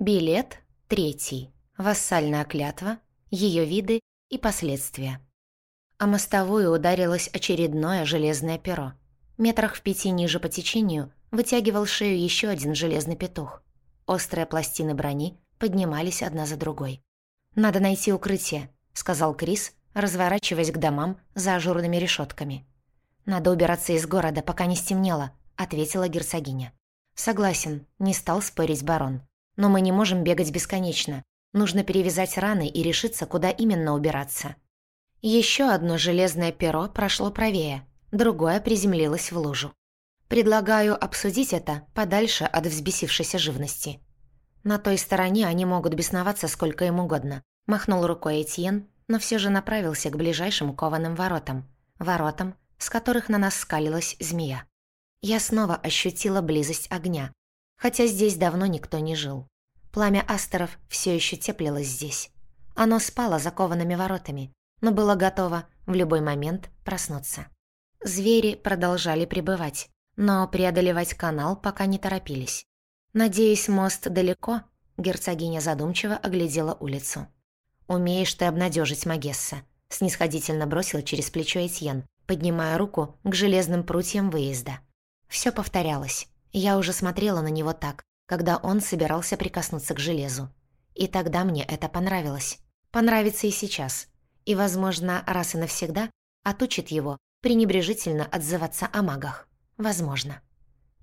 Билет третий. Вассальная клятва, ее виды и последствия. А мостовую ударилось очередное железное перо. Метрах в пяти ниже по течению вытягивал шею еще один железный петух. Острые пластины брони поднимались одна за другой. «Надо найти укрытие», — сказал Крис, разворачиваясь к домам за ажурными решетками. «Надо убираться из города, пока не стемнело», — ответила герцогиня. «Согласен», — не стал спорить барон. «Но мы не можем бегать бесконечно. Нужно перевязать раны и решиться, куда именно убираться». Еще одно железное перо прошло правее, другое приземлилось в лужу. Предлагаю обсудить это подальше от взбесившейся живности. На той стороне они могут бесноваться сколько им угодно. Махнул рукой Этьен, но все же направился к ближайшим кованым воротам. Воротам, с которых на нас скалилась змея. Я снова ощутила близость огня, хотя здесь давно никто не жил. Пламя астеров все еще теплилось здесь. Оно спало закованными воротами, но было готово в любой момент проснуться. Звери продолжали пребывать, но преодолевать канал пока не торопились. «Надеюсь, мост далеко?» Герцогиня задумчиво оглядела улицу. «Умеешь ты обнадежить Магесса», — снисходительно бросил через плечо Этьен, поднимая руку к железным прутьям выезда. Все повторялось. Я уже смотрела на него так, когда он собирался прикоснуться к железу. И тогда мне это понравилось. Понравится и сейчас. И, возможно, раз и навсегда отучит его пренебрежительно отзываться о магах. Возможно.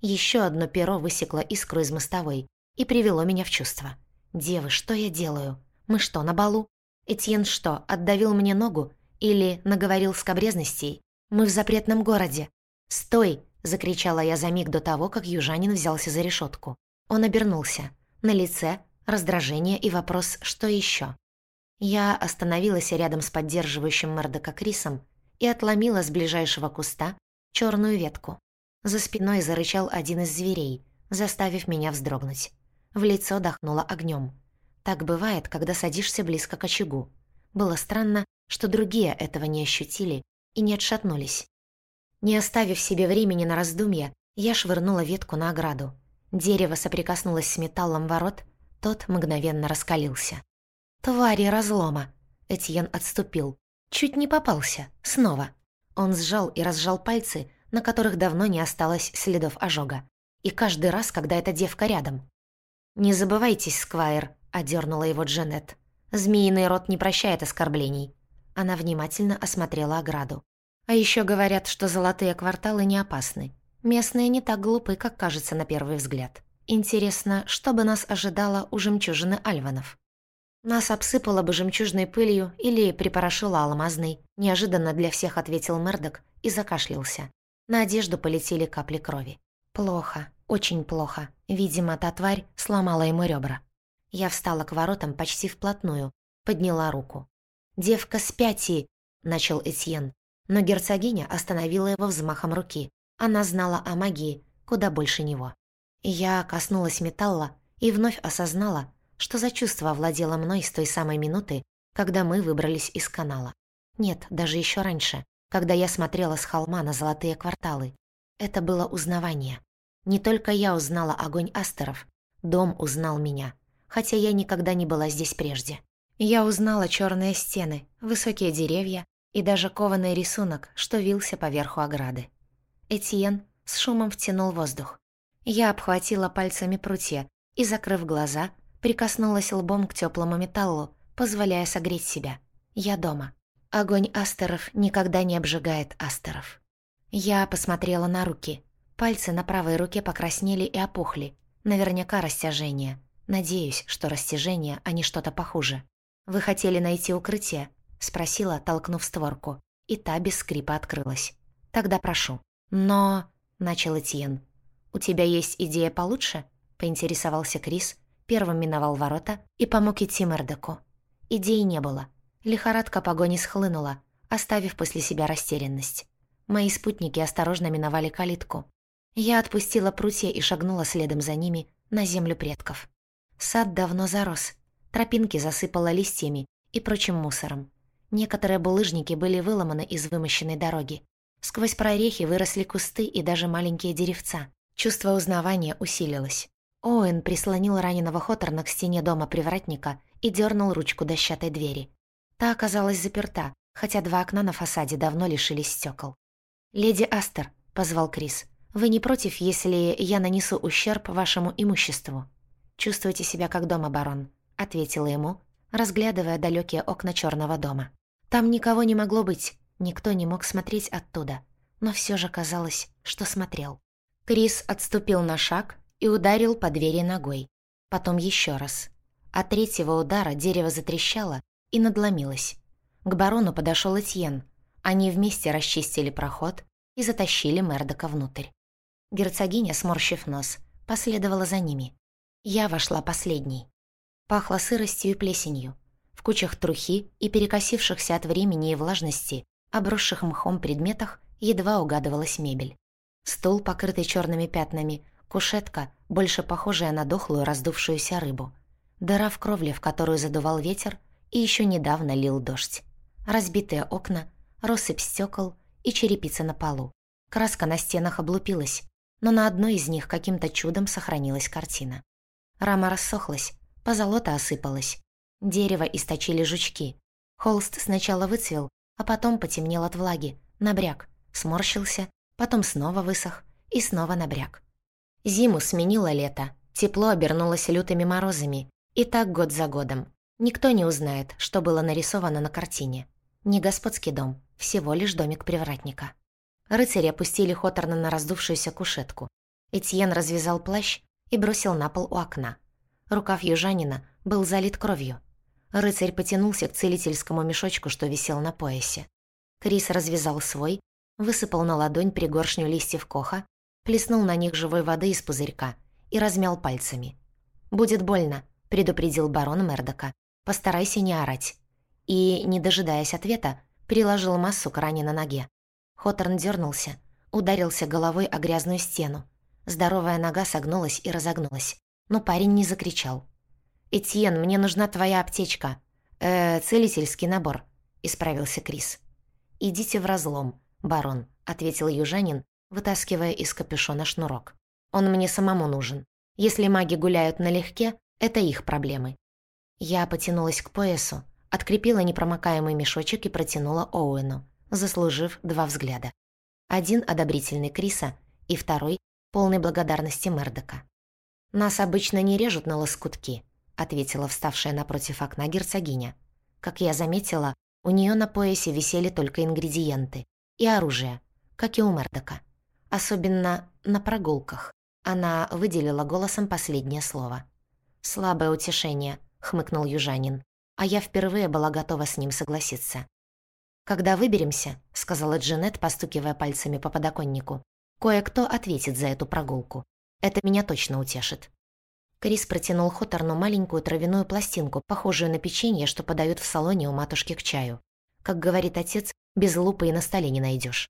Еще одно перо высекло искру из мостовой и привело меня в чувство. «Девы, что я делаю? Мы что, на балу? Этьен что, отдавил мне ногу? Или наговорил скобрезностей? Мы в запретном городе. «Стой!» — закричала я за миг до того, как южанин взялся за решетку. Он обернулся. На лице раздражение и вопрос «что еще?». Я остановилась рядом с поддерживающим Мердока Крисом и отломила с ближайшего куста черную ветку. За спиной зарычал один из зверей, заставив меня вздрогнуть. В лицо дохнуло огнем. Так бывает, когда садишься близко к очагу. Было странно, что другие этого не ощутили и не отшатнулись. Не оставив себе времени на раздумья, я швырнула ветку на ограду. Дерево соприкоснулось с металлом ворот, тот мгновенно раскалился. «Твари разлома!» Этьен отступил. Чуть не попался. Снова. Он сжал и разжал пальцы, на которых давно не осталось следов ожога. И каждый раз, когда эта девка рядом. «Не забывайтесь, Сквайр», — одернула его Джанет. «Змеиный рот не прощает оскорблений». Она внимательно осмотрела ограду. А еще говорят, что золотые кварталы не опасны. Местные не так глупы, как кажется на первый взгляд. Интересно, что бы нас ожидало у жемчужины Альванов? Нас обсыпало бы жемчужной пылью или припорошило алмазной, неожиданно для всех ответил Мердок и закашлялся. На одежду полетели капли крови. Плохо, очень плохо. Видимо, та тварь сломала ему ребра. Я встала к воротам почти вплотную, подняла руку. «Девка спяти!» — начал Этьен, но герцогиня остановила его взмахом руки. Она знала о магии куда больше него. Я коснулась металла и вновь осознала, что за чувство овладело мной с той самой минуты, когда мы выбрались из канала. Нет, даже еще раньше, когда я смотрела с холма на золотые кварталы. Это было узнавание. Не только я узнала огонь астеров, дом узнал меня, хотя я никогда не была здесь прежде. Я узнала черные стены, высокие деревья, и даже кованый рисунок, что вился поверху ограды. Этьен с шумом втянул воздух. Я обхватила пальцами прутья и, закрыв глаза, прикоснулась лбом к теплому металлу, позволяя согреть себя. Я дома. Огонь астеров никогда не обжигает астеров. Я посмотрела на руки. Пальцы на правой руке покраснели и опухли. Наверняка растяжение. Надеюсь, что растяжение, а не что-то похуже. Вы хотели найти укрытие? — спросила, толкнув створку. И та без скрипа открылась. «Тогда прошу». «Но...» — начал Этьен. «У тебя есть идея получше?» — поинтересовался Крис, первым миновал ворота и помог идти Мердоку. Идеи не было. Лихорадка погони схлынула, оставив после себя растерянность. Мои спутники осторожно миновали калитку. Я отпустила прутья и шагнула следом за ними на землю предков. Сад давно зарос. Тропинки засыпало листьями и прочим мусором. Некоторые булыжники были выломаны из вымощенной дороги. Сквозь прорехи выросли кусты и даже маленькие деревца. Чувство узнавания усилилось. Оуэн прислонил раненого Хоторна к стене дома привратника и дернул ручку дощатой двери. Та оказалась заперта, хотя два окна на фасаде давно лишились стекол. «Леди Астер», — позвал Крис, — «вы не против, если я нанесу ущерб вашему имуществу?» «Чувствуйте себя как дома, барон», — ответила ему, разглядывая далекие окна черного дома. Там никого не могло быть, никто не мог смотреть оттуда, но все же казалось, что смотрел. Крис отступил на шаг и ударил по двери ногой. Потом еще раз. От третьего удара дерево затрещало и надломилось. К барону подошел Этьен. Они вместе расчистили проход и затащили Мердока внутрь. Герцогиня, сморщив нос, последовала за ними. Я вошла последней. Пахло сыростью и плесенью. В кучах трухи и перекосившихся от времени и влажности, обросших мхом предметах, едва угадывалась мебель. Стул, покрытый черными пятнами, кушетка, больше похожая на дохлую раздувшуюся рыбу. Дыра в кровле, в которую задувал ветер, и еще недавно лил дождь. Разбитые окна, россыпь стекол и черепица на полу. Краска на стенах облупилась, но на одной из них каким-то чудом сохранилась картина. Рама рассохлась, позолота осыпалась. Дерево источили жучки. Холст сначала выцвел, а потом потемнел от влаги, набряк, сморщился, потом снова высох и снова набряк. Зиму сменило лето, тепло обернулось лютыми морозами, и так год за годом. Никто не узнает, что было нарисовано на картине. Не господский дом, всего лишь домик привратника. Рыцари опустили Хоторна на раздувшуюся кушетку. Этьен развязал плащ и бросил на пол у окна. Рукав южанина был залит кровью. Рыцарь потянулся к целительскому мешочку, что висел на поясе. Крис развязал свой, высыпал на ладонь пригоршню листьев коха, плеснул на них живой воды из пузырька и размял пальцами. «Будет больно», — предупредил барон Мердока. «Постарайся не орать». И, не дожидаясь ответа, приложил массу к ране на ноге. Хоторн дернулся, ударился головой о грязную стену. Здоровая нога согнулась и разогнулась но парень не закричал. «Этьен, мне нужна твоя аптечка. Э, целительский набор», — исправился Крис. «Идите в разлом, барон», — ответил южанин, вытаскивая из капюшона шнурок. «Он мне самому нужен. Если маги гуляют налегке, это их проблемы». Я потянулась к поясу, открепила непромокаемый мешочек и протянула Оуэну, заслужив два взгляда. Один одобрительный Криса и второй — полный благодарности Мердока. «Нас обычно не режут на лоскутки», — ответила вставшая напротив окна герцогиня. Как я заметила, у нее на поясе висели только ингредиенты и оружие, как и у Мердока. Особенно на прогулках. Она выделила голосом последнее слово. «Слабое утешение», — хмыкнул южанин. А я впервые была готова с ним согласиться. «Когда выберемся», — сказала Джанет, постукивая пальцами по подоконнику, «кое-кто ответит за эту прогулку. Это меня точно утешит». Крис протянул Хоторну маленькую травяную пластинку, похожую на печенье, что подают в салоне у матушки к чаю. Как говорит отец, без лупы и на столе не найдешь.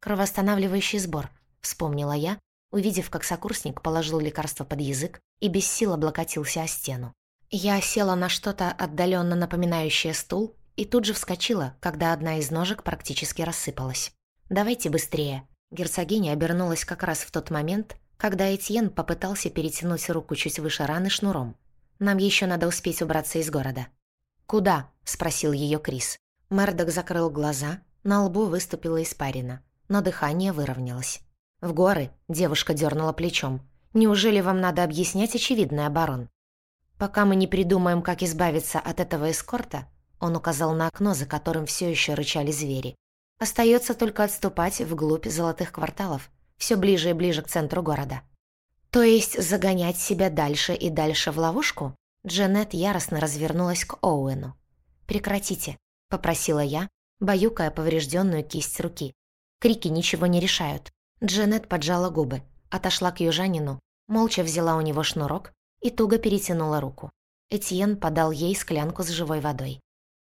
«Кровоостанавливающий сбор», — вспомнила я, увидев, как сокурсник положил лекарство под язык и без сил облокотился о стену. Я села на что-то отдаленно напоминающее стул и тут же вскочила, когда одна из ножек практически рассыпалась. «Давайте быстрее». Герцогиня обернулась как раз в тот момент, когда Этьен попытался перетянуть руку чуть выше раны шнуром. «Нам еще надо успеть убраться из города». «Куда?» — спросил ее Крис. Мердок закрыл глаза, на лбу выступила испарина, но дыхание выровнялось. «В горы?» — девушка дернула плечом. «Неужели вам надо объяснять очевидное, барон?» «Пока мы не придумаем, как избавиться от этого эскорта», он указал на окно, за которым все еще рычали звери. «Остается только отступать вглубь золотых кварталов все ближе и ближе к центру города. То есть загонять себя дальше и дальше в ловушку? Джанет яростно развернулась к Оуэну. «Прекратите», — попросила я, баюкая поврежденную кисть руки. Крики ничего не решают. Джанет поджала губы, отошла к южанину, молча взяла у него шнурок и туго перетянула руку. Этьен подал ей склянку с живой водой.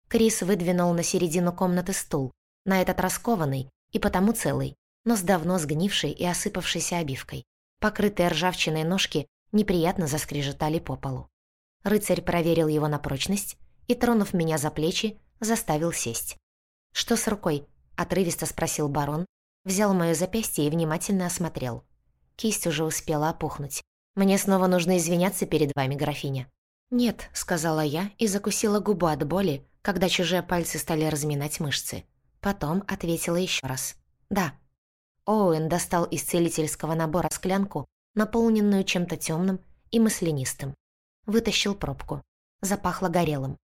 Крис выдвинул на середину комнаты стул, на этот раскованный и потому целый, но с давно сгнившей и осыпавшейся обивкой. Покрытые ржавчиной ножки неприятно заскрежетали по полу. Рыцарь проверил его на прочность и, тронув меня за плечи, заставил сесть. «Что с рукой?» — отрывисто спросил барон, взял моё запястье и внимательно осмотрел. Кисть уже успела опухнуть. Мне снова нужно извиняться перед вами, графиня». «Нет», — сказала я и закусила губу от боли, когда чужие пальцы стали разминать мышцы. Потом ответила еще раз. «Да». Оуэн достал из целительского набора склянку, наполненную чем-то темным и маслянистым. Вытащил пробку. Запахло горелым.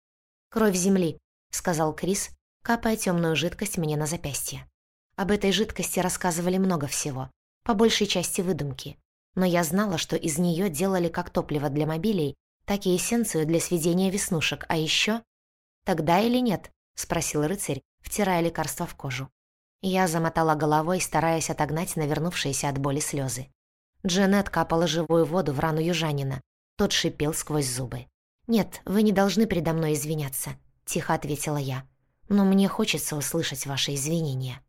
«Кровь земли», — сказал Крис, капая темную жидкость мне на запястье. Об этой жидкости рассказывали много всего, по большей части выдумки. Но я знала, что из нее делали как топливо для мобилей, так и эссенцию для сведения веснушек, а еще... «Тогда или нет?» — спросил рыцарь, втирая лекарство в кожу. Я замотала головой, стараясь отогнать навернувшиеся от боли слезы. Джанет капала живую воду в рану южанина. Тот шипел сквозь зубы. «Нет, вы не должны передо мной извиняться», — тихо ответила я. «Но мне хочется услышать ваши извинения».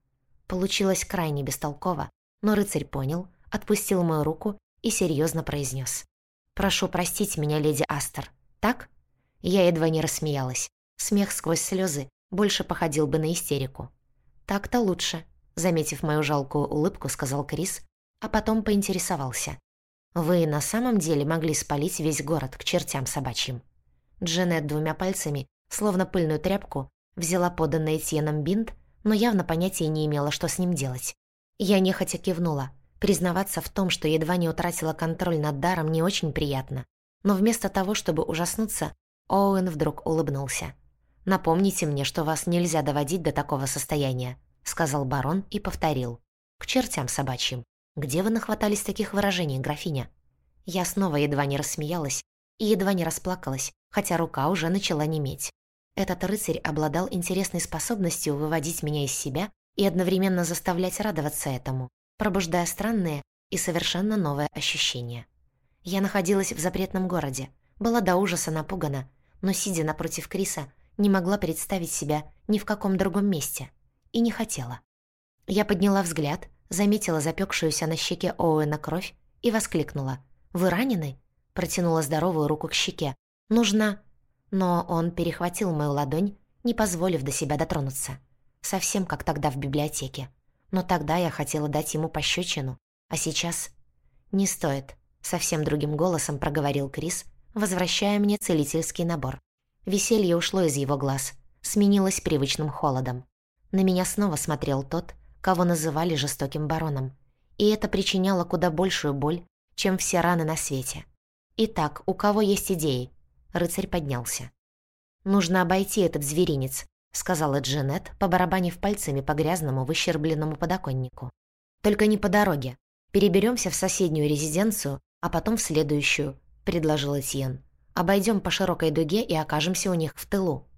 Получилось крайне бестолково, но рыцарь понял, отпустил мою руку и серьезно произнес: «Прошу простить меня, леди Астер. Так?» Я едва не рассмеялась. Смех сквозь слезы больше походил бы на истерику. «Так-то лучше», — заметив мою жалкую улыбку, сказал Крис, а потом поинтересовался. «Вы на самом деле могли спалить весь город к чертям собачьим?» Дженет двумя пальцами, словно пыльную тряпку, взяла поданный Этьеном бинт но явно понятия не имела, что с ним делать. Я нехотя кивнула. Признаваться в том, что едва не утратила контроль над даром, не очень приятно. Но вместо того, чтобы ужаснуться, Оуэн вдруг улыбнулся. «Напомните мне, что вас нельзя доводить до такого состояния», — сказал барон и повторил. «К чертям собачьим. Где вы нахватались таких выражений, графиня?» Я снова едва не рассмеялась и едва не расплакалась, хотя рука уже начала неметь. Этот рыцарь обладал интересной способностью выводить меня из себя и одновременно заставлять радоваться этому, пробуждая странные и совершенно новые ощущения. Я находилась в запретном городе, была до ужаса напугана, но, сидя напротив Криса, не могла представить себя ни в каком другом месте. И не хотела. Я подняла взгляд, заметила запекшуюся на щеке Оуэна кровь и воскликнула. «Вы ранены?» Протянула здоровую руку к щеке. «Нужна...» Но он перехватил мою ладонь, не позволив до себя дотронуться. Совсем как тогда в библиотеке. Но тогда я хотела дать ему пощечину, а сейчас... «Не стоит», — совсем другим голосом проговорил Крис, возвращая мне целительский набор. Веселье ушло из его глаз, сменилось привычным холодом. На меня снова смотрел тот, кого называли жестоким бароном. И это причиняло куда большую боль, чем все раны на свете. Итак, у кого есть идеи? Рыцарь поднялся. «Нужно обойти этот зверинец», — сказала Джанет, побарабанив пальцами по грязному выщербленному подоконнику. «Только не по дороге. Переберемся в соседнюю резиденцию, а потом в следующую», — предложил Этьен. «Обойдем по широкой дуге и окажемся у них в тылу».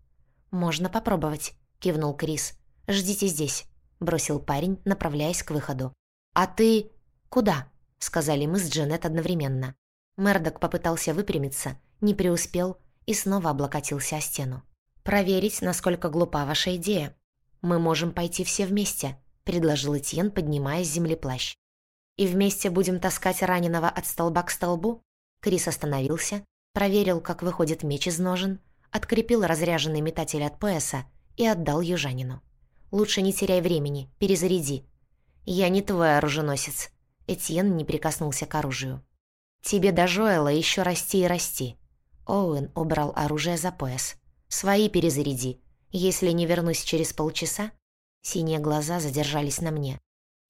«Можно попробовать», — кивнул Крис. «Ждите здесь», — бросил парень, направляясь к выходу. «А ты...» «Куда?» — сказали мы с Джанет одновременно. Мердок попытался выпрямиться, не преуспел и снова облокотился о стену. «Проверить, насколько глупа ваша идея. Мы можем пойти все вместе», — предложил Этьен, поднимая с земли плащ. «И вместе будем таскать раненого от столба к столбу?» Крис остановился, проверил, как выходит меч из ножен, открепил разряженный метатель от пояса и отдал южанину. «Лучше не теряй времени, перезаряди». «Я не твой оруженосец», — Этьен не прикоснулся к оружию. «Тебе до Жоэла еще расти и расти. Оуэн убрал оружие за пояс. «Свои перезаряди. Если не вернусь через полчаса...» Синие глаза задержались на мне.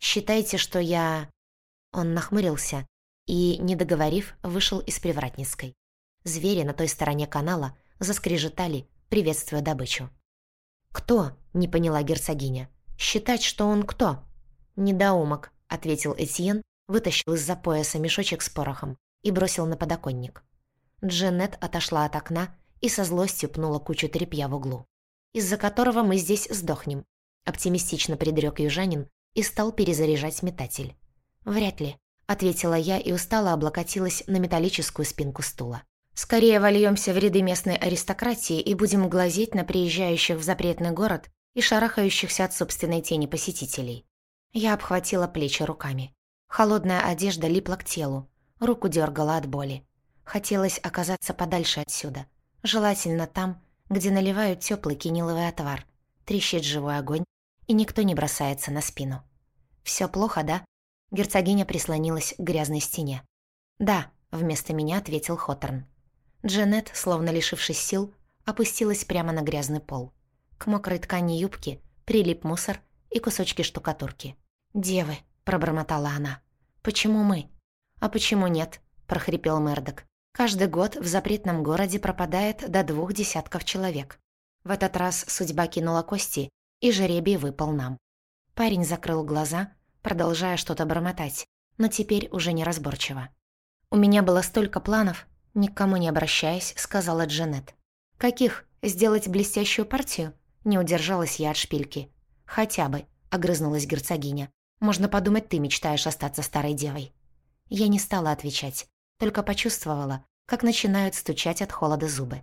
«Считайте, что я...» Он нахмурился и, не договорив, вышел из Привратницкой. Звери на той стороне канала заскрежетали, приветствуя добычу. «Кто?» — не поняла герцогиня. «Считать, что он кто?» «Недоумок», — ответил Этьен, вытащил из-за пояса мешочек с порохом и бросил на подоконник. Дженнет отошла от окна и со злостью пнула кучу тряпья в углу. «Из-за которого мы здесь сдохнем», — оптимистично предрек южанин и стал перезаряжать метатель. «Вряд ли», — ответила я и устало облокотилась на металлическую спинку стула. «Скорее вольемся в ряды местной аристократии и будем глазеть на приезжающих в запретный город и шарахающихся от собственной тени посетителей». Я обхватила плечи руками. Холодная одежда липла к телу, руку дергала от боли. Хотелось оказаться подальше отсюда. Желательно там, где наливают теплый киниловый отвар, трещит живой огонь, и никто не бросается на спину. Все плохо, да?» Герцогиня прислонилась к грязной стене. «Да», — вместо меня ответил Хоторн. Джанет, словно лишившись сил, опустилась прямо на грязный пол. К мокрой ткани юбки прилип мусор и кусочки штукатурки. «Девы», — пробормотала она. «Почему мы?» «А почему нет?» — прохрипел Мердок. «Каждый год в запретном городе пропадает до двух десятков человек. В этот раз судьба кинула кости, и жеребий выпал нам». Парень закрыл глаза, продолжая что-то бормотать, но теперь уже неразборчиво. «У меня было столько планов», — никому не обращаясь, сказала Джанет. «Каких? Сделать блестящую партию?» Не удержалась я от шпильки. «Хотя бы», — огрызнулась герцогиня. «Можно подумать, ты мечтаешь остаться старой девой». Я не стала отвечать, только почувствовала, как начинают стучать от холода зубы.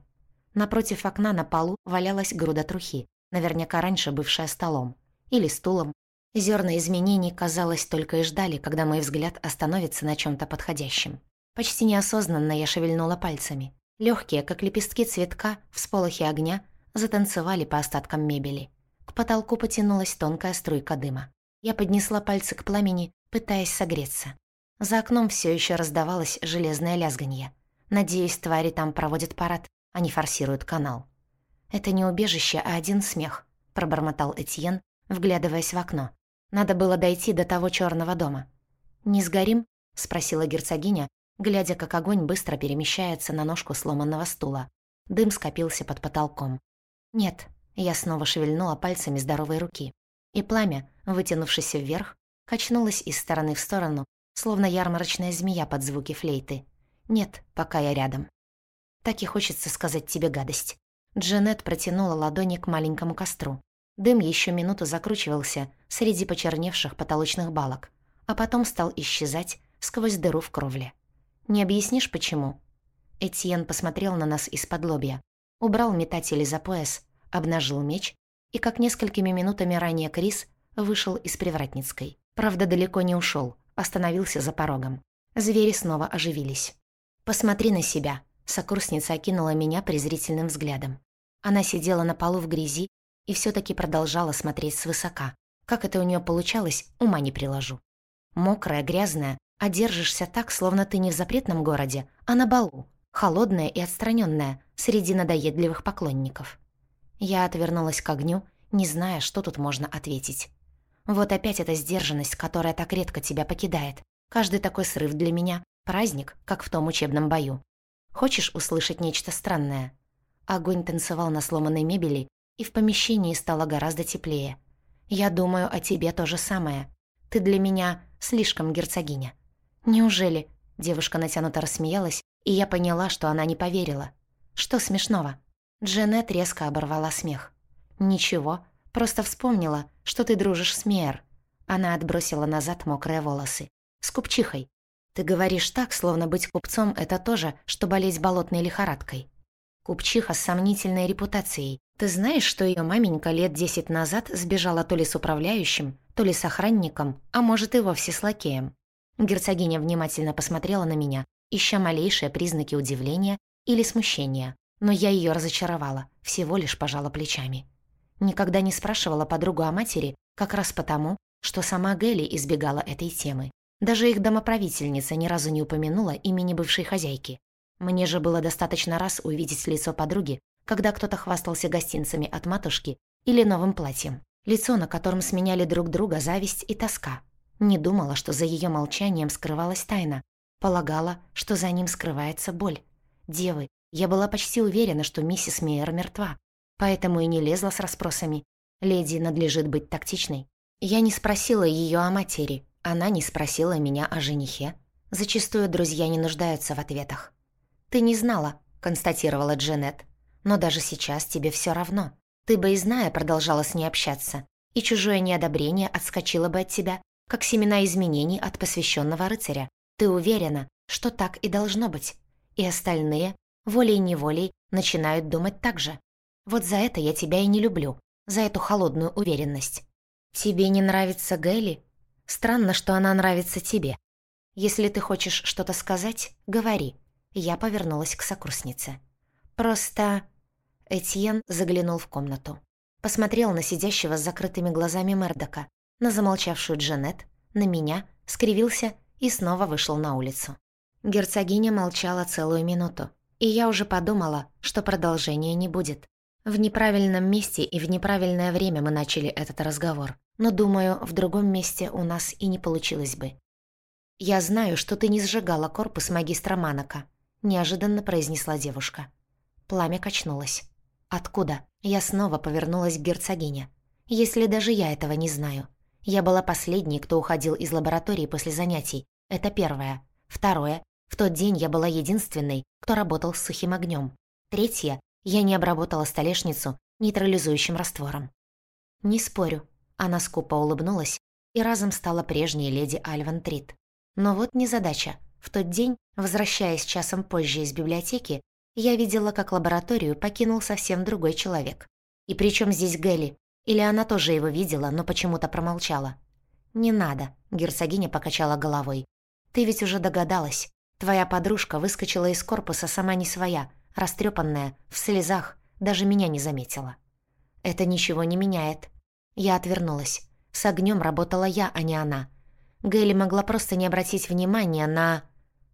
Напротив окна на полу валялась груда трухи, наверняка раньше бывшая столом. Или стулом. Зерна изменений, казалось, только и ждали, когда мой взгляд остановится на чем то подходящем. Почти неосознанно я шевельнула пальцами. Легкие, как лепестки цветка, всполохи огня затанцевали по остаткам мебели. К потолку потянулась тонкая струйка дыма. Я поднесла пальцы к пламени, пытаясь согреться. За окном все еще раздавалось железное лязганье. Надеюсь, твари там проводят парад, а не форсируют канал. «Это не убежище, а один смех», — пробормотал Этьен, вглядываясь в окно. «Надо было дойти до того черного дома». «Не сгорим?» — спросила герцогиня, глядя, как огонь быстро перемещается на ножку сломанного стула. Дым скопился под потолком. «Нет», — я снова шевельнула пальцами здоровой руки. И пламя, вытянувшись вверх, качнулось из стороны в сторону, словно ярмарочная змея под звуки флейты. «Нет, пока я рядом». Так и хочется сказать тебе гадость. Джанет протянула ладони к маленькому костру. Дым еще минуту закручивался среди почерневших потолочных балок, а потом стал исчезать сквозь дыру в кровле. «Не объяснишь, почему?» Этьен посмотрел на нас из-под лобья, убрал метатели за пояс, обнажил меч и, как несколькими минутами ранее Крис, вышел из Привратницкой. Правда, далеко не ушел, остановился за порогом. Звери снова оживились. «Посмотри на себя», — сокурсница окинула меня презрительным взглядом. Она сидела на полу в грязи и все таки продолжала смотреть свысока. Как это у нее получалось, ума не приложу. Мокрая, грязная, а держишься так, словно ты не в запретном городе, а на балу, холодная и отстраненная, среди надоедливых поклонников. Я отвернулась к огню, не зная, что тут можно ответить. Вот опять эта сдержанность, которая так редко тебя покидает. Каждый такой срыв для меня — праздник, как в том учебном бою. Хочешь услышать нечто странное? Огонь танцевал на сломанной мебели, и в помещении стало гораздо теплее. Я думаю о тебе то же самое. Ты для меня слишком герцогиня. «Неужели?» — девушка натянуто рассмеялась, и я поняла, что она не поверила. «Что смешного?» Дженет резко оборвала смех. «Ничего, просто вспомнила, что ты дружишь с Мейер». Она отбросила назад мокрые волосы. «С купчихой. Ты говоришь так, словно быть купцом — это то же, что болеть болотной лихорадкой. Купчиха с сомнительной репутацией. Ты знаешь, что ее маменька лет десять назад сбежала то ли с управляющим, то ли с охранником, а может и вовсе с лакеем? Герцогиня внимательно посмотрела на меня, ища малейшие признаки удивления или смущения, но я ее разочаровала, всего лишь пожала плечами. Никогда не спрашивала подругу о матери, как раз потому, что сама Гелли избегала этой темы. Даже их домоправительница ни разу не упомянула имени бывшей хозяйки. Мне же было достаточно раз увидеть лицо подруги, когда кто-то хвастался гостинцами от матушки или новым платьем. Лицо, на котором сменяли друг друга зависть и тоска. Не думала, что за ее молчанием скрывалась тайна. Полагала, что за ним скрывается боль. Девы, я была почти уверена, что миссис Мейер мертва. Поэтому и не лезла с расспросами. Леди надлежит быть тактичной. Я не спросила ее о матери. Она не спросила меня о женихе. Зачастую друзья не нуждаются в ответах. «Ты не знала», — констатировала Дженет. «Но даже сейчас тебе все равно. Ты бы и зная продолжала с ней общаться, и чужое неодобрение отскочило бы от тебя, как семена изменений от посвященного рыцаря. Ты уверена, что так и должно быть. И остальные, волей-неволей, начинают думать так же. Вот за это я тебя и не люблю, за эту холодную уверенность. Тебе не нравится Гэли? Странно, что она нравится тебе. Если ты хочешь что-то сказать, говори. Я повернулась к сокурснице. Просто... Этьен заглянул в комнату. Посмотрел на сидящего с закрытыми глазами Мердока, на замолчавшую Джанет, на меня, скривился и снова вышел на улицу. Герцогиня молчала целую минуту, и я уже подумала, что продолжения не будет. В неправильном месте и в неправильное время мы начали этот разговор, но, думаю, в другом месте у нас и не получилось бы. «Я знаю, что ты не сжигала корпус магистра Манака», — неожиданно произнесла девушка. Пламя качнулось. «Откуда?» Я снова повернулась к герцогине. «Если даже я этого не знаю. Я была последней, кто уходил из лаборатории после занятий. Это первое. Второе. В тот день я была единственной, кто работал с сухим огнем. Третье. Я не обработала столешницу нейтрализующим раствором. Не спорю. Она скупо улыбнулась и разом стала прежней леди Альван Трит. Но вот незадача. В тот день, возвращаясь часом позже из библиотеки, я видела, как лабораторию покинул совсем другой человек. И при чем здесь Гэлли? Или она тоже его видела, но почему-то промолчала? «Не надо», — герцогиня покачала головой. «Ты ведь уже догадалась. Твоя подружка выскочила из корпуса сама не своя, растрепанная, в слезах, даже меня не заметила». «Это ничего не меняет». Я отвернулась. С огнем работала я, а не она. Гэлли могла просто не обратить внимания на...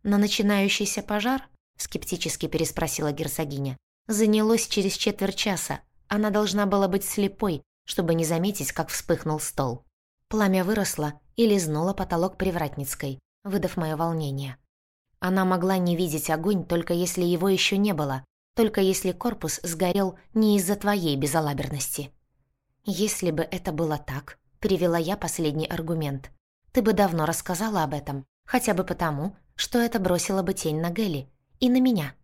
на начинающийся пожар? скептически переспросила герцогиня. Занялось через четверть часа. Она должна была быть слепой, чтобы не заметить, как вспыхнул стол. Пламя выросло и лизнуло потолок Привратницкой, выдав мое волнение. Она могла не видеть огонь, только если его еще не было, только если корпус сгорел не из-за твоей безалаберности. Если бы это было так, привела я последний аргумент, ты бы давно рассказала об этом, хотя бы потому, что это бросило бы тень на Гелли, и на меня.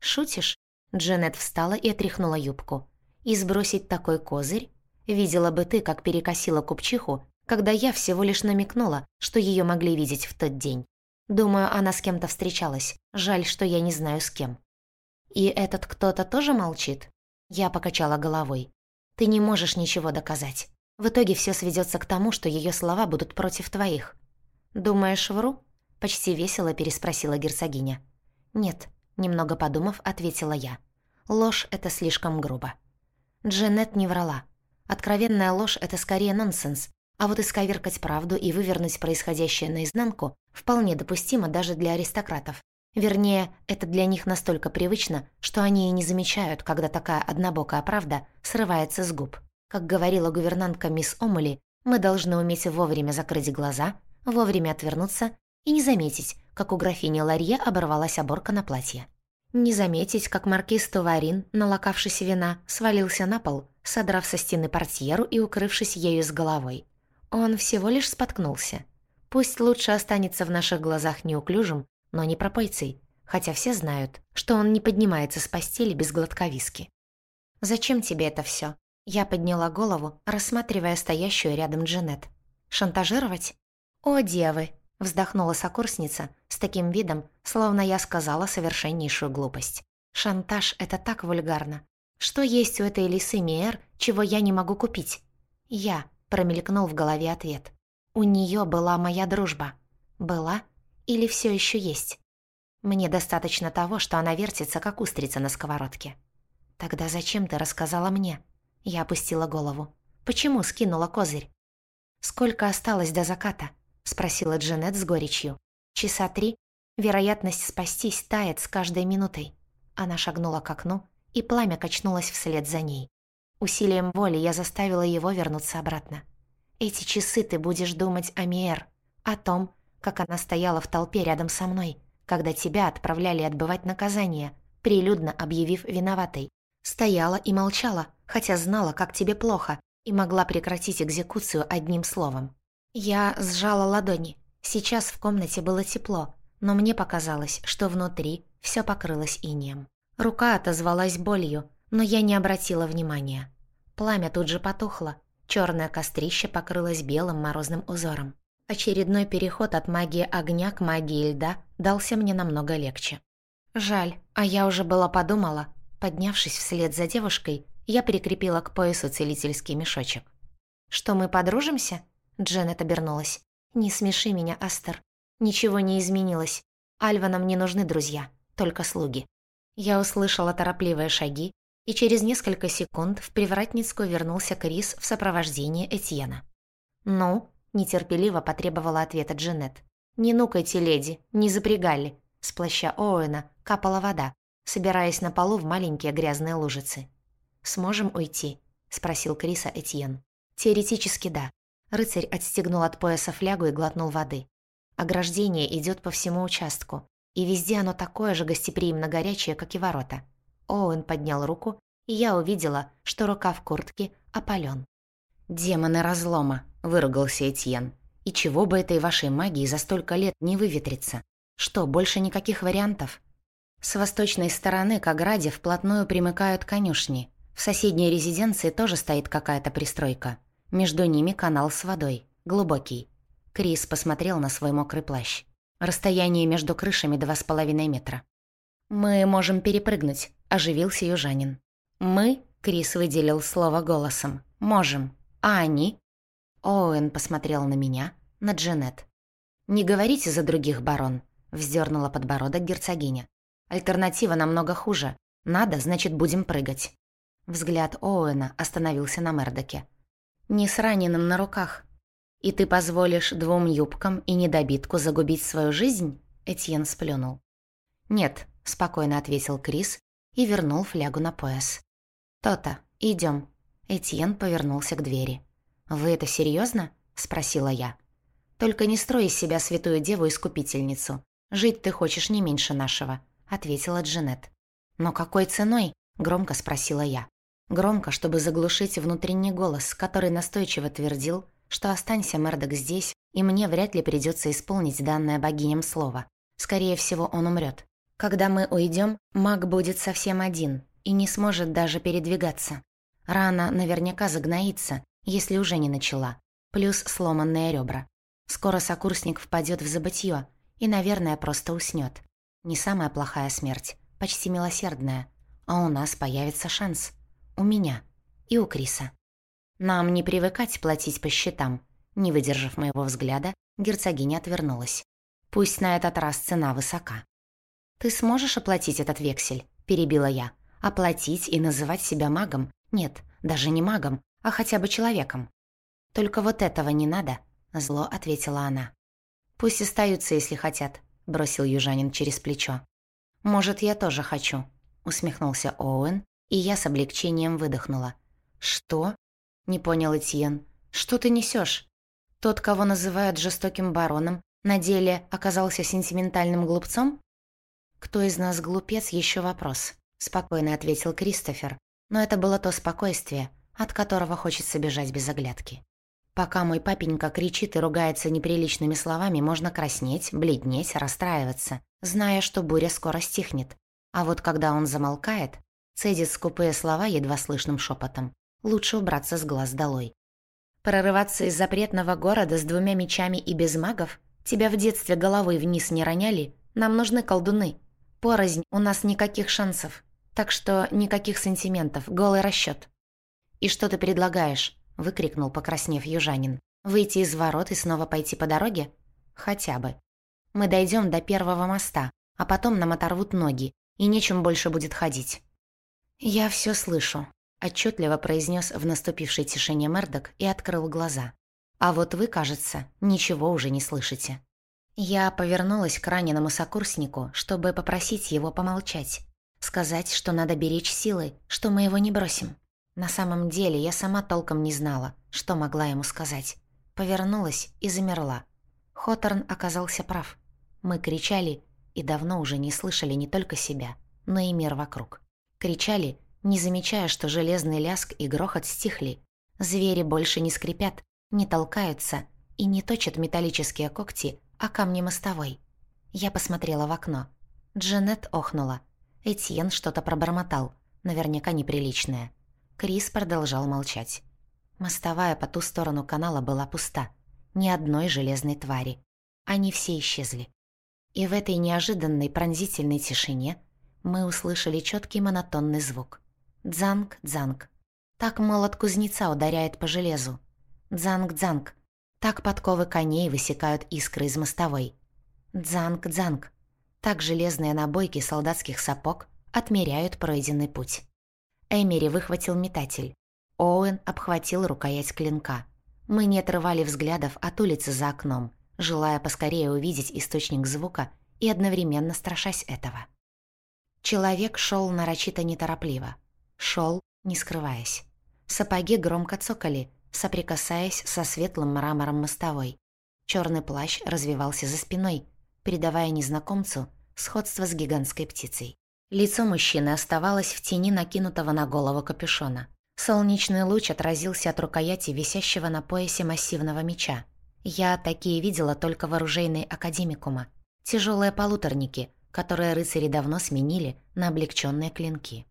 Шутишь? Джанет встала и отряхнула юбку. И сбросить такой козырь? Видела бы ты, как перекосила купчиху, когда я всего лишь намекнула, что ее могли видеть в тот день. Думаю, она с кем-то встречалась. Жаль, что я не знаю с кем. И этот кто-то тоже молчит? Я покачала головой. Ты не можешь ничего доказать. В итоге все сведется к тому, что ее слова будут против твоих. Думаешь, вру? Почти весело переспросила герцогиня. «Нет», — немного подумав, ответила я. «Ложь — это слишком грубо». Дженнет не врала. Откровенная ложь — это скорее нонсенс, а вот исковеркать правду и вывернуть происходящее наизнанку вполне допустимо даже для аристократов. Вернее, это для них настолько привычно, что они и не замечают, когда такая однобокая правда срывается с губ. Как говорила гувернантка мисс Омули, мы должны уметь вовремя закрыть глаза, вовремя отвернуться и не заметить, как у графини Ларье оборвалась оборка на платье. Не заметить, как маркиз Туварин, налокавшись вина, свалился на пол, содрав со стены портьеру и укрывшись ею с головой. Он всего лишь споткнулся. Пусть лучше останется в наших глазах неуклюжим, но не пропойцей, хотя все знают, что он не поднимается с постели без глотка виски. «Зачем тебе это все? Я подняла голову, рассматривая стоящую рядом Джанет. «Шантажировать?» «О, девы!» Вздохнула сокурсница с таким видом, словно я сказала совершеннейшую глупость. Шантаж — это так вульгарно. Что есть у этой лисы Миэр, чего я не могу купить? Я, промелькнул в голове ответ. У нее была моя дружба. Была или все еще есть? Мне достаточно того, что она вертится, как устрица на сковородке. Тогда зачем ты рассказала мне? Я опустила голову. Почему скинула козырь? Сколько осталось до заката? — спросила Джанет с горечью. «Часа три. Вероятность спастись тает с каждой минутой». Она шагнула к окну, и пламя качнулось вслед за ней. Усилием воли я заставила его вернуться обратно. «Эти часы ты будешь думать о Миэр, о том, как она стояла в толпе рядом со мной, когда тебя отправляли отбывать наказание, прилюдно объявив виноватой. Стояла и молчала, хотя знала, как тебе плохо, и могла прекратить экзекуцию одним словом. Я сжала ладони. Сейчас в комнате было тепло, но мне показалось, что внутри все покрылось инеем. Рука отозвалась болью, но я не обратила внимания. Пламя тут же потухло, черное кострище покрылось белым морозным узором. Очередной переход от магии огня к магии льда дался мне намного легче. Жаль, а я уже была подумала. Поднявшись вслед за девушкой, я прикрепила к поясу целительский мешочек. «Что мы подружимся?» Дженнет обернулась. «Не смеши меня, Астер. Ничего не изменилось. Альванам не нужны друзья, только слуги». Я услышала торопливые шаги, и через несколько секунд в Привратницкую вернулся Крис в сопровождении Этьена. «Ну?» – нетерпеливо потребовала ответа Дженнет. «Не нукайте, леди, не запрягали. С плаща Оуэна капала вода, собираясь на полу в маленькие грязные лужицы. «Сможем уйти?» — спросил Криса Этьен. «Теоретически да». Рыцарь отстегнул от пояса флягу и глотнул воды. Ограждение идет по всему участку, и везде оно такое же гостеприимно горячее, как и ворота. Оуэн поднял руку, и я увидела, что рука в куртке опален. «Демоны разлома», — выругался Этьен. «И чего бы этой вашей магии за столько лет не выветриться? Что, больше никаких вариантов?» С восточной стороны к ограде вплотную примыкают конюшни. В соседней резиденции тоже стоит какая-то пристройка. Между ними канал с водой, глубокий. Крис посмотрел на свой мокрый плащ. Расстояние между крышами два с половиной метра. «Мы можем перепрыгнуть», — оживился южанин. «Мы», — Крис выделил слово голосом, — «можем. А они?» Оуэн посмотрел на меня, на Джанет. «Не говорите за других, барон», — вздернула подбородок герцогиня. «Альтернатива намного хуже. Надо, значит, будем прыгать». Взгляд Оуэна остановился на Мердоке. «Не с раненым на руках. И ты позволишь двум юбкам и недобитку загубить свою жизнь?» Этьен сплюнул. «Нет», — спокойно ответил Крис и вернул флягу на пояс. «То-то, идем. Этьен повернулся к двери. «Вы это серьезно? спросила я. «Только не строй из себя святую деву-искупительницу. Жить ты хочешь не меньше нашего», — ответила Джанет. «Но какой ценой?» — громко спросила я. Громко, чтобы заглушить внутренний голос, который настойчиво твердил, что останься Мердок здесь, и мне вряд ли придется исполнить данное богиням слово. Скорее всего, он умрет. Когда мы уйдем, маг будет совсем один и не сможет даже передвигаться. Рана наверняка загноится, если уже не начала. Плюс сломанные ребра. Скоро сокурсник впадет в забытье и, наверное, просто уснет. Не самая плохая смерть, почти милосердная. А у нас появится шанс. У меня. И у Криса. Нам не привыкать платить по счетам. Не выдержав моего взгляда, герцогиня отвернулась. Пусть на этот раз цена высока. «Ты сможешь оплатить этот вексель?» – перебила я. «Оплатить и называть себя магом? Нет, даже не магом, а хотя бы человеком. «Только вот этого не надо», — зло ответила она. «Пусть остаются, если хотят», — бросил южанин через плечо. «Может, я тоже хочу», — усмехнулся Оуэн, и я с облегчением выдохнула. «Что?» — не понял Этьен. «Что ты несешь? Тот, кого называют жестоким бароном, на деле оказался сентиментальным глупцом?» «Кто из нас глупец, еще вопрос», — спокойно ответил Кристофер. Но это было то спокойствие, от которого хочется бежать без оглядки. Пока мой папенька кричит и ругается неприличными словами, можно краснеть, бледнеть, расстраиваться, зная, что буря скоро стихнет. А вот когда он замолкает, цедит скупые слова едва слышным шепотом. Лучше убраться с глаз долой. Прорываться из запретного города с двумя мечами и без магов? Тебя в детстве головой вниз не роняли? Нам нужны колдуны. Порознь, у нас никаких шансов. Так что никаких сантиментов, голый расчет. «И что ты предлагаешь?» — выкрикнул, покраснев южанин. «Выйти из ворот и снова пойти по дороге?» «Хотя бы. Мы дойдем до первого моста, а потом нам оторвут ноги, и нечем больше будет ходить». «Я все слышу», — отчетливо произнес в наступившей тишине Мердок и открыл глаза. «А вот вы, кажется, ничего уже не слышите». Я повернулась к раненому сокурснику, чтобы попросить его помолчать. Сказать, что надо беречь силы, что мы его не бросим. На самом деле я сама толком не знала, что могла ему сказать. Повернулась и замерла. Хоторн оказался прав. Мы кричали и давно уже не слышали не только себя, но и мир вокруг. Кричали, не замечая, что железный ляск и грохот стихли. Звери больше не скрипят, не толкаются и не точат металлические когти, а камни мостовой. Я посмотрела в окно. Джанет охнула. Этьен что-то пробормотал, наверняка неприличное. Крис продолжал молчать. Мостовая по ту сторону канала была пуста. Ни одной железной твари. Они все исчезли. И в этой неожиданной пронзительной тишине мы услышали четкий монотонный звук. Дзанг-дзанг. Так молот кузнеца ударяет по железу. Дзанг-дзанг. Так подковы коней высекают искры из мостовой. Дзанг-дзанг. Так железные набойки солдатских сапог отмеряют пройденный путь. Эмери выхватил метатель. Оуэн обхватил рукоять клинка. Мы не отрывали взглядов от улицы за окном, желая поскорее увидеть источник звука и одновременно страшась этого. Человек шел нарочито неторопливо. Шел, не скрываясь. Сапоги громко цокали, соприкасаясь со светлым мрамором мостовой. Черный плащ развивался за спиной, придавая незнакомцу сходство с гигантской птицей. Лицо мужчины оставалось в тени накинутого на голову капюшона. Солнечный луч отразился от рукояти висящего на поясе массивного меча. Я такие видела только в оружейной академикума. Тяжелые полуторники, которые рыцари давно сменили на облегченные клинки.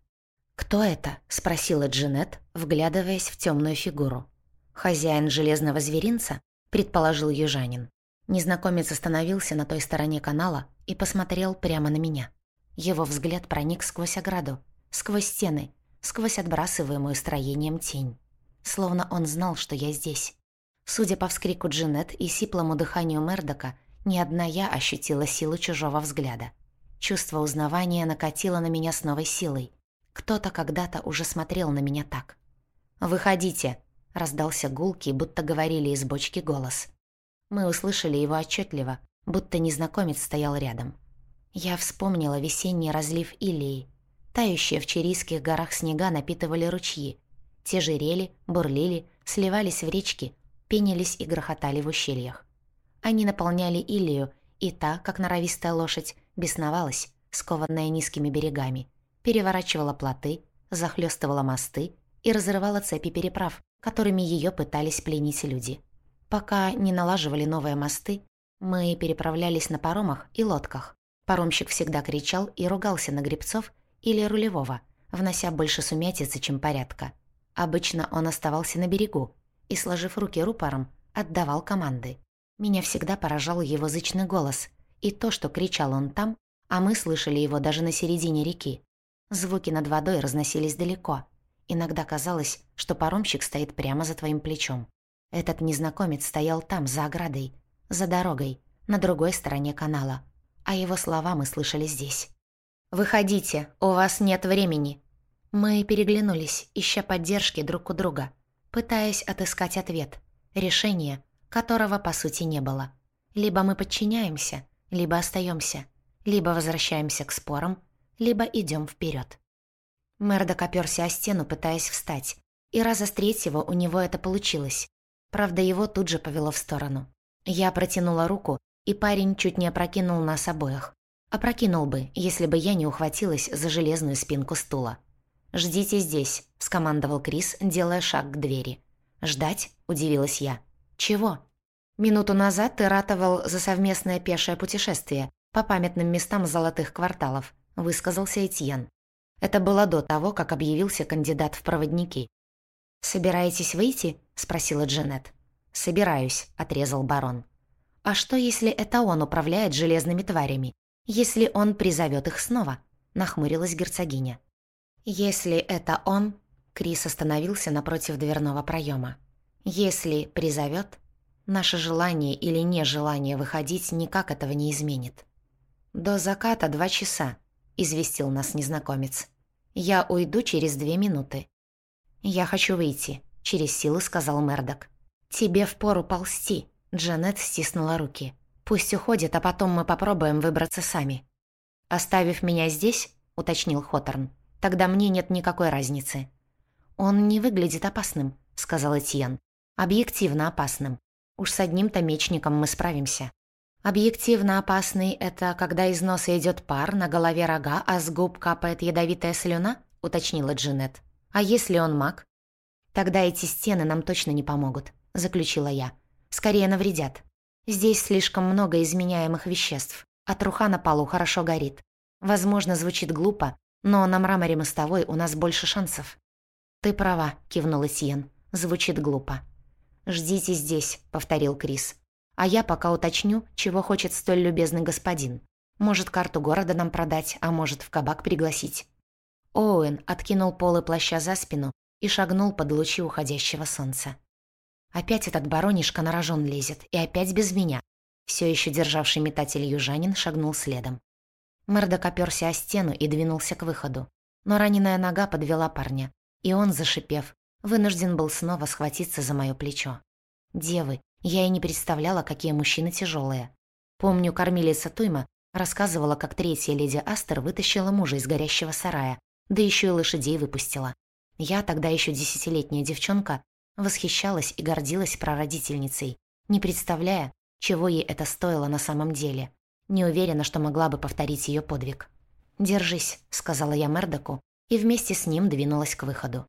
«Кто это?» — спросила Джинет, вглядываясь в темную фигуру. «Хозяин железного зверинца?» — предположил южанин. Незнакомец остановился на той стороне канала и посмотрел прямо на меня. Его взгляд проник сквозь ограду, сквозь стены, сквозь отбрасываемую строением тень. Словно он знал, что я здесь. Судя по вскрику Джинет и сиплому дыханию Мердока, ни одна я ощутила силу чужого взгляда. Чувство узнавания накатило на меня с новой силой. Кто-то когда-то уже смотрел на меня так. «Выходите!» — раздался гулкий, будто говорили из бочки голос. Мы услышали его отчетливо, будто незнакомец стоял рядом. Я вспомнила весенний разлив Илии. Тающие в Чирийских горах снега напитывали ручьи. Те жирели, бурлили, сливались в речки, пенились и грохотали в ущельях. Они наполняли Илию, и та, как норовистая лошадь, бесновалась, скованная низкими берегами, переворачивала плоты, захлестывала мосты и разрывала цепи переправ, которыми ее пытались пленить люди. Пока не налаживали новые мосты, мы переправлялись на паромах и лодках. Паромщик всегда кричал и ругался на гребцов или рулевого, внося больше сумятицы, чем порядка. Обычно он оставался на берегу и, сложив руки рупором, отдавал команды. Меня всегда поражал его зычный голос и то, что кричал он там, а мы слышали его даже на середине реки. Звуки над водой разносились далеко. Иногда казалось, что паромщик стоит прямо за твоим плечом. Этот незнакомец стоял там, за оградой, за дорогой, на другой стороне канала. А его слова мы слышали здесь. «Выходите, у вас нет времени». Мы переглянулись, ища поддержки друг у друга, пытаясь отыскать ответ, решение, которого по сути не было. Либо мы подчиняемся, либо остаемся, либо возвращаемся к спорам, либо идем вперед. Мэрдок оперся о стену, пытаясь встать, и раза с третьего у него это получилось. Правда, его тут же повело в сторону. Я протянула руку, и парень чуть не опрокинул нас обоих. Опрокинул бы, если бы я не ухватилась за железную спинку стула. «Ждите здесь», — скомандовал Крис, делая шаг к двери. «Ждать?» — удивилась я. «Чего?» «Минуту назад ты ратовал за совместное пешее путешествие по памятным местам золотых кварталов», — высказался Этьен. Это было до того, как объявился кандидат в проводники. «Собираетесь выйти?» — спросила Джанет. «Собираюсь», — отрезал барон. «А что, если это он управляет железными тварями? Если он призовет их снова?» — нахмурилась герцогиня. «Если это он...» — Крис остановился напротив дверного проема. «Если призовет, наше желание или нежелание выходить никак этого не изменит». «До заката два часа», — известил нас незнакомец. «Я уйду через две минуты. «Я хочу выйти», — через силу сказал Мердок. «Тебе впору ползти», — Джанет стиснула руки. «Пусть уходит, а потом мы попробуем выбраться сами». «Оставив меня здесь», — уточнил Хоторн, — «тогда мне нет никакой разницы». «Он не выглядит опасным», — сказал Этьен. «Объективно опасным. Уж с одним-то мечником мы справимся». «Объективно опасный — это когда из носа идет пар, на голове рога, а с губ капает ядовитая слюна?» — уточнила Джинет. А если он маг? Тогда эти стены нам точно не помогут, заключила я. Скорее навредят. Здесь слишком много изменяемых веществ, а труха на полу хорошо горит. Возможно, звучит глупо, но на мраморе мостовой у нас больше шансов. «Ты права», — кивнул Сиен. «Звучит глупо». «Ждите здесь», — повторил Крис. «А я пока уточню, чего хочет столь любезный господин. Может, карту города нам продать, а может, в кабак пригласить». Оуэн откинул полы плаща за спину и шагнул под лучи уходящего солнца. Опять этот баронишка на рожон лезет, и опять без меня. Все еще державший метатель южанин шагнул следом. Мэрдок оперся о стену и двинулся к выходу. Но раненая нога подвела парня, и он, зашипев, вынужден был снова схватиться за мое плечо. Девы, я и не представляла, какие мужчины тяжелые. Помню, кормилица Туйма Рассказывала, как третья леди Астер вытащила мужа из горящего сарая, да еще и лошадей выпустила. Я, тогда еще десятилетняя девчонка, восхищалась и гордилась прародительницей, не представляя, чего ей это стоило на самом деле. Не уверена, что могла бы повторить ее подвиг. «Держись», — сказала я Мердоку, и вместе с ним двинулась к выходу.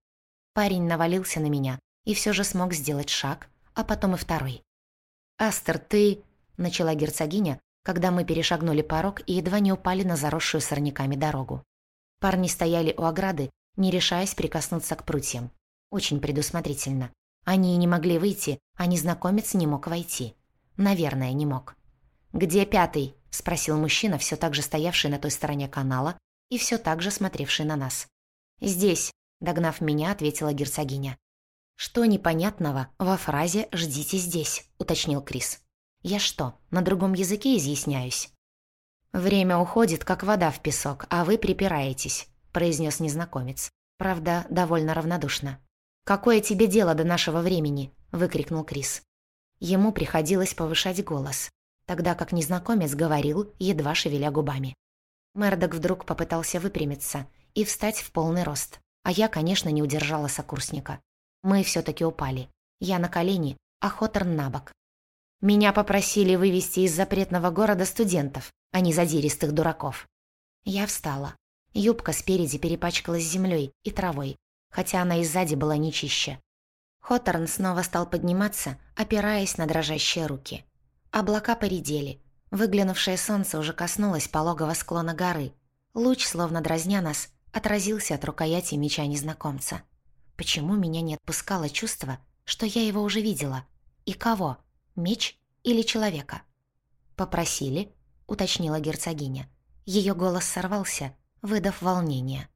Парень навалился на меня и все же смог сделать шаг, а потом и второй. «Астер, ты...» — начала герцогиня, когда мы перешагнули порог и едва не упали на заросшую сорняками дорогу. Парни стояли у ограды, не решаясь прикоснуться к прутьям. Очень предусмотрительно. Они не могли выйти, а незнакомец не мог войти. Наверное, не мог. «Где пятый?» — спросил мужчина, все так же стоявший на той стороне канала и все так же смотревший на нас. «Здесь», — догнав меня, ответила герцогиня. «Что непонятного во фразе «ждите здесь», — уточнил Крис. «Я что, на другом языке изъясняюсь?» «Время уходит, как вода в песок, а вы припираетесь», — произнес незнакомец. Правда, довольно равнодушно. «Какое тебе дело до нашего времени?» — выкрикнул Крис. Ему приходилось повышать голос, тогда как незнакомец говорил, едва шевеля губами. Мердок вдруг попытался выпрямиться и встать в полный рост, а я, конечно, не удержала сокурсника. Мы все таки упали. Я на колени, а Хоторн на бок. Меня попросили вывести из запретного города студентов, а не задиристых дураков. Я встала. Юбка спереди перепачкалась землей и травой, хотя она и сзади была не чище. Хоторн снова стал подниматься, опираясь на дрожащие руки. Облака поредели, Выглянувшее солнце уже коснулось пологого склона горы. Луч, словно дразня нас, отразился от рукояти меча незнакомца. Почему меня не отпускало чувство, что я его уже видела? И кого? Меч или человека? «Попросили?» — уточнила герцогиня. Ее голос сорвался, выдав волнение.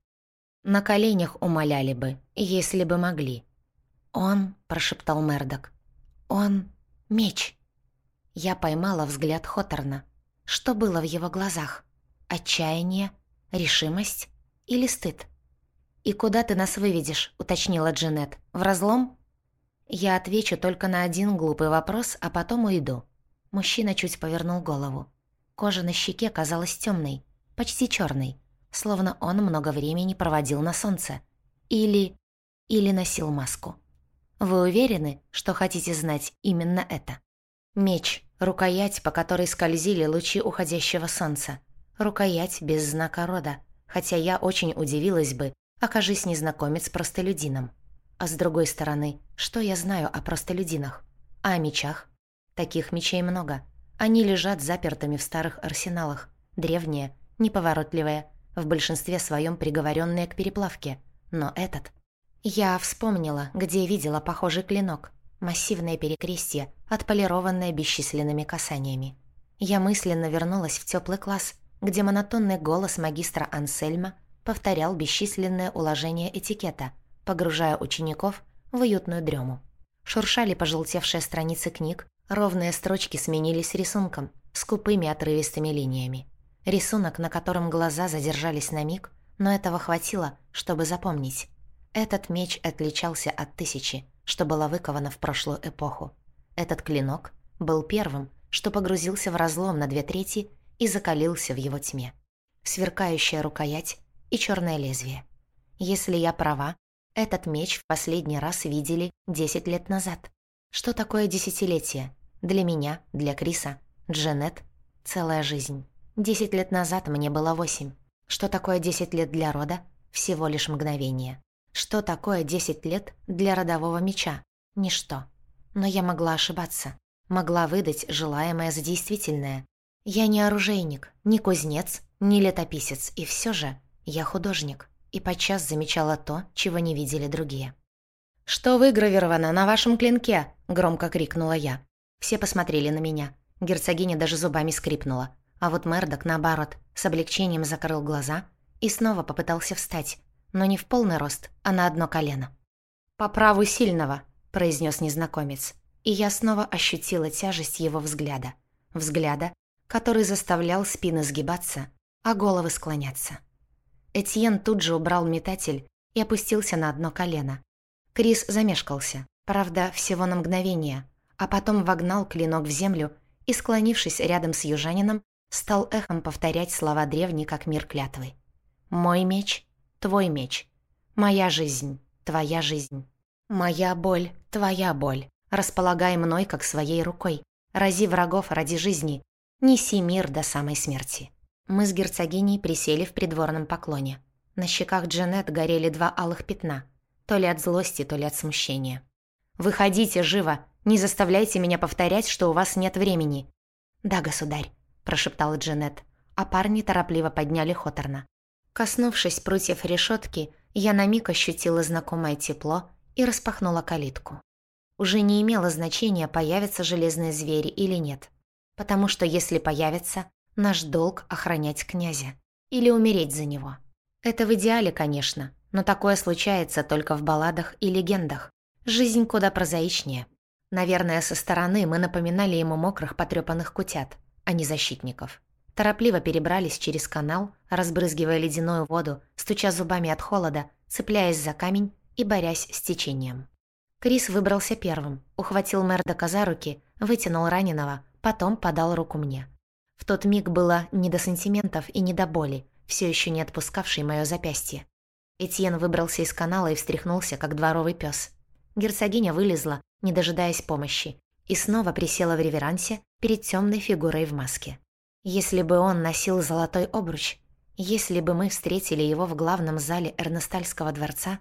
«На коленях умоляли бы, если бы могли». «Он», — прошептал Мердок, — «он... меч». Я поймала взгляд Хоторна. Что было в его глазах? Отчаяние? Решимость? Или стыд? «И куда ты нас выведешь?» — уточнила Джанет. «В разлом?» Я отвечу только на один глупый вопрос, а потом уйду. Мужчина чуть повернул голову. Кожа на щеке казалась темной, почти черной, словно он много времени проводил на солнце. Или... или носил маску. Вы уверены, что хотите знать именно это? Меч, рукоять, по которой скользили лучи уходящего солнца. Рукоять без знака рода, хотя я очень удивилась бы, окажись незнакомец простолюдином. А с другой стороны, что я знаю о простолюдинах? А о мечах? Таких мечей много. Они лежат запертыми в старых арсеналах. Древние, неповоротливые, в большинстве своем приговоренные к переплавке. Но этот... Я вспомнила, где видела похожий клинок. Массивное перекрестие, отполированное бесчисленными касаниями. Я мысленно вернулась в теплый класс, где монотонный голос магистра Ансельма повторял бесчисленное уложение этикета, погружая учеников в уютную дрему. Шуршали пожелтевшие страницы книг, ровные строчки сменились рисунком, скупыми отрывистыми линиями. Рисунок, на котором глаза задержались на миг, но этого хватило, чтобы запомнить. Этот меч отличался от тысячи, что была выкована в прошлую эпоху. Этот клинок был первым, что погрузился в разлом на две трети и закалился в его тьме. Сверкающая рукоять и черное лезвие. Если я права, этот меч в последний раз видели 10 лет назад. Что такое десятилетие? Для меня, для Криса, Джанет — целая жизнь. Десять лет назад мне было восемь. Что такое десять лет для рода? Всего лишь мгновение. Что такое 10 лет для родового меча? Ничто. Но я могла ошибаться. Могла выдать желаемое за действительное. Я не оружейник, не кузнец, не летописец, и все же я художник. И подчас замечала то, чего не видели другие. «Что выгравировано на вашем клинке?» — громко крикнула я. Все посмотрели на меня. Герцогиня даже зубами скрипнула. А вот Мердок, наоборот, с облегчением закрыл глаза и снова попытался встать, но не в полный рост, а на одно колено. «По праву сильного», — произнес незнакомец, и я снова ощутила тяжесть его взгляда. Взгляда, который заставлял спины сгибаться, а головы склоняться. Этьен тут же убрал метатель и опустился на одно колено. Крис замешкался, правда, всего на мгновение, а потом вогнал клинок в землю и, склонившись рядом с южанином, стал эхом повторять слова древней, как мир клятвы. «Мой меч, твой меч. Моя жизнь, твоя жизнь. Моя боль, твоя боль. Располагай мной, как своей рукой. Рази врагов ради жизни. Неси мир до самой смерти». Мы с герцогиней присели в придворном поклоне. На щеках Джанет горели два алых пятна. То ли от злости, то ли от смущения. «Выходите живо! Не заставляйте меня повторять, что у вас нет времени!» «Да, государь», – прошептала Джанет, а парни торопливо подняли Хоторна. Коснувшись прутьев решетки, я на миг ощутила знакомое тепло и распахнула калитку. Уже не имело значения, появятся железные звери или нет. Потому что если появятся, наш долг – охранять князя. Или умереть за него. Это в идеале, конечно, но такое случается только в балладах и легендах. Жизнь куда прозаичнее. Наверное, со стороны мы напоминали ему мокрых потрепанных кутят, а не защитников. Торопливо перебрались через канал, разбрызгивая ледяную воду, стуча зубами от холода, цепляясь за камень и борясь с течением. Крис выбрался первым, ухватил Мердока за руки, вытянул раненого, потом подал руку мне. В тот миг было не до сантиментов и не до боли, все еще не отпускавший мое запястье. Этьен выбрался из канала и встряхнулся, как дворовый пес. Герцогиня вылезла, не дожидаясь помощи, и снова присела в реверансе перед темной фигурой в маске. Если бы он носил золотой обруч, если бы мы встретили его в главном зале Эрнестальского дворца,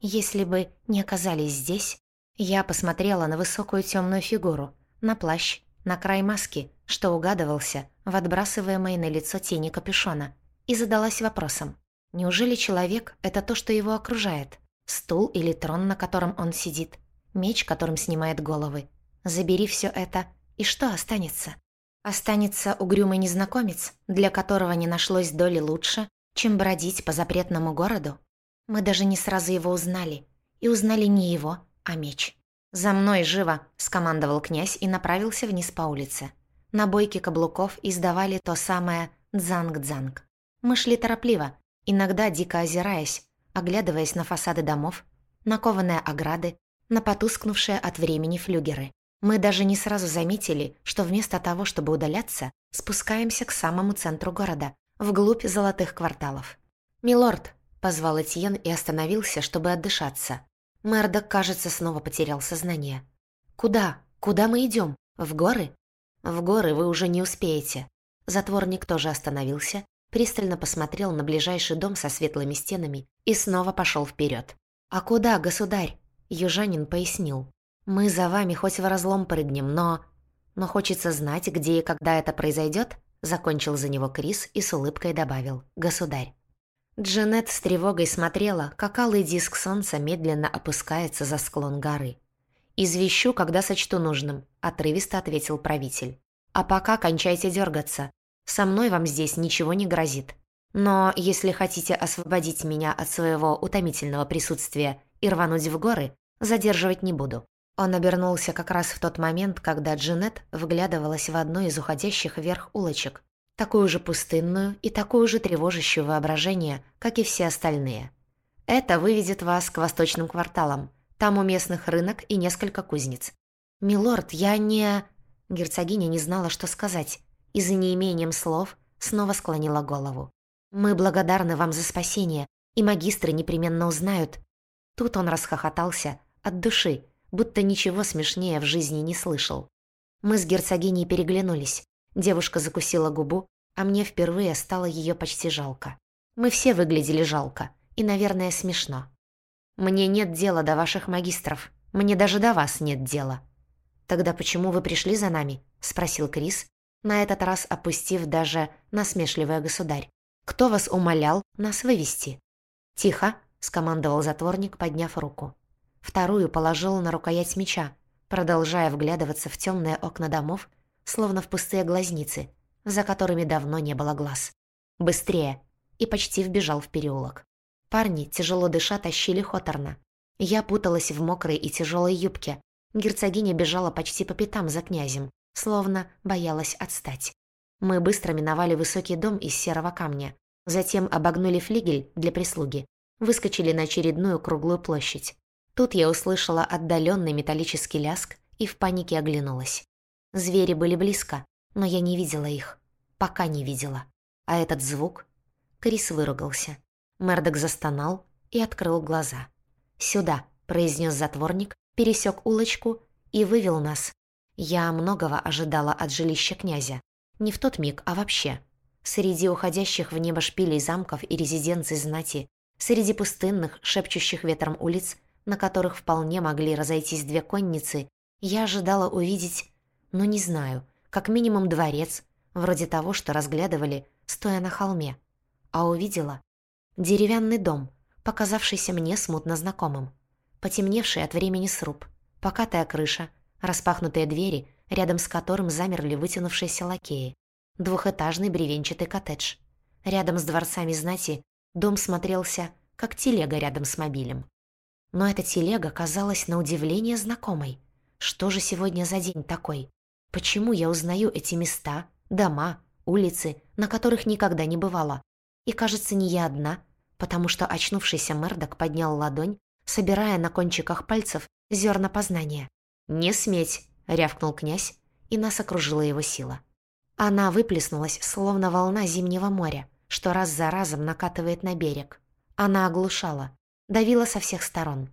если бы не оказались здесь, я посмотрела на высокую темную фигуру, на плащ, на край маски, что угадывался в отбрасываемой на лицо тени капюшона, и задалась вопросом. Неужели человек — это то, что его окружает? Стул или трон, на котором он сидит? Меч, которым снимает головы? Забери все это, и что останется? Останется угрюмый незнакомец, для которого не нашлось доли лучше, чем бродить по запретному городу? Мы даже не сразу его узнали. И узнали не его, а меч. «За мной, живо!» – скомандовал князь и направился вниз по улице. На бойке каблуков издавали то самое «дзанг-дзанг». Мы шли торопливо, иногда дико озираясь, оглядываясь на фасады домов, на кованые ограды, на потускнувшие от времени флюгеры. Мы даже не сразу заметили, что вместо того, чтобы удаляться, спускаемся к самому центру города, вглубь золотых кварталов. «Милорд!» — позвал Этьен и остановился, чтобы отдышаться. Мэрдок, кажется, снова потерял сознание. «Куда? Куда мы идем? В горы?» «В горы вы уже не успеете». Затворник тоже остановился, пристально посмотрел на ближайший дом со светлыми стенами и снова пошел вперед. «А куда, государь?» Южанин пояснил. «Мы за вами хоть в разлом прыгнем, но...» «Но хочется знать, где и когда это произойдет», закончил за него Крис и с улыбкой добавил «Государь». Джанет с тревогой смотрела, как алый диск солнца медленно опускается за склон горы. «Извещу, когда сочту нужным», — отрывисто ответил правитель. «А пока кончайте дергаться. Со мной вам здесь ничего не грозит. Но если хотите освободить меня от своего утомительного присутствия и рвануть в горы, задерживать не буду. Он обернулся как раз в тот момент, когда Джанет вглядывалась в одну из уходящих вверх улочек, такую же пустынную и такую же тревожащую воображение, как и все остальные. Это выведет вас к восточным кварталам. Там у местных рынок и несколько кузнец. «Милорд, я не...» Герцогиня не знала, что сказать, и за неимением слов снова склонила голову. «Мы благодарны вам за спасение, и магистры непременно узнают». Тут он расхохотался от души, будто ничего смешнее в жизни не слышал. Мы с герцогиней переглянулись. Девушка закусила губу, а мне впервые стало ее почти жалко. Мы все выглядели жалко и, наверное, смешно. «Мне нет дела до ваших магистров. Мне даже до вас нет дела». «Тогда почему вы пришли за нами?» — спросил Крис, на этот раз опустив даже насмешливый государь. «Кто вас умолял нас вывести?» «Тихо!» — скомандовал затворник, подняв руку. Вторую положил на рукоять меча, продолжая вглядываться в темные окна домов, словно в пустые глазницы, за которыми давно не было глаз. «Быстрее!» и почти вбежал в переулок. Парни, тяжело дыша, тащили Хоторна. Я путалась в мокрой и тяжелой юбке. Герцогиня бежала почти по пятам за князем, словно боялась отстать. Мы быстро миновали высокий дом из серого камня, затем обогнули флигель для прислуги, выскочили на очередную круглую площадь. Тут я услышала отдаленный металлический ляск и в панике оглянулась. Звери были близко, но я не видела их. Пока не видела. А этот звук... Крис выругался. Мердок застонал и открыл глаза. «Сюда», — произнес затворник, пересек улочку и вывел нас. Я многого ожидала от жилища князя. Не в тот миг, а вообще. Среди уходящих в небо шпилей замков и резиденций знати, среди пустынных, шепчущих ветром улиц, на которых вполне могли разойтись две конницы, я ожидала увидеть, ну не знаю, как минимум дворец, вроде того, что разглядывали, стоя на холме. А увидела деревянный дом, показавшийся мне смутно знакомым. Потемневший от времени сруб, покатая крыша, распахнутые двери, рядом с которым замерли вытянувшиеся лакеи, двухэтажный бревенчатый коттедж. Рядом с дворцами знати дом смотрелся, как телега рядом с мобилем. Но эта телега казалась на удивление знакомой. Что же сегодня за день такой? Почему я узнаю эти места, дома, улицы, на которых никогда не бывала? И кажется, не я одна, потому что очнувшийся Мердок поднял ладонь, собирая на кончиках пальцев зерна познания. «Не сметь!» — рявкнул князь, и нас окружила его сила. Она выплеснулась, словно волна зимнего моря, что раз за разом накатывает на берег. Она оглушала, давила со всех сторон.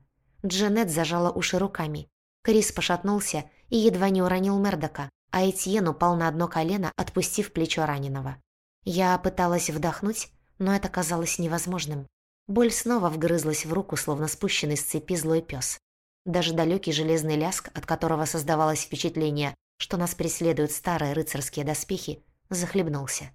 Джанет зажала уши руками. Крис пошатнулся и едва не уронил Мердока, а Этьен упал на одно колено, отпустив плечо раненого. Я пыталась вдохнуть, но это казалось невозможным. Боль снова вгрызлась в руку, словно спущенный с цепи злой пес. Даже далекий железный ляск, от которого создавалось впечатление, что нас преследуют старые рыцарские доспехи, захлебнулся.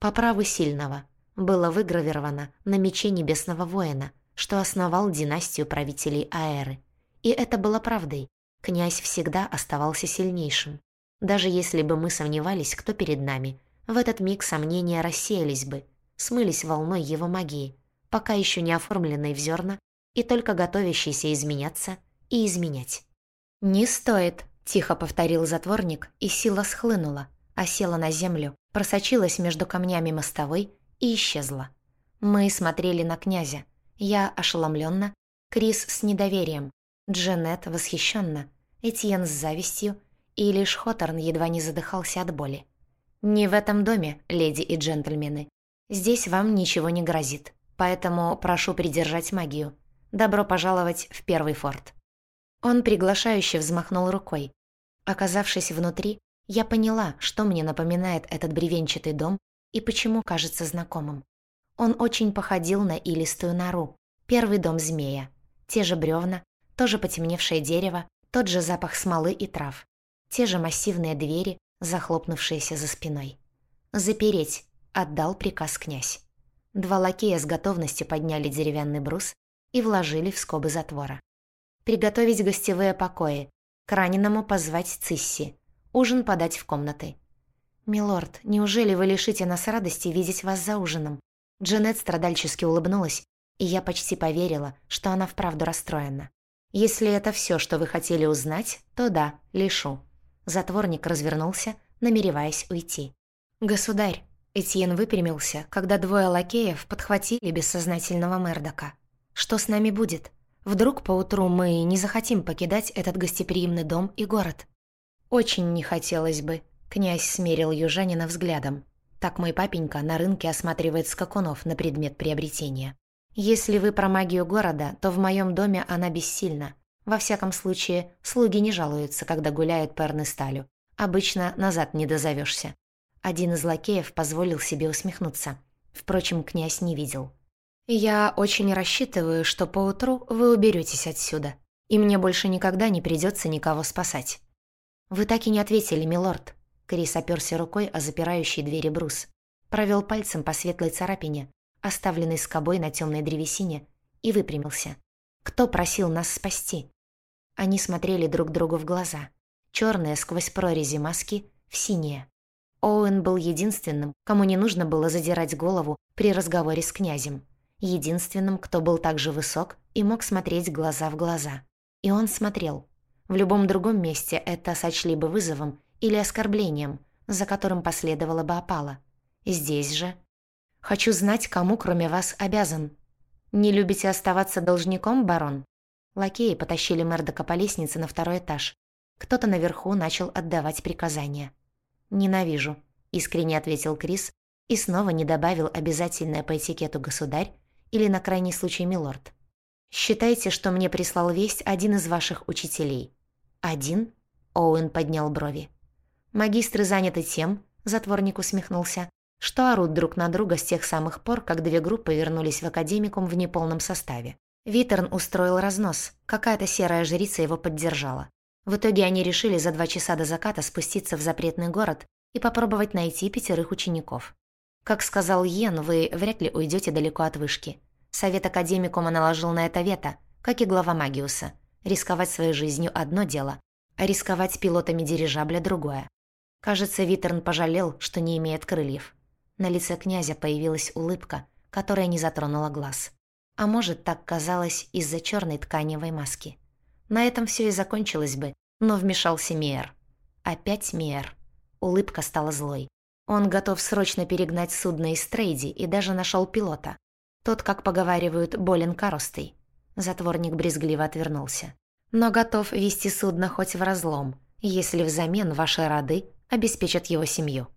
По праву сильного было выгравировано на мече небесного воина, что основал династию правителей Аэры. И это было правдой. Князь всегда оставался сильнейшим. Даже если бы мы сомневались, кто перед нами, в этот миг сомнения рассеялись бы, смылись волной его магии, пока еще не оформленной в зерна и только готовящейся изменяться и изменять. «Не стоит», — тихо повторил затворник, и сила схлынула, осела на землю, просочилась между камнями мостовой и исчезла. Мы смотрели на князя. Я ошеломленно, Крис с недоверием, Джанет восхищенно, Этьен с завистью, и лишь Хоторн едва не задыхался от боли. «Не в этом доме, леди и джентльмены. Здесь вам ничего не грозит, поэтому прошу придержать магию. Добро пожаловать в первый форт». Он приглашающе взмахнул рукой. Оказавшись внутри, я поняла, что мне напоминает этот бревенчатый дом и почему кажется знакомым. Он очень походил на илистую нору, первый дом змея. Те же бревна, то же потемневшее дерево, тот же запах смолы и трав. Те же массивные двери, захлопнувшиеся за спиной. «Запереть», — отдал приказ князь. Два лакея с готовностью подняли деревянный брус и вложили в скобы затвора. Приготовить гостевые покои, к раненому позвать Цисси, ужин подать в комнаты. «Милорд, неужели вы лишите нас радости видеть вас за ужином?» Джанет страдальчески улыбнулась, и я почти поверила, что она вправду расстроена. «Если это все, что вы хотели узнать, то да, лишу». Затворник развернулся, намереваясь уйти. «Государь!» Этьен выпрямился, когда двое лакеев подхватили бессознательного Мердока. «Что с нами будет? Вдруг поутру мы не захотим покидать этот гостеприимный дом и город?» «Очень не хотелось бы», — князь смерил южанина взглядом. Так мой папенька на рынке осматривает скакунов на предмет приобретения. Если вы про магию города, то в моем доме она бессильна. Во всяком случае, слуги не жалуются, когда гуляют по Эрнесталю. Обычно назад не дозовешься. Один из лакеев позволил себе усмехнуться. Впрочем, князь не видел. «Я очень рассчитываю, что поутру вы уберетесь отсюда, и мне больше никогда не придется никого спасать». «Вы так и не ответили, милорд». Крис оперся рукой о запирающей двери брус. Провел пальцем по светлой царапине, оставленный скобой на темной древесине, и выпрямился. «Кто просил нас спасти?» Они смотрели друг другу в глаза. Черные сквозь прорези маски, в синие. Оуэн был единственным, кому не нужно было задирать голову при разговоре с князем. Единственным, кто был так же высок и мог смотреть глаза в глаза. И он смотрел. В любом другом месте это сочли бы вызовом или оскорблением, за которым последовала бы опала. Здесь же Хочу знать, кому, кроме вас, обязан. Не любите оставаться должником, барон?» Лакеи потащили Мердока по лестнице на второй этаж. Кто-то наверху начал отдавать приказания. «Ненавижу», — искренне ответил Крис и снова не добавил обязательное по этикету «государь» или на крайний случай «милорд». «Считайте, что мне прислал весть один из ваших учителей». «Один?» — Оуэн поднял брови. «Магистры заняты тем», — затворник усмехнулся, что орут друг на друга с тех самых пор, как две группы вернулись в академикум в неполном составе. Витерн устроил разнос, какая-то серая жрица его поддержала. В итоге они решили за два часа до заката спуститься в запретный город и попробовать найти пятерых учеников. Как сказал Йен, вы вряд ли уйдете далеко от вышки. Совет академикума наложил на это вето, как и глава Магиуса. Рисковать своей жизнью – одно дело, а рисковать пилотами дирижабля – другое. Кажется, Витерн пожалел, что не имеет крыльев. На лице князя появилась улыбка, которая не затронула глаз. А может, так казалось из-за черной тканевой маски. На этом все и закончилось бы, но вмешался Миэр. Опять Миэр. Улыбка стала злой. Он готов срочно перегнать судно из Трейди и даже нашел пилота. Тот, как поговаривают, болен коростой. Затворник брезгливо отвернулся. Но готов вести судно хоть в разлом, если взамен ваши роды обеспечат его семью.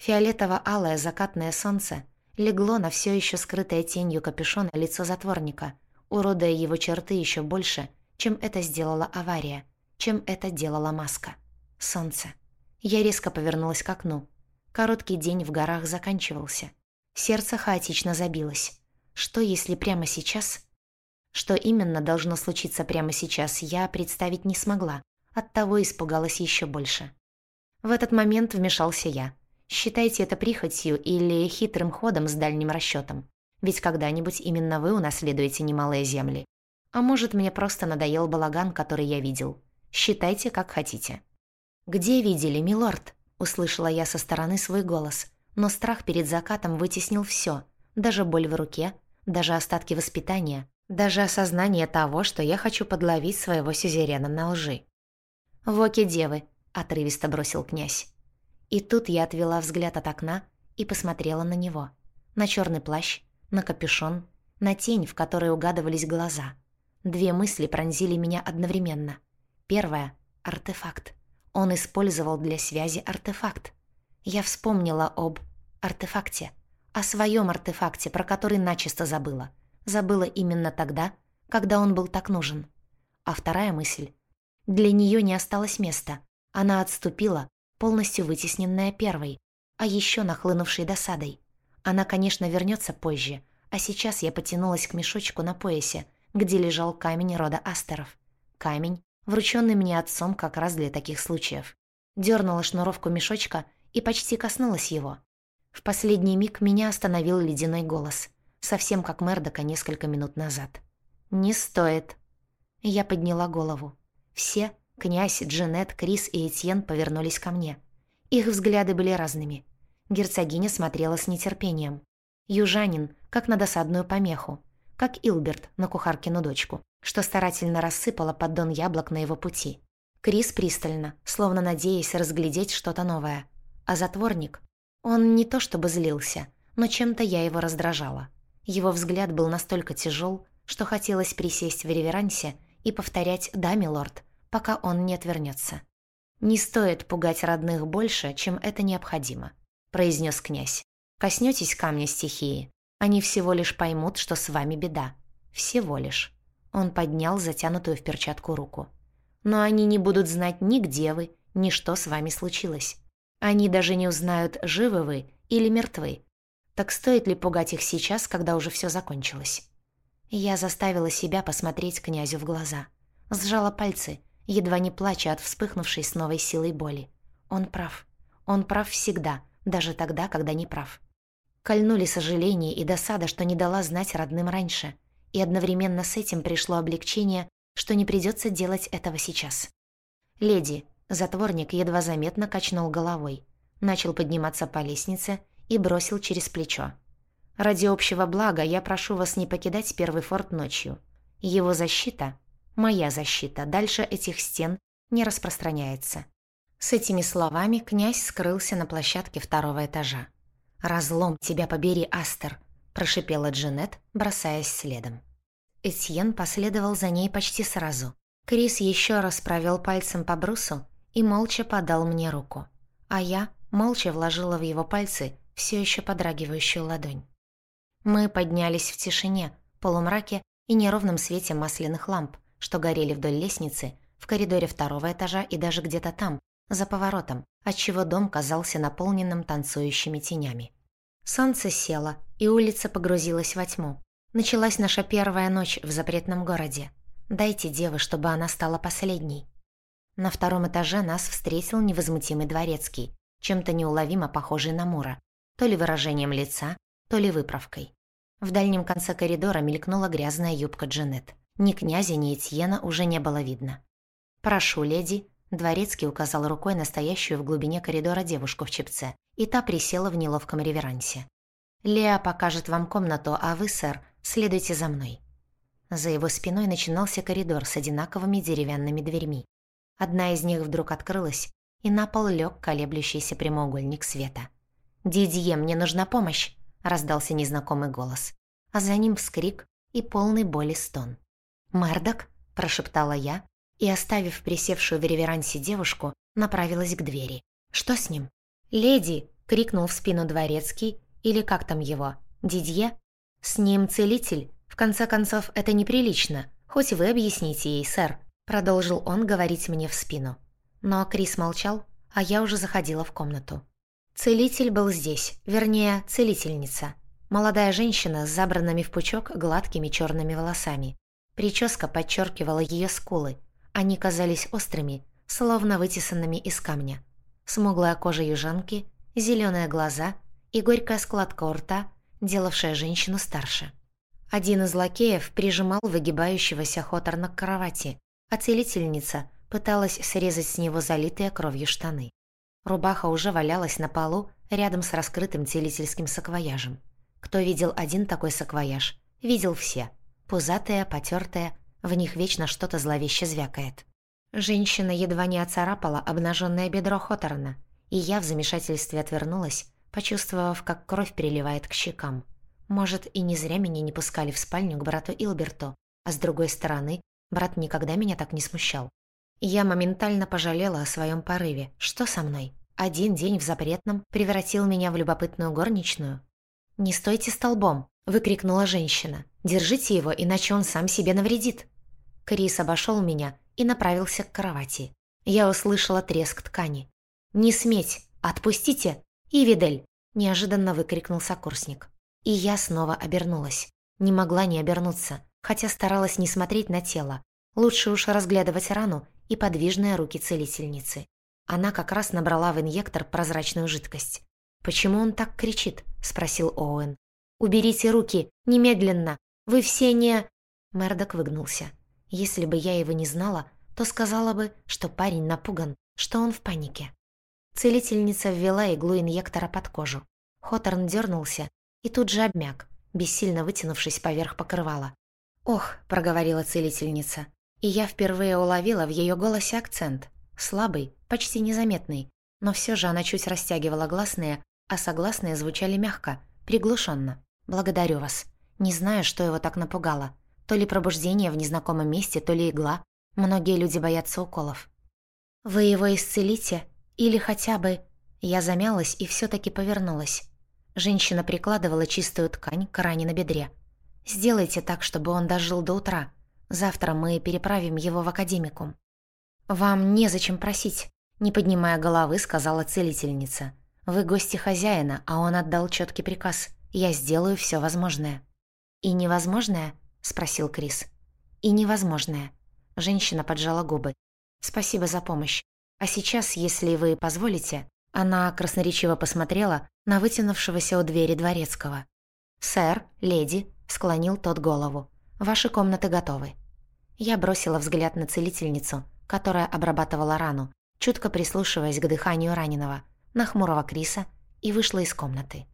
Фиолетово-алое закатное солнце легло на все еще скрытое тенью капюшона лицо затворника, уродуя его черты еще больше, чем это сделала авария, чем это делала маска. Солнце. Я резко повернулась к окну. Короткий день в горах заканчивался. Сердце хаотично забилось. Что, если прямо сейчас... Что именно должно случиться прямо сейчас, я представить не смогла. Оттого испугалась еще больше. В этот момент вмешался я. Считайте это прихотью или хитрым ходом с дальним расчетом. Ведь когда-нибудь именно вы унаследуете немалые земли. А может, мне просто надоел балаган, который я видел. Считайте, как хотите. «Где видели, милорд?» – услышала я со стороны свой голос. Но страх перед закатом вытеснил все, даже боль в руке, даже остатки воспитания, даже осознание того, что я хочу подловить своего сюзерена на лжи. «В оке девы», – отрывисто бросил князь. И тут я отвела взгляд от окна и посмотрела на него. На черный плащ, на капюшон, на тень, в которой угадывались глаза. Две мысли пронзили меня одновременно. Первая — артефакт. Он использовал для связи артефакт. Я вспомнила об артефакте. О своем артефакте, про который начисто забыла. Забыла именно тогда, когда он был так нужен. А вторая мысль. Для нее не осталось места. Она отступила, полностью вытесненная первой, а еще нахлынувшей досадой. Она, конечно, вернется позже, а сейчас я потянулась к мешочку на поясе, где лежал камень рода Астеров. Камень, врученный мне отцом как раз для таких случаев. Дернула шнуровку мешочка и почти коснулась его. В последний миг меня остановил ледяной голос, совсем как Мердока несколько минут назад. «Не стоит». Я подняла голову. Все, Князь, Джанет, Крис и Этьен повернулись ко мне. Их взгляды были разными. Герцогиня смотрела с нетерпением. Южанин, как на досадную помеху. Как Илберт на кухаркину дочку, что старательно рассыпала поддон яблок на его пути. Крис пристально, словно надеясь разглядеть что-то новое. А затворник? Он не то чтобы злился, но чем-то я его раздражала. Его взгляд был настолько тяжел, что хотелось присесть в реверансе и повторять «Да, милорд», пока он не отвернется. «Не стоит пугать родных больше, чем это необходимо», – произнес князь. «Коснетесь камня стихии, они всего лишь поймут, что с вами беда. Всего лишь». Он поднял затянутую в перчатку руку. «Но они не будут знать ни где вы, ни что с вами случилось. Они даже не узнают, живы вы или мертвы. Так стоит ли пугать их сейчас, когда уже все закончилось?» Я заставила себя посмотреть князю в глаза. Сжала пальцы – едва не плача от вспыхнувшей с новой силой боли. Он прав. Он прав всегда, даже тогда, когда не прав. Кольнули сожаление и досада, что не дала знать родным раньше, и одновременно с этим пришло облегчение, что не придется делать этого сейчас. «Леди», затворник едва заметно качнул головой, начал подниматься по лестнице и бросил через плечо. «Ради общего блага я прошу вас не покидать первый форт ночью. Его защита Моя защита дальше этих стен не распространяется. С этими словами князь скрылся на площадке второго этажа. «Разлом тебя побери, Астер!» – прошипела Джанет, бросаясь следом. Этьен последовал за ней почти сразу. Крис еще раз провел пальцем по брусу и молча подал мне руку. А я, молча вложила в его пальцы все еще подрагивающую ладонь. Мы поднялись в тишине, полумраке и неровном свете масляных ламп, что горели вдоль лестницы, в коридоре второго этажа и даже где-то там, за поворотом, отчего дом казался наполненным танцующими тенями. Солнце село, и улица погрузилась во тьму. Началась наша первая ночь в запретном городе. Дайте девы, чтобы она стала последней. На втором этаже нас встретил невозмутимый дворецкий, чем-то неуловимо похожий на Мура, то ли выражением лица, то ли выправкой. В дальнем конце коридора мелькнула грязная юбка Джанет. Ни князя, ни Этьена уже не было видно. «Прошу, леди», — дворецкий указал рукой настоящую в глубине коридора девушку в чепце, и та присела в неловком реверансе. «Леа покажет вам комнату, а вы, сэр, следуйте за мной». За его спиной начинался коридор с одинаковыми деревянными дверьми. Одна из них вдруг открылась, и на пол лег колеблющийся прямоугольник света. «Дидье, мне нужна помощь!» — раздался незнакомый голос. А за ним вскрик и полный боли стон. «Мэрдок?» — прошептала я, и, оставив присевшую в реверансе девушку, направилась к двери. «Что с ним?» «Леди!» — крикнул в спину дворецкий, или как там его, Дидье? «С ним целитель. В конце концов, это неприлично. Хоть вы объясните ей, сэр», — продолжил он говорить мне в спину. Но Крис молчал, а я уже заходила в комнату. Целитель был здесь, вернее, целительница. Молодая женщина с забранными в пучок гладкими черными волосами. Прическа подчеркивала ее скулы. Они казались острыми, словно вытесанными из камня. Смуглая кожа южанки, зеленые глаза и горькая складка у рта, делавшая женщину старше. Один из лакеев прижимал выгибающегося Хоторна к кровати, а целительница пыталась срезать с него залитые кровью штаны. Рубаха уже валялась на полу рядом с раскрытым целительским саквояжем. Кто видел один такой саквояж, видел все. Пузатые, потертые, в них вечно что-то зловеще звякает. Женщина едва не оцарапала обнаженное бедро Хоторна, и я в замешательстве отвернулась, почувствовав, как кровь переливает к щекам. Может, и не зря меня не пускали в спальню к брату Илберту, а с другой стороны, брат никогда меня так не смущал. Я моментально пожалела о своем порыве. Что со мной? Один день в запретном превратил меня в любопытную горничную. «Не стойте столбом!» – выкрикнула женщина. «Держите его, иначе он сам себе навредит!» Крис обошел меня и направился к кровати. Я услышала треск ткани. «Не сметь! Отпустите! Ивидель!» – неожиданно выкрикнул сокурсник. И я снова обернулась. Не могла не обернуться, хотя старалась не смотреть на тело. Лучше уж разглядывать рану и подвижные руки целительницы. Она как раз набрала в инъектор прозрачную жидкость. «Почему он так кричит?» – спросил Оуэн. «Уберите руки! Немедленно! Вы все не...» Мердок выгнулся. Если бы я его не знала, то сказала бы, что парень напуган, что он в панике. Целительница ввела иглу инъектора под кожу. Хоторн дернулся и тут же обмяк, бессильно вытянувшись поверх покрывала. «Ох», — проговорила целительница, и я впервые уловила в ее голосе акцент. Слабый, почти незаметный, но все же она чуть растягивала гласные, а согласные звучали мягко, приглушенно. «Благодарю вас. Не знаю, что его так напугало. То ли пробуждение в незнакомом месте, то ли игла. Многие люди боятся уколов». «Вы его исцелите? Или хотя бы...» Я замялась и все таки повернулась. Женщина прикладывала чистую ткань к ране на бедре. «Сделайте так, чтобы он дожил до утра. Завтра мы переправим его в академикум». «Вам незачем просить», — не поднимая головы, сказала целительница. «Вы гости хозяина, а он отдал четкий приказ. Я сделаю все возможное». «И невозможное?» — спросил Крис. «И невозможное». Женщина поджала губы. «Спасибо за помощь. А сейчас, если вы позволите...» Она красноречиво посмотрела на вытянувшегося у двери дворецкого. «Сэр, леди», — склонил тот голову. «Ваши комнаты готовы». Я бросила взгляд на целительницу, которая обрабатывала рану, чутко прислушиваясь к дыханию раненого, на хмурого Криса и вышла из комнаты.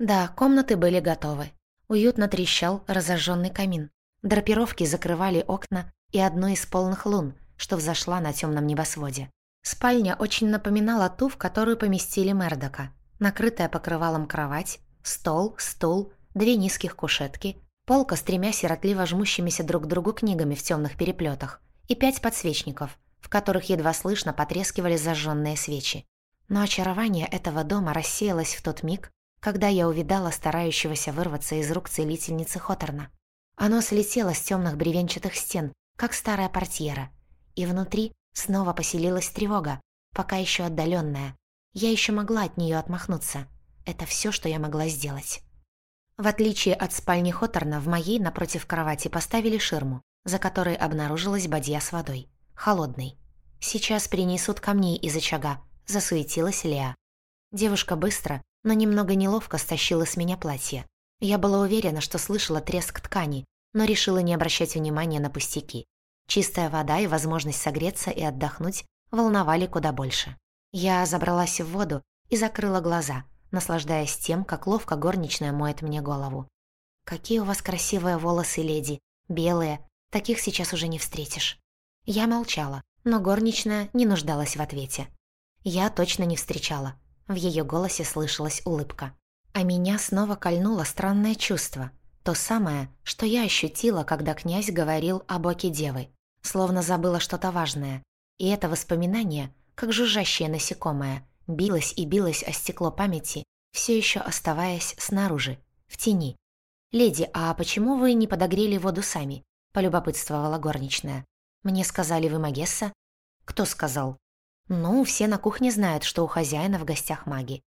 Да, комнаты были готовы. Уютно трещал разожженный камин. Драпировки закрывали окна и одну из полных лун, что взошла на темном небосводе. Спальня очень напоминала ту, в которую поместили Мердока. Накрытая покрывалом кровать, стол, стул, две низких кушетки, полка с тремя сиротливо жмущимися друг к другу книгами в темных переплетах и пять подсвечников, в которых едва слышно потрескивали зажженные свечи. Но очарование этого дома рассеялось в тот миг, когда я увидала старающегося вырваться из рук целительницы Хоторна. Оно слетело с темных бревенчатых стен, как старая портьера, и внутри снова поселилась тревога, пока еще отдаленная. Я еще могла от нее отмахнуться. Это все, что я могла сделать. В отличие от спальни Хоторна, в моей напротив кровати поставили ширму, за которой обнаружилась бадья с водой. Холодной. «Сейчас принесут камней из очага», — засуетилась Леа. Девушка быстро, но немного неловко стащила с меня платье. Я была уверена, что слышала треск ткани, но решила не обращать внимания на пустяки. Чистая вода и возможность согреться и отдохнуть волновали куда больше. Я забралась в воду и закрыла глаза, наслаждаясь тем, как ловко горничная моет мне голову. «Какие у вас красивые волосы, леди! Белые, таких сейчас уже не встретишь». Я молчала, но горничная не нуждалась в ответе. Я точно не встречала. В ее голосе слышалась улыбка. А меня снова кольнуло странное чувство. То самое, что я ощутила, когда князь говорил о боке девы. Словно забыла что-то важное. И это воспоминание, как жужжащее насекомое, билось и билось о стекло памяти, все еще оставаясь снаружи, в тени. «Леди, а почему вы не подогрели воду сами?» – полюбопытствовала горничная. «Мне сказали, вы Магесса?» «Кто сказал?» «Ну, все на кухне знают, что у хозяина в гостях маги».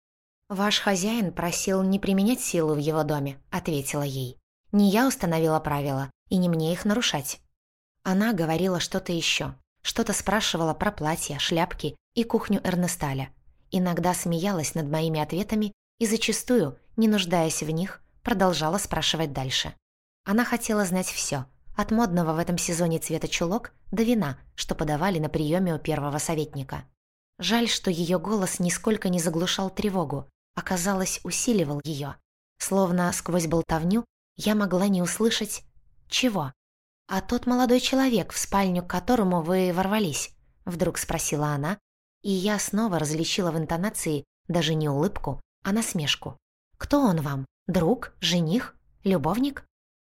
«Ваш хозяин просил не применять силу в его доме», – ответила ей. «Не я установила правила, и не мне их нарушать». Она говорила что-то еще, что-то спрашивала про платья, шляпки и кухню Эрнесталя. Иногда смеялась над моими ответами и зачастую, не нуждаясь в них, продолжала спрашивать дальше. Она хотела знать все, от модного в этом сезоне цвета чулок до вина, что подавали на приеме у первого советника. Жаль, что ее голос нисколько не заглушал тревогу, а, казалось, усиливал ее. Словно сквозь болтовню я могла не услышать «Чего?» «А тот молодой человек, в спальню к которому вы ворвались?» — вдруг спросила она, и я снова различила в интонации даже не улыбку, а насмешку. «Кто он вам? Друг? Жених? Любовник?»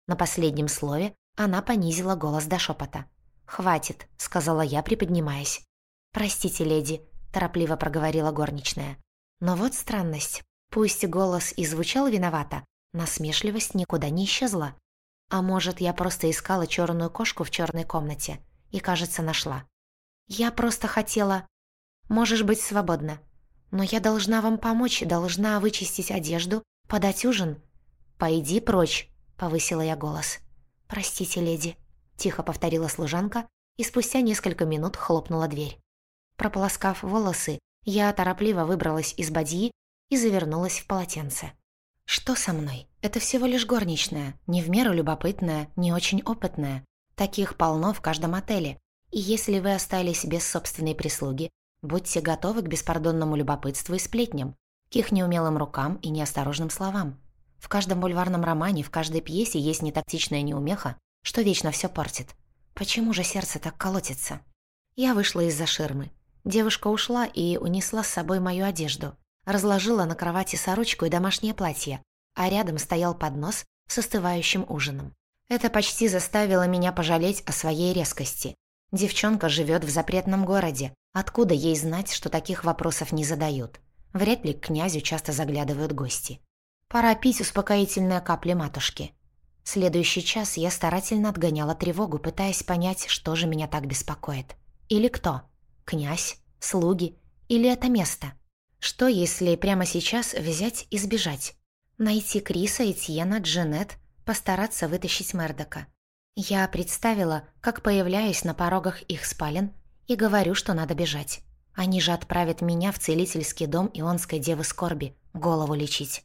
На последнем слове она понизила голос до шепота. «Хватит», — сказала я, приподнимаясь. «Простите, леди», — торопливо проговорила горничная. Но вот странность. Пусть голос и звучал виновато, насмешливость никуда не исчезла. А может, я просто искала черную кошку в черной комнате и, кажется, нашла. Я просто хотела... Можешь быть свободна. Но я должна вам помочь, должна вычистить одежду, подать ужин. «Пойди прочь», — повысила я голос. «Простите, леди», — тихо повторила служанка и спустя несколько минут хлопнула дверь. Прополоскав волосы, я торопливо выбралась из бадьи и завернулась в полотенце. «Что со мной? Это всего лишь горничная, не в меру любопытная, не очень опытная. Таких полно в каждом отеле. И если вы остались без собственной прислуги, будьте готовы к беспардонному любопытству и сплетням, к их неумелым рукам и неосторожным словам. В каждом бульварном романе, в каждой пьесе есть нетактичная неумеха, что вечно все портит. Почему же сердце так колотится? Я вышла из-за ширмы. Девушка ушла и унесла с собой мою одежду. Разложила на кровати сорочку и домашнее платье, а рядом стоял поднос с остывающим ужином. Это почти заставило меня пожалеть о своей резкости. Девчонка живет в запретном городе. Откуда ей знать, что таких вопросов не задают? Вряд ли к князю часто заглядывают гости. Пора пить успокоительные капли матушки. Следующий час я старательно отгоняла тревогу, пытаясь понять, что же меня так беспокоит. Или кто? Князь? Слуги? Или это место? Что, если прямо сейчас взять и сбежать? Найти Криса, Этьена, Джанет, постараться вытащить Мердока. Я представила, как появляюсь на порогах их спален и говорю, что надо бежать. Они же отправят меня в целительский дом Ионской Девы Скорби, голову лечить.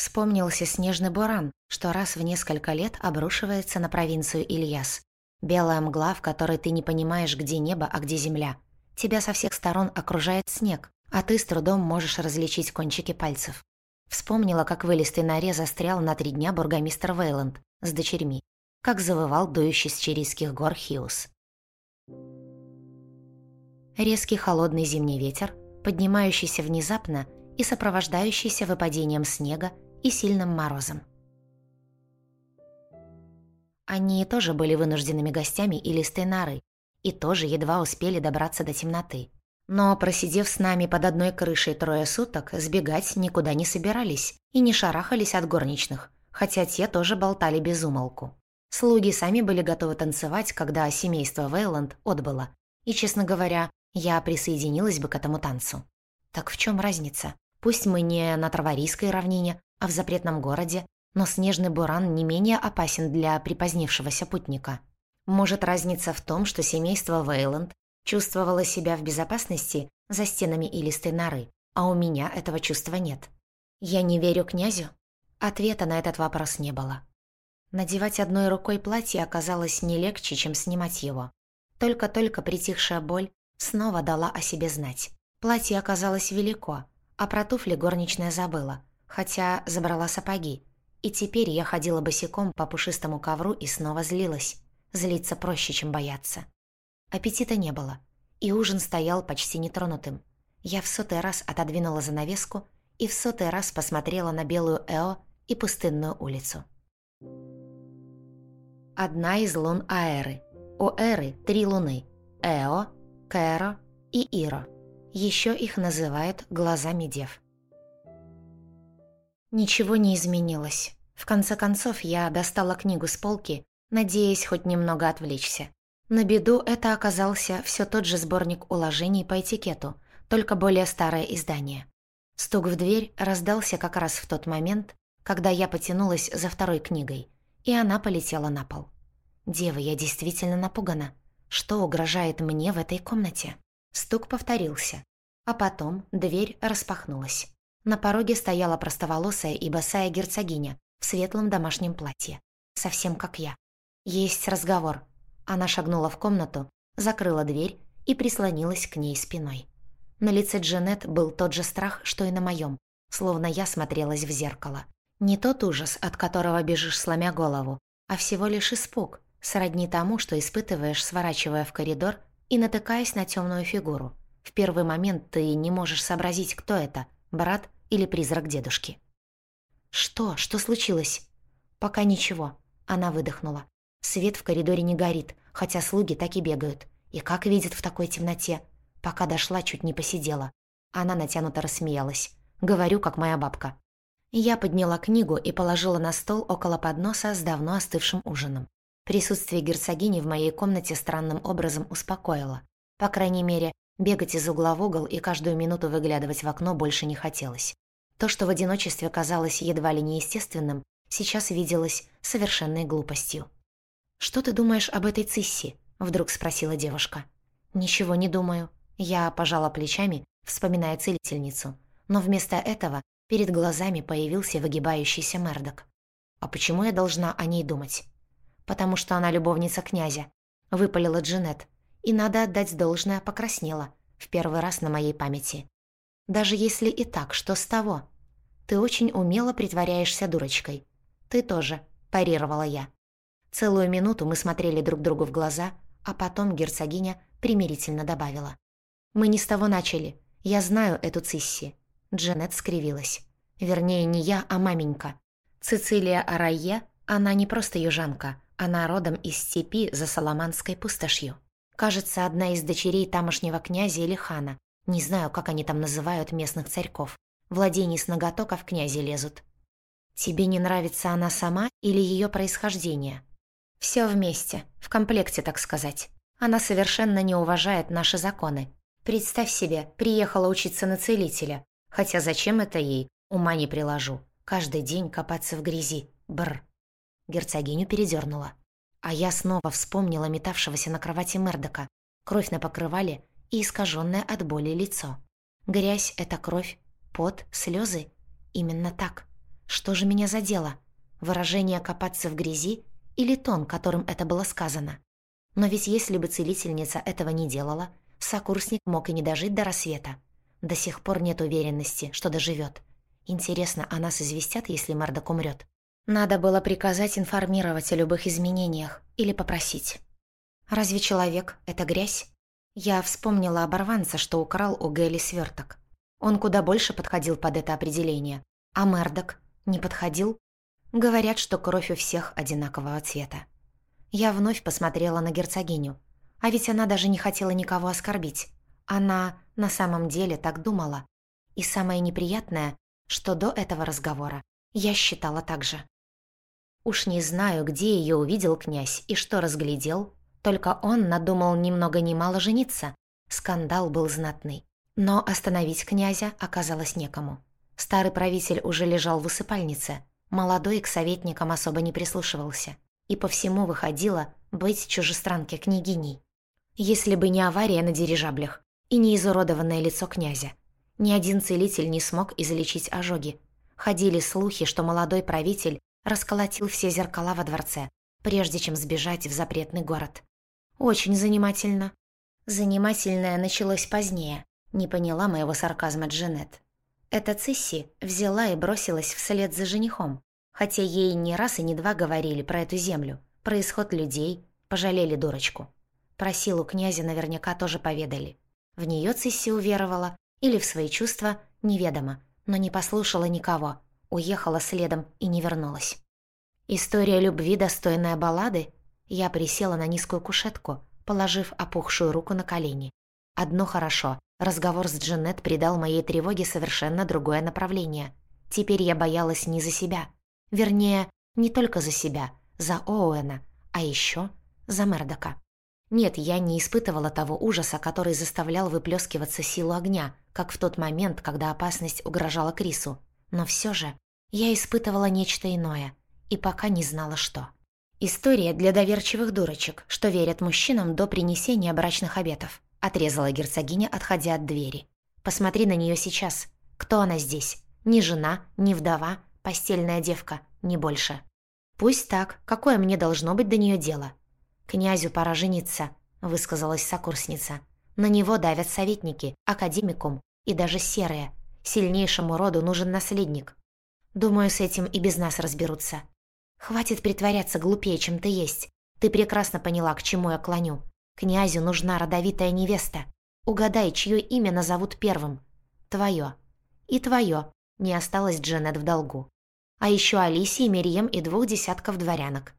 Вспомнился снежный буран, что раз в несколько лет обрушивается на провинцию Ильяс. Белая мгла, в которой ты не понимаешь, где небо, а где земля. Тебя со всех сторон окружает снег, а ты с трудом можешь различить кончики пальцев. Вспомнила, как в илистой норе застрял на три дня бургомистр Вейланд с дочерьми, как завывал дующий с чирийских гор Хиус. Резкий холодный зимний ветер, поднимающийся внезапно и сопровождающийся выпадением снега и сильным морозом. Они тоже были вынужденными гостями Илистой норы и тоже едва успели добраться до темноты. Но, просидев с нами под одной крышей трое суток, сбегать никуда не собирались и не шарахались от горничных, хотя те тоже болтали без умолку. Слуги сами были готовы танцевать, когда семейство Вейланд отбыло. И, честно говоря, я присоединилась бы к этому танцу. Так в чем разница? Пусть мы не на Траварийской равнине, а в запретном городе, но снежный буран не менее опасен для припозднившегося путника. Может, разница в том, что семейство Вейланд чувствовало себя в безопасности за стенами илистой норы, а у меня этого чувства нет. Я не верю князю? Ответа на этот вопрос не было. Надевать одной рукой платье оказалось не легче, чем снимать его. Только-только притихшая боль снова дала о себе знать. Платье оказалось велико, а про туфли горничная забыла, хотя забрала сапоги. И теперь я ходила босиком по пушистому ковру и снова злилась. Злиться проще, чем бояться. Аппетита не было, и ужин стоял почти нетронутым. Я в сотый раз отодвинула занавеску и в сотый раз посмотрела на белую Эо и пустынную улицу. Одна из лун Аэры. У Эры три луны – Эо, Кэро и Иро – еще их называют глазами дев. Ничего не изменилось. В конце концов, я достала книгу с полки, надеясь хоть немного отвлечься. На беду это оказался все тот же сборник уложений по этикету, только более старое издание. Стук в дверь раздался как раз в тот момент, когда я потянулась за второй книгой, и она полетела на пол. Дева, я действительно напугана. Что угрожает мне в этой комнате? Стук повторился. А потом дверь распахнулась. На пороге стояла простоволосая и босая герцогиня в светлом домашнем платье. Совсем как я. «Есть разговор». Она шагнула в комнату, закрыла дверь и прислонилась к ней спиной. На лице Джанет был тот же страх, что и на моем, словно я смотрелась в зеркало. Не тот ужас, от которого бежишь, сломя голову, а всего лишь испуг, сродни тому, что испытываешь, сворачивая в коридор и натыкаясь на темную фигуру. В первый момент ты не можешь сообразить, кто это, брат или призрак дедушки. «Что? Что случилось?» «Пока ничего», — она выдохнула. Свет в коридоре не горит, хотя слуги так и бегают. И как видят в такой темноте? Пока дошла, чуть не посидела. Она натянуто рассмеялась. Говорю, как моя бабка. Я подняла книгу и положила на стол около подноса с давно остывшим ужином. Присутствие герцогини в моей комнате странным образом успокоило. По крайней мере, бегать из угла в угол и каждую минуту выглядывать в окно больше не хотелось. То, что в одиночестве казалось едва ли неестественным, сейчас виделось совершенной глупостью. «Что ты думаешь об этой Цисси?» — вдруг спросила девушка. «Ничего не думаю». Я пожала плечами, вспоминая целительницу. Но вместо этого перед глазами появился выгибающийся Мердок. «А почему я должна о ней думать?» потому что она любовница князя», — выпалила Джинет. И надо отдать должное, покраснела. В первый раз на моей памяти. «Даже если и так, что с того? Ты очень умело притворяешься дурочкой. Ты тоже», — парировала я. Целую минуту мы смотрели друг другу в глаза, а потом герцогиня примирительно добавила. «Мы не с того начали. Я знаю эту Цисси». Джанет скривилась. Вернее, не я, а маменька. Цицилия Арайе, она не просто южанка, она родом из степи за Соломанской пустошью. Кажется, одна из дочерей тамошнего князя или хана. Не знаю, как они там называют местных царьков. Владений с ноготока в князи лезут. Тебе не нравится она сама или ее происхождение? Все вместе, в комплекте, так сказать. Она совершенно не уважает наши законы. Представь себе, приехала учиться на целителя. Хотя зачем это ей? Ума не приложу. Каждый день копаться в грязи. Бр. Герцогиню передернула. А я снова вспомнила метавшегося на кровати Мердока, кровь на покрывале и искаженное от боли лицо. Грязь — это кровь, пот, слезы. Именно так. Что же меня задело? Выражение «копаться в грязи» или тон, которым это было сказано? Но ведь если бы целительница этого не делала, сокурсник мог и не дожить до рассвета. До сих пор нет уверенности, что доживет. Интересно, а нас известят, если Мэрдок умрет? Надо было приказать информировать о любых изменениях или попросить. Разве человек — это грязь? Я вспомнила оборванца, что украл у Гэли сверток. Он куда больше подходил под это определение. А Мердок не подходил? Говорят, что кровь у всех одинакового цвета. Я вновь посмотрела на герцогиню. А ведь она даже не хотела никого оскорбить. Она на самом деле так думала. И самое неприятное, что до этого разговора я считала так же. Уж не знаю, где ее увидел князь и что разглядел, только он надумал ни много мало жениться. Скандал был знатный. Но остановить князя оказалось некому. Старый правитель уже лежал в усыпальнице, молодой к советникам особо не прислушивался. И по всему выходило быть чужестранке княгиней. Если бы не авария на дирижаблях и не изуродованное лицо князя, ни один целитель не смог излечить ожоги. Ходили слухи, что молодой правитель расколотил все зеркала во дворце, прежде чем сбежать в запретный город. Очень занимательно. Занимательное началось позднее, не поняла моего сарказма Джанет. Эта Цисси взяла и бросилась вслед за женихом, хотя ей не раз и не два говорили про эту землю, про исход людей, пожалели дурочку. Про силу князя наверняка тоже поведали. В нее Цисси уверовала или в свои чувства, неведомо, но не послушала никого, уехала следом и не вернулась. История любви, достойная баллады? Я присела на низкую кушетку, положив опухшую руку на колени. Одно хорошо, разговор с Джанет придал моей тревоге совершенно другое направление. Теперь я боялась не за себя. Вернее, не только за себя, за Оуэна, а еще за Мердока. Нет, я не испытывала того ужаса, который заставлял выплескиваться силу огня, как в тот момент, когда опасность угрожала Крису. Но все же я испытывала нечто иное, и пока не знала, что. История для доверчивых дурочек, что верят мужчинам до принесения брачных обетов. Отрезала герцогиня, отходя от двери. «Посмотри на нее сейчас. Кто она здесь? Ни жена, ни вдова, постельная девка, не больше». «Пусть так. Какое мне должно быть до нее дело?» «Князю пора жениться», — высказалась сокурсница. «На него давят советники, академикум и даже серые. Сильнейшему роду нужен наследник. Думаю, с этим и без нас разберутся. Хватит притворяться глупее, чем ты есть. Ты прекрасно поняла, к чему я клоню. Князю нужна родовитая невеста. Угадай, чье имя назовут первым. Твое. И твое. Не осталось Дженет в долгу. А еще Алисии, Мирием и двух десятков дворянок.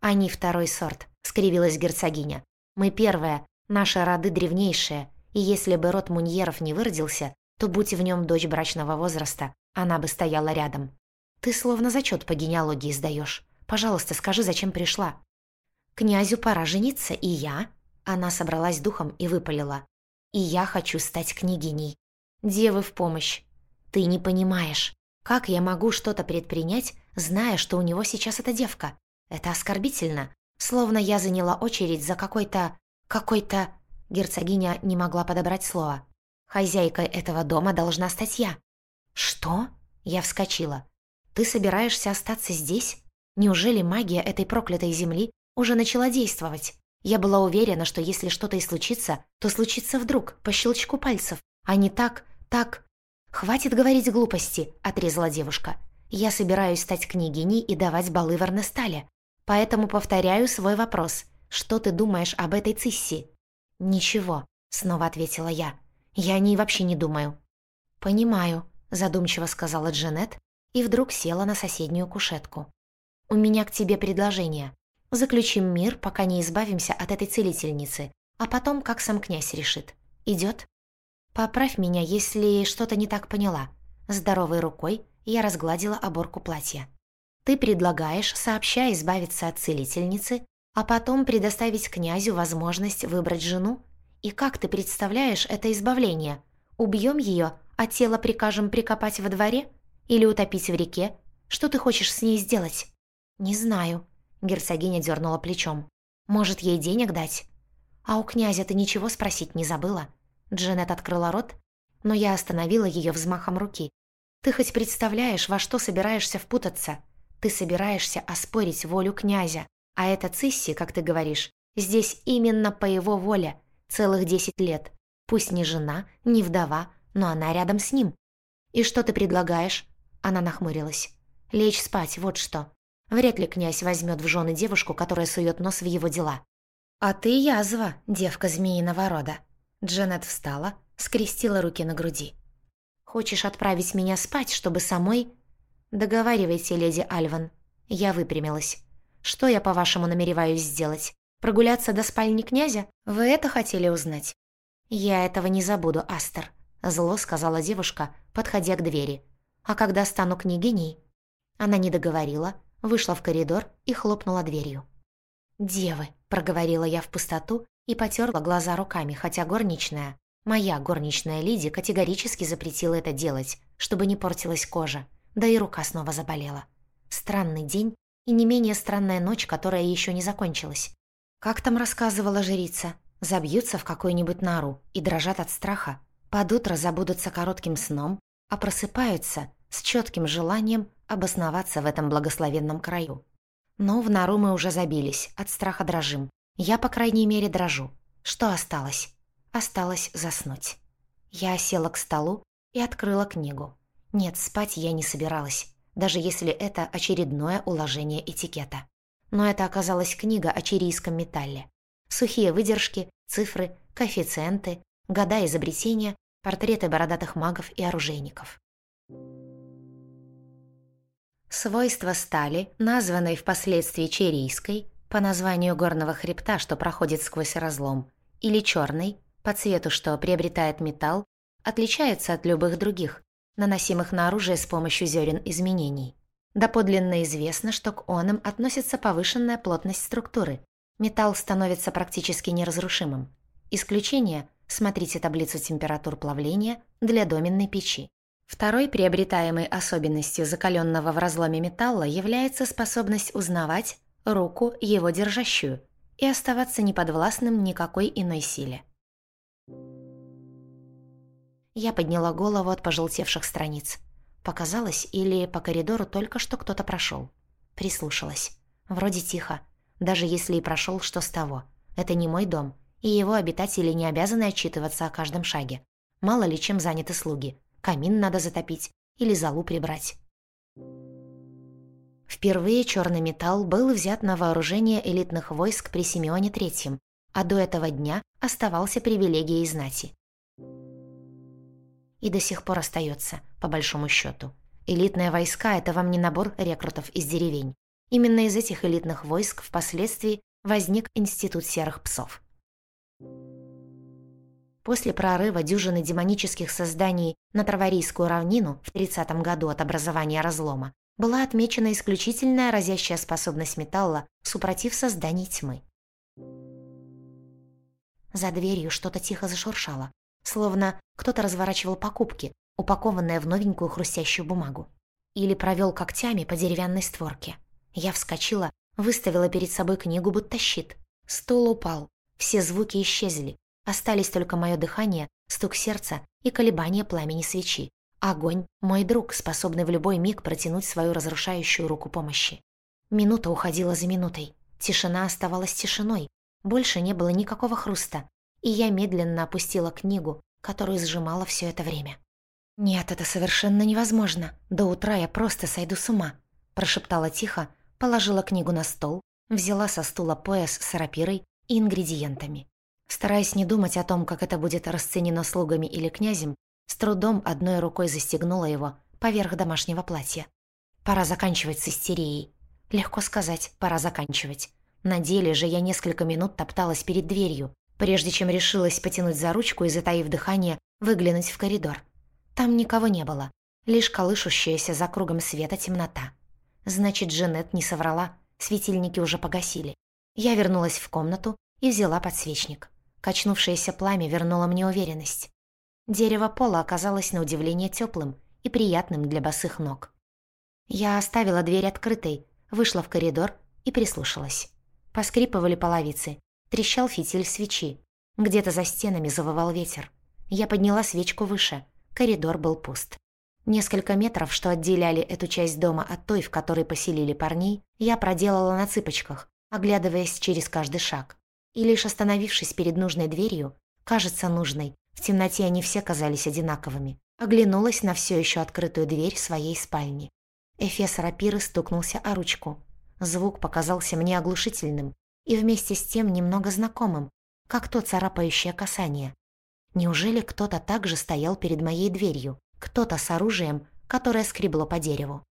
Они второй сорт, скривилась герцогиня. Мы первая, наши роды древнейшие, и если бы род Муньеров не выродился, то будь в нем дочь брачного возраста, она бы стояла рядом. Ты словно зачет по генеалогии сдаешь. Пожалуйста, скажи, зачем пришла? Князю пора жениться, и я, она собралась духом и выпалила. «И я хочу стать княгиней. Девы в помощь. Ты не понимаешь, как я могу что-то предпринять, зная, что у него сейчас эта девка? Это оскорбительно. Словно я заняла очередь за какой-то... какой-то...» Герцогиня не могла подобрать слово. «Хозяйкой этого дома должна стать я». «Что?» Я вскочила. «Ты собираешься остаться здесь? Неужели магия этой проклятой земли уже начала действовать?» Я была уверена, что если что-то и случится, то случится вдруг, по щелчку пальцев, а не так, так... «Хватит говорить глупости», — отрезала девушка. «Я собираюсь стать княгиней и давать балы в Эрнестале. Поэтому повторяю свой вопрос. Что ты думаешь об этой Цисси?» «Ничего», — снова ответила я. «Я о ней вообще не думаю». «Понимаю», — задумчиво сказала Джанет и вдруг села на соседнюю кушетку. «У меня к тебе предложение. Заключим мир, пока не избавимся от этой целительницы, а потом, как сам князь решит. Идет? Поправь меня, если что-то не так поняла. Здоровой рукой я разгладила оборку платья. Ты предлагаешь, сообща избавиться от целительницы, а потом предоставить князю возможность выбрать жену? И как ты представляешь это избавление? Убьем ее, а тело прикажем прикопать во дворе? Или утопить в реке? Что ты хочешь с ней сделать? Не знаю. Герцогиня дернула плечом. «Может, ей денег дать?» «А у князя ты ничего спросить не забыла?» Джанет открыла рот, но я остановила ее взмахом руки. «Ты хоть представляешь, во что собираешься впутаться? Ты собираешься оспорить волю князя, а эта Цисси, как ты говоришь, здесь именно по его воле, целых десять лет. Пусть не жена, не вдова, но она рядом с ним. И что ты предлагаешь?» Она нахмурилась. «Лечь спать, вот что. Вряд ли князь возьмет в жены девушку, которая сует нос в его дела. «А ты язва, девка змеиного рода». Дженнет встала, скрестила руки на груди. «Хочешь отправить меня спать, чтобы самой...» «Договаривайте, леди Альван». Я выпрямилась. «Что я, по-вашему, намереваюсь сделать? Прогуляться до спальни князя? Вы это хотели узнать?» «Я этого не забуду, Астер», — зло сказала девушка, подходя к двери. «А когда стану княгиней?» Она не договорила, вышла в коридор и хлопнула дверью. «Девы», — проговорила я в пустоту и потерла глаза руками, хотя горничная, моя горничная Лиди категорически запретила это делать, чтобы не портилась кожа, да и рука снова заболела. Странный день и не менее странная ночь, которая еще не закончилась. Как там рассказывала жрица, забьются в какую-нибудь нору и дрожат от страха, под утро забудутся коротким сном, а просыпаются с четким желанием обосноваться в этом благословенном краю. Но в нору мы уже забились, от страха дрожим. Я, по крайней мере, дрожу. Что осталось? Осталось заснуть. Я села к столу и открыла книгу. Нет, спать я не собиралась, даже если это очередное уложение этикета. Но это оказалась книга о чирийском металле. Сухие выдержки, цифры, коэффициенты, года изобретения, портреты бородатых магов и оружейников. Свойства стали, названной впоследствии черийской, по названию горного хребта, что проходит сквозь разлом, или черной, по цвету, что приобретает металл, отличаются от любых других, наносимых на оружие с помощью зерен изменений. Доподлинно известно, что к онам относится повышенная плотность структуры. Металл становится практически неразрушимым. Исключение – смотрите таблицу температур плавления для доменной печи. Второй приобретаемой особенностью закаленного в разломе металла является способность узнавать руку, его держащую, и оставаться неподвластным никакой иной силе. Я подняла голову от пожелтевших страниц. Показалось, или по коридору только что кто-то прошел. Прислушалась. Вроде тихо. Даже если и прошел, что с того. Это не мой дом, и его обитатели не обязаны отчитываться о каждом шаге. Мало ли чем заняты слуги камин надо затопить или залу прибрать. Впервые черный металл был взят на вооружение элитных войск при Симеоне III, а до этого дня оставался привилегией знати. И до сих пор остается, по большому счету. Элитные войска – это вам не набор рекрутов из деревень. Именно из этих элитных войск впоследствии возник Институт серых псов. После прорыва дюжины демонических созданий на Траварийскую равнину в 30 году от образования разлома была отмечена исключительная разящая способность металла супротив созданий тьмы. За дверью что-то тихо зашуршало, словно кто-то разворачивал покупки, упакованные в новенькую хрустящую бумагу. Или провел когтями по деревянной створке. Я вскочила, выставила перед собой книгу, будто щит. Стул упал, все звуки исчезли, Остались только мое дыхание, стук сердца и колебания пламени свечи. Огонь — мой друг, способный в любой миг протянуть свою разрушающую руку помощи. Минута уходила за минутой. Тишина оставалась тишиной. Больше не было никакого хруста. И я медленно опустила книгу, которую сжимала все это время. «Нет, это совершенно невозможно. До утра я просто сойду с ума», – прошептала тихо, положила книгу на стол, взяла со стула пояс с рапирой и ингредиентами. Стараясь не думать о том, как это будет расценено слугами или князем, с трудом одной рукой застегнула его поверх домашнего платья. Пора заканчивать с истерией. Легко сказать, пора заканчивать. На деле же я несколько минут топталась перед дверью, прежде чем решилась потянуть за ручку и, затаив дыхание, выглянуть в коридор. Там никого не было, лишь колышущаяся за кругом света темнота. Значит, Джанет не соврала, светильники уже погасили. Я вернулась в комнату и взяла подсвечник. Качнувшееся пламя вернуло мне уверенность. Дерево пола оказалось на удивление теплым и приятным для босых ног. Я оставила дверь открытой, вышла в коридор и прислушалась. Поскрипывали половицы, трещал фитиль свечи. Где-то за стенами завывал ветер. Я подняла свечку выше. Коридор был пуст. Несколько метров, что отделяли эту часть дома от той, в которой поселили парней, я проделала на цыпочках, оглядываясь через каждый шаг. И лишь остановившись перед нужной дверью, кажется нужной, в темноте они все казались одинаковыми, оглянулась на все еще открытую дверь своей спальни. Эфес рапиры стукнулся о ручку. Звук показался мне оглушительным и вместе с тем немного знакомым, как то царапающее касание. Неужели кто-то также стоял перед моей дверью, кто-то с оружием, которое скребло по дереву?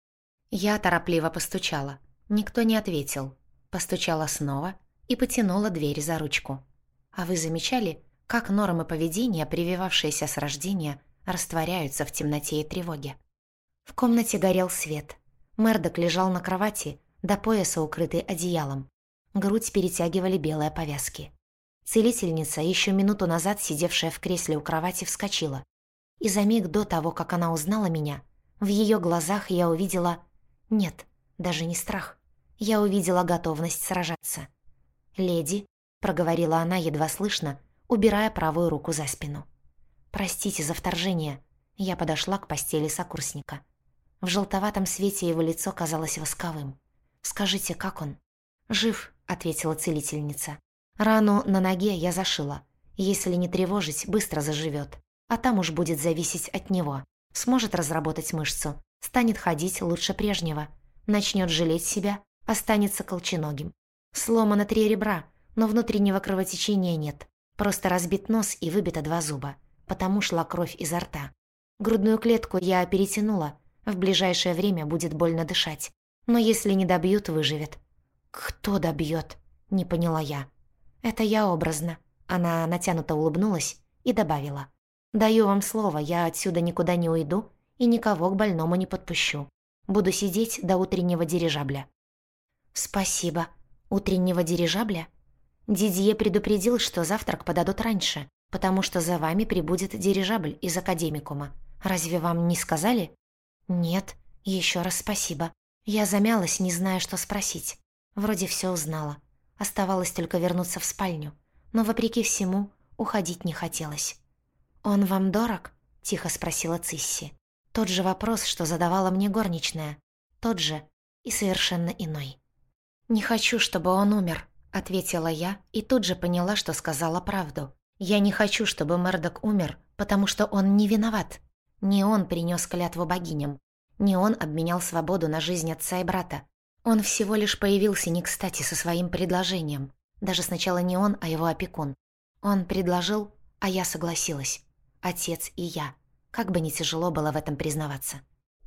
Я торопливо постучала. Никто не ответил. Постучала снова и потянула дверь за ручку. А вы замечали, как нормы поведения, прививавшиеся с рождения, растворяются в темноте и тревоге. В комнате горел свет. Мердок лежал на кровати, до пояса укрытый одеялом. Грудь перетягивали белые повязки. Целительница, еще минуту назад сидевшая в кресле у кровати, вскочила. И за миг до того, как она узнала меня, в ее глазах я увидела... Нет, даже не страх. Я увидела готовность сражаться. «Леди», — проговорила она едва слышно, убирая правую руку за спину. «Простите за вторжение». Я подошла к постели сокурсника. В желтоватом свете его лицо казалось восковым. «Скажите, как он?» «Жив», — ответила целительница. «Рану на ноге я зашила. Если не тревожить, быстро заживет. А там уж будет зависеть от него. Сможет разработать мышцу, станет ходить лучше прежнего. Начнет жалеть себя, останется колченогим. Сломано три ребра, но внутреннего кровотечения нет. Просто разбит нос и выбито два зуба. Потому шла кровь изо рта. Грудную клетку я перетянула. В ближайшее время будет больно дышать. Но если не добьют, выживет. «Кто добьет?» — не поняла я. «Это я образно». Она натянуто улыбнулась и добавила. «Даю вам слово, я отсюда никуда не уйду и никого к больному не подпущу. Буду сидеть до утреннего дирижабля». «Спасибо. Утреннего дирижабля?» Дидье предупредил, что завтрак подадут раньше, потому что за вами прибудет дирижабль из академикума. Разве вам не сказали? Нет. Еще раз спасибо. Я замялась, не зная, что спросить. Вроде все узнала. Оставалось только вернуться в спальню. Но, вопреки всему, уходить не хотелось. «Он вам дорог?» — тихо спросила Цисси. Тот же вопрос, что задавала мне горничная. Тот же и совершенно иной. «Не хочу, чтобы он умер», ответила я и тут же поняла, что сказала правду. Я не хочу, чтобы Мердок умер, потому что он не виноват. Не он принес клятву богиням. Не он обменял свободу на жизнь отца и брата. Он всего лишь появился не кстати со своим предложением. Даже сначала не он, а его опекун. Он предложил, а я согласилась. Отец и я. Как бы не тяжело было в этом признаваться.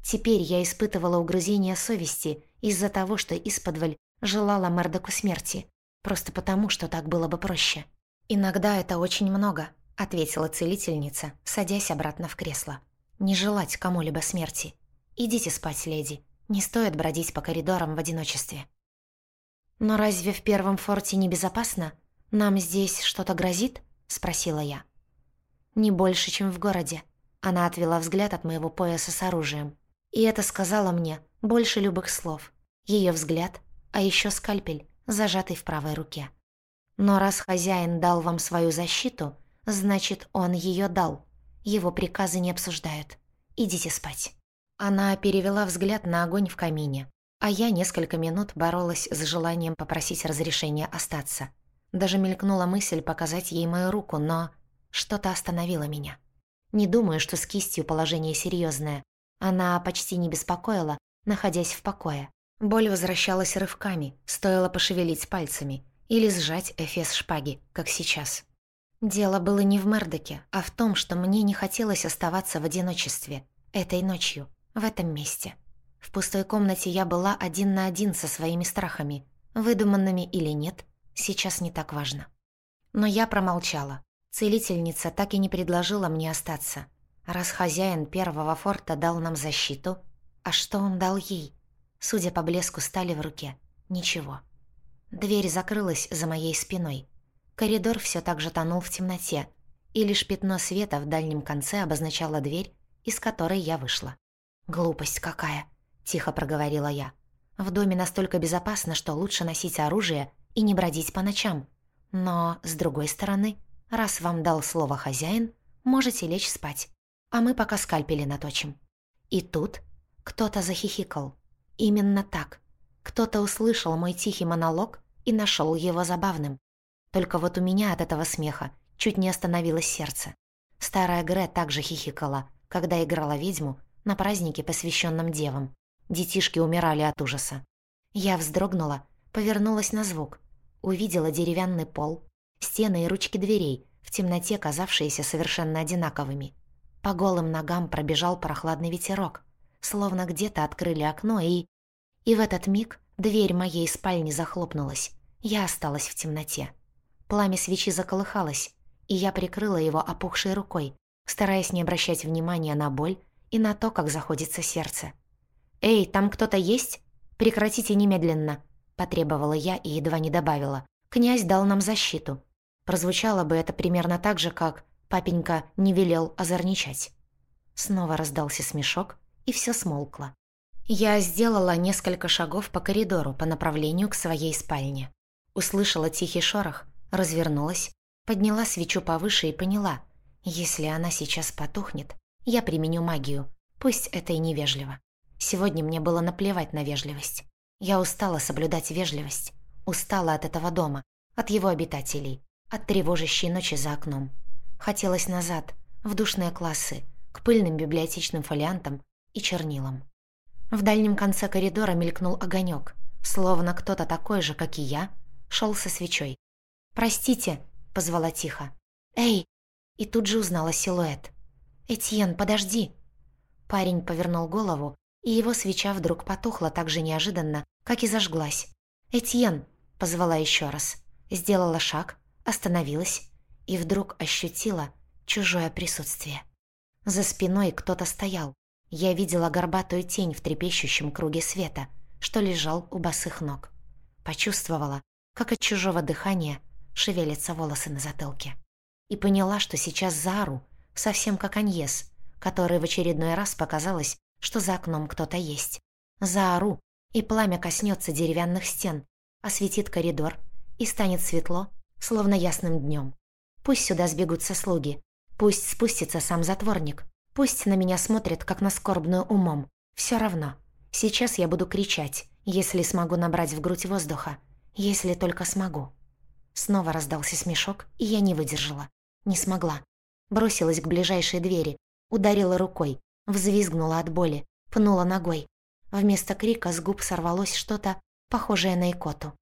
Теперь я испытывала угрызение совести из-за того, что исподволь желала Мердоку смерти. Просто потому, что так было бы проще. «Иногда это очень много», — ответила целительница, садясь обратно в кресло. «Не желать кому-либо смерти. Идите спать, леди. Не стоит бродить по коридорам в одиночестве». «Но разве в первом форте небезопасно? Нам здесь что-то грозит?» — спросила я. «Не больше, чем в городе». Она отвела взгляд от моего пояса с оружием. И это сказала мне больше любых слов. Ее взгляд, а еще скальпель, зажатый в правой руке. Но раз хозяин дал вам свою защиту, значит, он ее дал. Его приказы не обсуждают. Идите спать». Она перевела взгляд на огонь в камине, а я несколько минут боролась с желанием попросить разрешения остаться. Даже мелькнула мысль показать ей мою руку, но что-то остановило меня. Не думаю, что с кистью положение серьезное. Она почти не беспокоила, находясь в покое. Боль возвращалась рывками, стоило пошевелить пальцами или сжать эфес шпаги, как сейчас. Дело было не в Мердоке, а в том, что мне не хотелось оставаться в одиночестве. Этой ночью, в этом месте. В пустой комнате я была один на один со своими страхами. Выдуманными или нет, сейчас не так важно. Но я промолчала. Целительница так и не предложила мне остаться. Раз хозяин первого форта дал нам защиту, а что он дал ей? Судя по блеску стали в руке, ничего. Дверь закрылась за моей спиной. Коридор все так же тонул в темноте, и лишь пятно света в дальнем конце обозначало дверь, из которой я вышла. «Глупость какая!» — тихо проговорила я. «В доме настолько безопасно, что лучше носить оружие и не бродить по ночам. Но, с другой стороны, раз вам дал слово хозяин, можете лечь спать, а мы пока скальпели наточим». И тут кто-то захихикал. Именно так. Кто-то услышал мой тихий монолог и нашел его забавным. Только вот у меня от этого смеха чуть не остановилось сердце. Старая Гре также хихикала, когда играла ведьму на празднике, посвященном девам. Детишки умирали от ужаса. Я вздрогнула, повернулась на звук. Увидела деревянный пол, стены и ручки дверей, в темноте казавшиеся совершенно одинаковыми. По голым ногам пробежал прохладный ветерок словно где-то открыли окно, и... И в этот миг дверь моей спальни захлопнулась. Я осталась в темноте. Пламя свечи заколыхалось, и я прикрыла его опухшей рукой, стараясь не обращать внимания на боль и на то, как заходится сердце. «Эй, там кто-то есть? Прекратите немедленно!» – потребовала я и едва не добавила. «Князь дал нам защиту». Прозвучало бы это примерно так же, как «папенька не велел озорничать». Снова раздался смешок, и все смолкло. Я сделала несколько шагов по коридору по направлению к своей спальне. Услышала тихий шорох, развернулась, подняла свечу повыше и поняла, если она сейчас потухнет, я применю магию, пусть это и невежливо. Сегодня мне было наплевать на вежливость. Я устала соблюдать вежливость, устала от этого дома, от его обитателей, от тревожащей ночи за окном. Хотелось назад, в душные классы, к пыльным библиотечным фолиантам и чернилам. В дальнем конце коридора мелькнул огонек, словно кто-то такой же, как и я, шел со свечой. «Простите», — позвала тихо. «Эй!» И тут же узнала силуэт. «Этьен, подожди!» Парень повернул голову, и его свеча вдруг потухла так же неожиданно, как и зажглась. «Этьен!» — позвала еще раз. Сделала шаг, остановилась и вдруг ощутила чужое присутствие. За спиной кто-то стоял, я видела горбатую тень в трепещущем круге света, что лежал у босых ног. Почувствовала, как от чужого дыхания шевелятся волосы на затылке. И поняла, что сейчас заору, совсем как Аньес, который в очередной раз показалось, что за окном кто-то есть. Заору, и пламя коснется деревянных стен, осветит коридор, и станет светло, словно ясным днем. Пусть сюда сбегутся слуги, пусть спустится сам затворник, Пусть на меня смотрят, как на скорбную умом. Все равно. Сейчас я буду кричать, если смогу набрать в грудь воздуха. Если только смогу. Снова раздался смешок, и я не выдержала. Не смогла. Бросилась к ближайшей двери, ударила рукой, взвизгнула от боли, пнула ногой. Вместо крика с губ сорвалось что-то, похожее на икоту.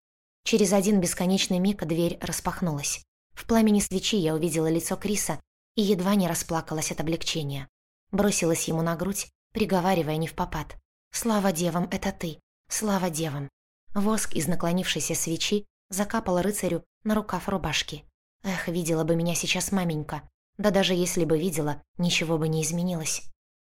Через один бесконечный миг дверь распахнулась. В пламени свечи я увидела лицо Криса и едва не расплакалась от облегчения. Бросилась ему на грудь, приговаривая не в попад. «Слава девам, это ты! Слава девам!» Воск из наклонившейся свечи закапал рыцарю на рукав рубашки. Эх, видела бы меня сейчас маменька. Да даже если бы видела, ничего бы не изменилось.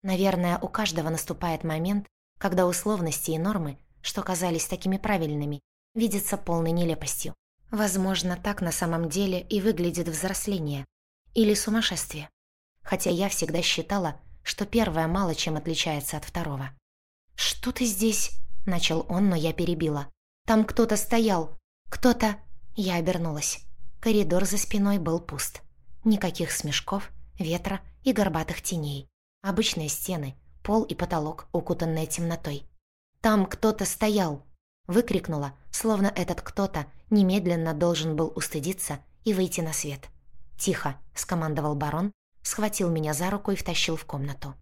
Наверное, у каждого наступает момент, когда условности и нормы, что казались такими правильными, видятся полной нелепостью. Возможно, так на самом деле и выглядит взросление. Или сумасшествие хотя я всегда считала, что первое мало чем отличается от второго. «Что ты здесь?» — начал он, но я перебила. «Там кто-то стоял. Кто-то...» Я обернулась. Коридор за спиной был пуст. Никаких смешков, ветра и горбатых теней. Обычные стены, пол и потолок, укутанные темнотой. «Там кто-то стоял!» Выкрикнула, словно этот кто-то немедленно должен был устыдиться и выйти на свет. «Тихо!» — скомандовал барон, схватил меня за руку и втащил в комнату.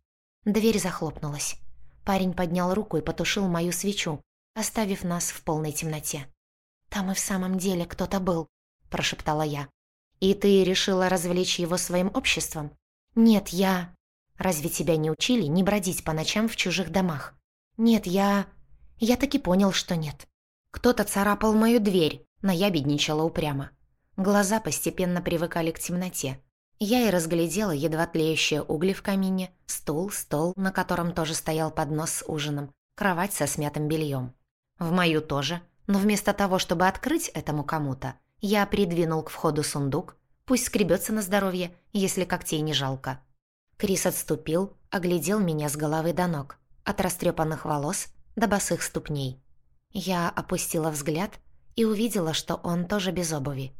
Дверь захлопнулась. Парень поднял руку и потушил мою свечу, оставив нас в полной темноте. «Там и в самом деле кто-то был», – прошептала я. «И ты решила развлечь его своим обществом?» «Нет, я...» «Разве тебя не учили не бродить по ночам в чужих домах?» «Нет, я...» Я таки понял, что нет. Кто-то царапал мою дверь, но я бедничала упрямо. Глаза постепенно привыкали к темноте. Я и разглядела едва тлеющие угли в камине, стул, стол, на котором тоже стоял поднос с ужином, кровать со смятым бельем. В мою тоже, но вместо того, чтобы открыть этому кому-то, я придвинул к входу сундук, пусть скребется на здоровье, если когтей не жалко. Крис отступил, оглядел меня с головы до ног, от растрепанных волос до босых ступней. Я опустила взгляд и увидела, что он тоже без обуви.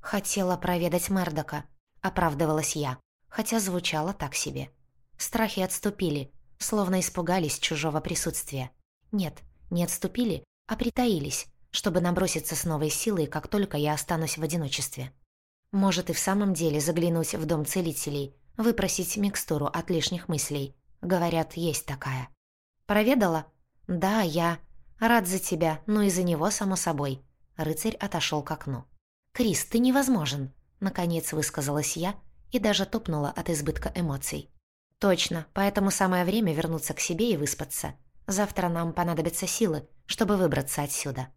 Хотела проведать Мердока, — оправдывалась я, хотя звучало так себе. Страхи отступили, словно испугались чужого присутствия. Нет, не отступили, а притаились, чтобы наброситься с новой силой, как только я останусь в одиночестве. Может и в самом деле заглянуть в дом целителей, выпросить микстуру от лишних мыслей. Говорят, есть такая. Проведала? Да, я. Рад за тебя, ну и за него, само собой. Рыцарь отошел к окну. «Крис, ты невозможен!» Наконец высказалась я и даже топнула от избытка эмоций. «Точно, поэтому самое время вернуться к себе и выспаться. Завтра нам понадобятся силы, чтобы выбраться отсюда.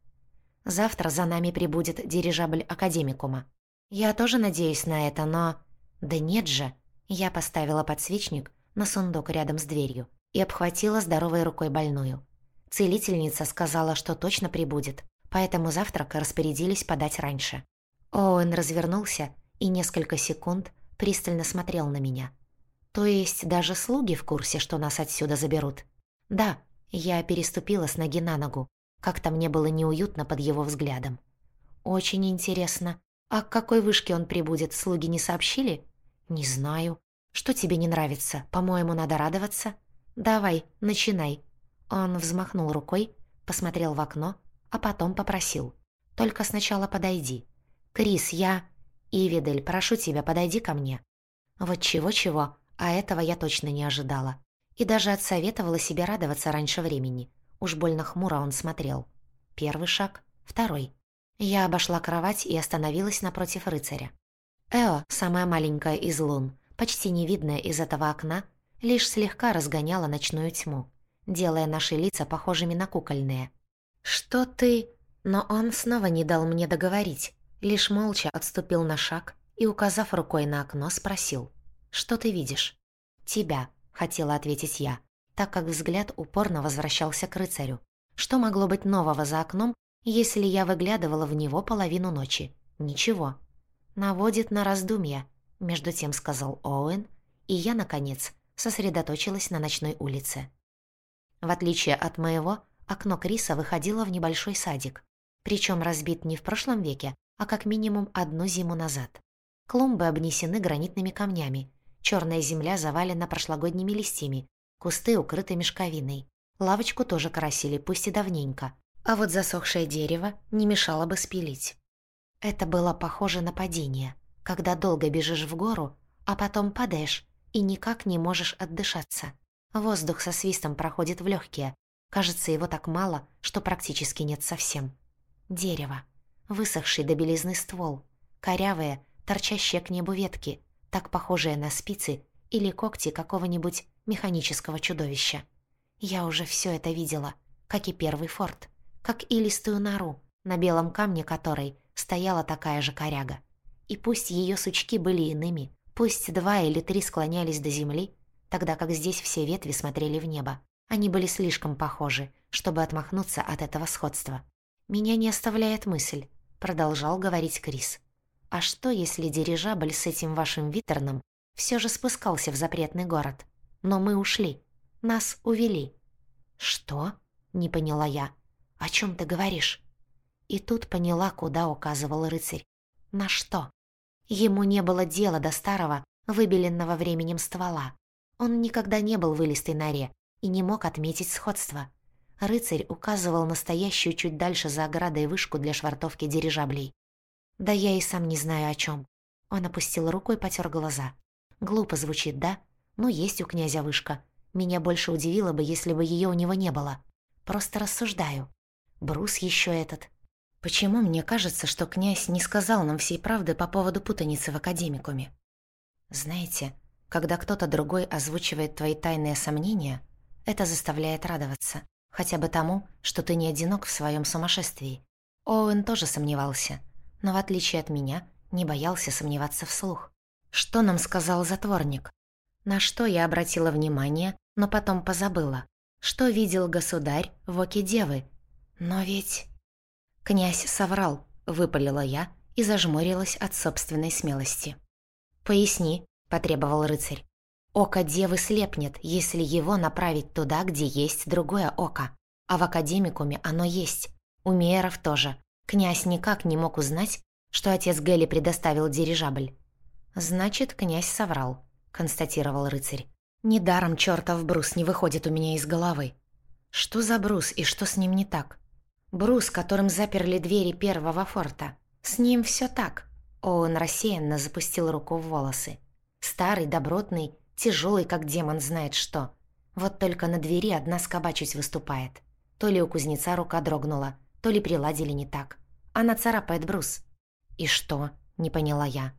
Завтра за нами прибудет дирижабль Академикума. «Я тоже надеюсь на это, но...» «Да нет же!» Я поставила подсвечник на сундук рядом с дверью и обхватила здоровой рукой больную. Целительница сказала, что точно прибудет, поэтому завтрак распорядились подать раньше. Оуэн развернулся и несколько секунд пристально смотрел на меня. «То есть даже слуги в курсе, что нас отсюда заберут?» «Да», я переступила с ноги на ногу. Как-то мне было неуютно под его взглядом. «Очень интересно. А к какой вышке он прибудет, слуги не сообщили?» «Не знаю. Что тебе не нравится? По-моему, надо радоваться?» «Давай, начинай». Он взмахнул рукой, посмотрел в окно, а потом попросил. «Только сначала подойди. Крис, я...» «Ивидель, прошу тебя, подойди ко мне». Вот чего-чего, а этого я точно не ожидала. И даже отсоветовала себе радоваться раньше времени. Уж больно хмуро он смотрел. Первый шаг, второй. Я обошла кровать и остановилась напротив рыцаря. Эо, самая маленькая из лун, почти не видная из этого окна, лишь слегка разгоняла ночную тьму, делая наши лица похожими на кукольные. «Что ты...» Но он снова не дал мне договорить, лишь молча отступил на шаг и, указав рукой на окно, спросил. «Что ты видишь?» «Тебя», — хотела ответить я, так как взгляд упорно возвращался к рыцарю. Что могло быть нового за окном, если я выглядывала в него половину ночи? Ничего. «Наводит на раздумья», — между тем сказал Оуэн, и я, наконец, сосредоточилась на ночной улице. В отличие от моего, окно Криса выходило в небольшой садик, причем разбит не в прошлом веке, а как минимум одну зиму назад. Клумбы обнесены гранитными камнями, черная земля завалена прошлогодними листьями, кусты укрыты мешковиной. Лавочку тоже красили, пусть и давненько, а вот засохшее дерево не мешало бы спилить. Это было похоже на падение, когда долго бежишь в гору, а потом падаешь, и никак не можешь отдышаться. Воздух со свистом проходит в легкие. Кажется, его так мало, что практически нет совсем. Дерево. Высохший до белизны ствол. Корявые, торчащие к небу ветки, так похожие на спицы или когти какого-нибудь механического чудовища. Я уже все это видела, как и первый форт, как и листую нору, на белом камне которой стояла такая же коряга. И пусть ее сучки были иными, Пусть два или три склонялись до земли, тогда как здесь все ветви смотрели в небо. Они были слишком похожи, чтобы отмахнуться от этого сходства. «Меня не оставляет мысль», — продолжал говорить Крис. «А что, если дирижабль с этим вашим Витерном все же спускался в запретный город? Но мы ушли. Нас увели». «Что?» — не поняла я. «О чем ты говоришь?» И тут поняла, куда указывал рыцарь. «На что?» Ему не было дела до старого, выбеленного временем ствола. Он никогда не был в вылистой норе и не мог отметить сходство. Рыцарь указывал настоящую чуть дальше за оградой вышку для швартовки дирижаблей. «Да я и сам не знаю о чем. Он опустил руку и потер глаза. «Глупо звучит, да? Ну, есть у князя вышка. Меня больше удивило бы, если бы ее у него не было. Просто рассуждаю. Брус еще этот. Почему мне кажется, что князь не сказал нам всей правды по поводу путаницы в академикуме? Знаете, когда кто-то другой озвучивает твои тайные сомнения, это заставляет радоваться. Хотя бы тому, что ты не одинок в своем сумасшествии. Оуэн тоже сомневался, но в отличие от меня, не боялся сомневаться вслух. Что нам сказал затворник? На что я обратила внимание, но потом позабыла. Что видел государь в оке девы? Но ведь... «Князь соврал», — выпалила я и зажмурилась от собственной смелости. «Поясни», — потребовал рыцарь. «Око девы слепнет, если его направить туда, где есть другое око. А в академикуме оно есть. У Мейеров тоже. Князь никак не мог узнать, что отец Гелли предоставил дирижабль». «Значит, князь соврал», — констатировал рыцарь. «Недаром чертов брус не выходит у меня из головы. Что за брус и что с ним не так? Брус, которым заперли двери первого форта. С ним все так. Он рассеянно запустил руку в волосы. Старый, добротный, тяжелый, как демон знает что. Вот только на двери одна скоба выступает. То ли у кузнеца рука дрогнула, то ли приладили не так. Она царапает брус. «И что?» — не поняла я.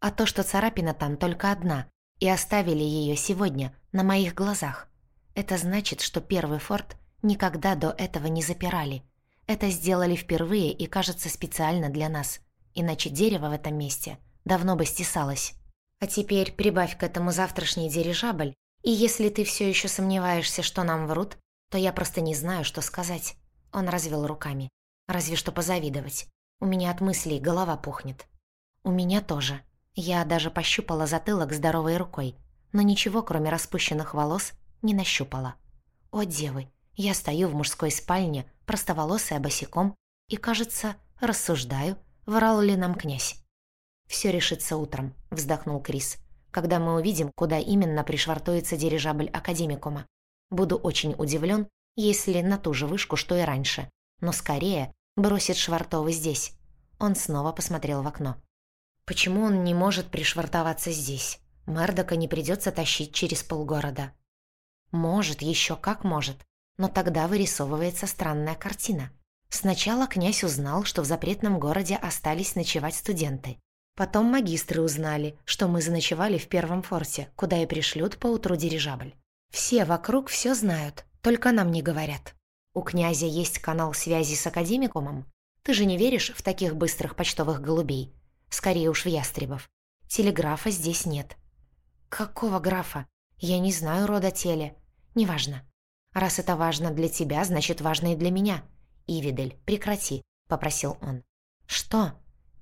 «А то, что царапина там только одна, и оставили ее сегодня, на моих глазах. Это значит, что первый форт никогда до этого не запирали. Это сделали впервые и, кажется, специально для нас. иначе дерево в этом месте давно бы стесалось. А теперь прибавь к этому завтрашний дирижабль, и если ты все еще сомневаешься, что нам врут, то я просто не знаю, что сказать. Он развел руками. Разве что позавидовать. У меня от мыслей голова пухнет. У меня тоже. Я даже пощупала затылок здоровой рукой, но ничего, кроме распущенных волос, не нащупала. О, девы, я стою в мужской спальне, простоволосая босиком, и, кажется, рассуждаю, врал ли нам князь. «Все решится утром», — вздохнул Крис, «когда мы увидим, куда именно пришвартуется дирижабль Академикума. Буду очень удивлен, если на ту же вышку, что и раньше, но скорее бросит Швартовы здесь». Он снова посмотрел в окно. «Почему он не может пришвартоваться здесь? Мердока не придется тащить через полгорода». «Может, еще как может, но тогда вырисовывается странная картина». Сначала князь узнал, что в запретном городе остались ночевать студенты. Потом магистры узнали, что мы заночевали в первом форте, куда и пришлют поутру дирижабль. Все вокруг все знают, только нам не говорят. У князя есть канал связи с академикумом. Ты же не веришь в таких быстрых почтовых голубей? Скорее уж в ястребов. Телеграфа здесь нет. Какого графа? Я не знаю рода теле. Неважно. Раз это важно для тебя, значит важно и для меня. «Ивидель, прекрати», — попросил он. «Что?»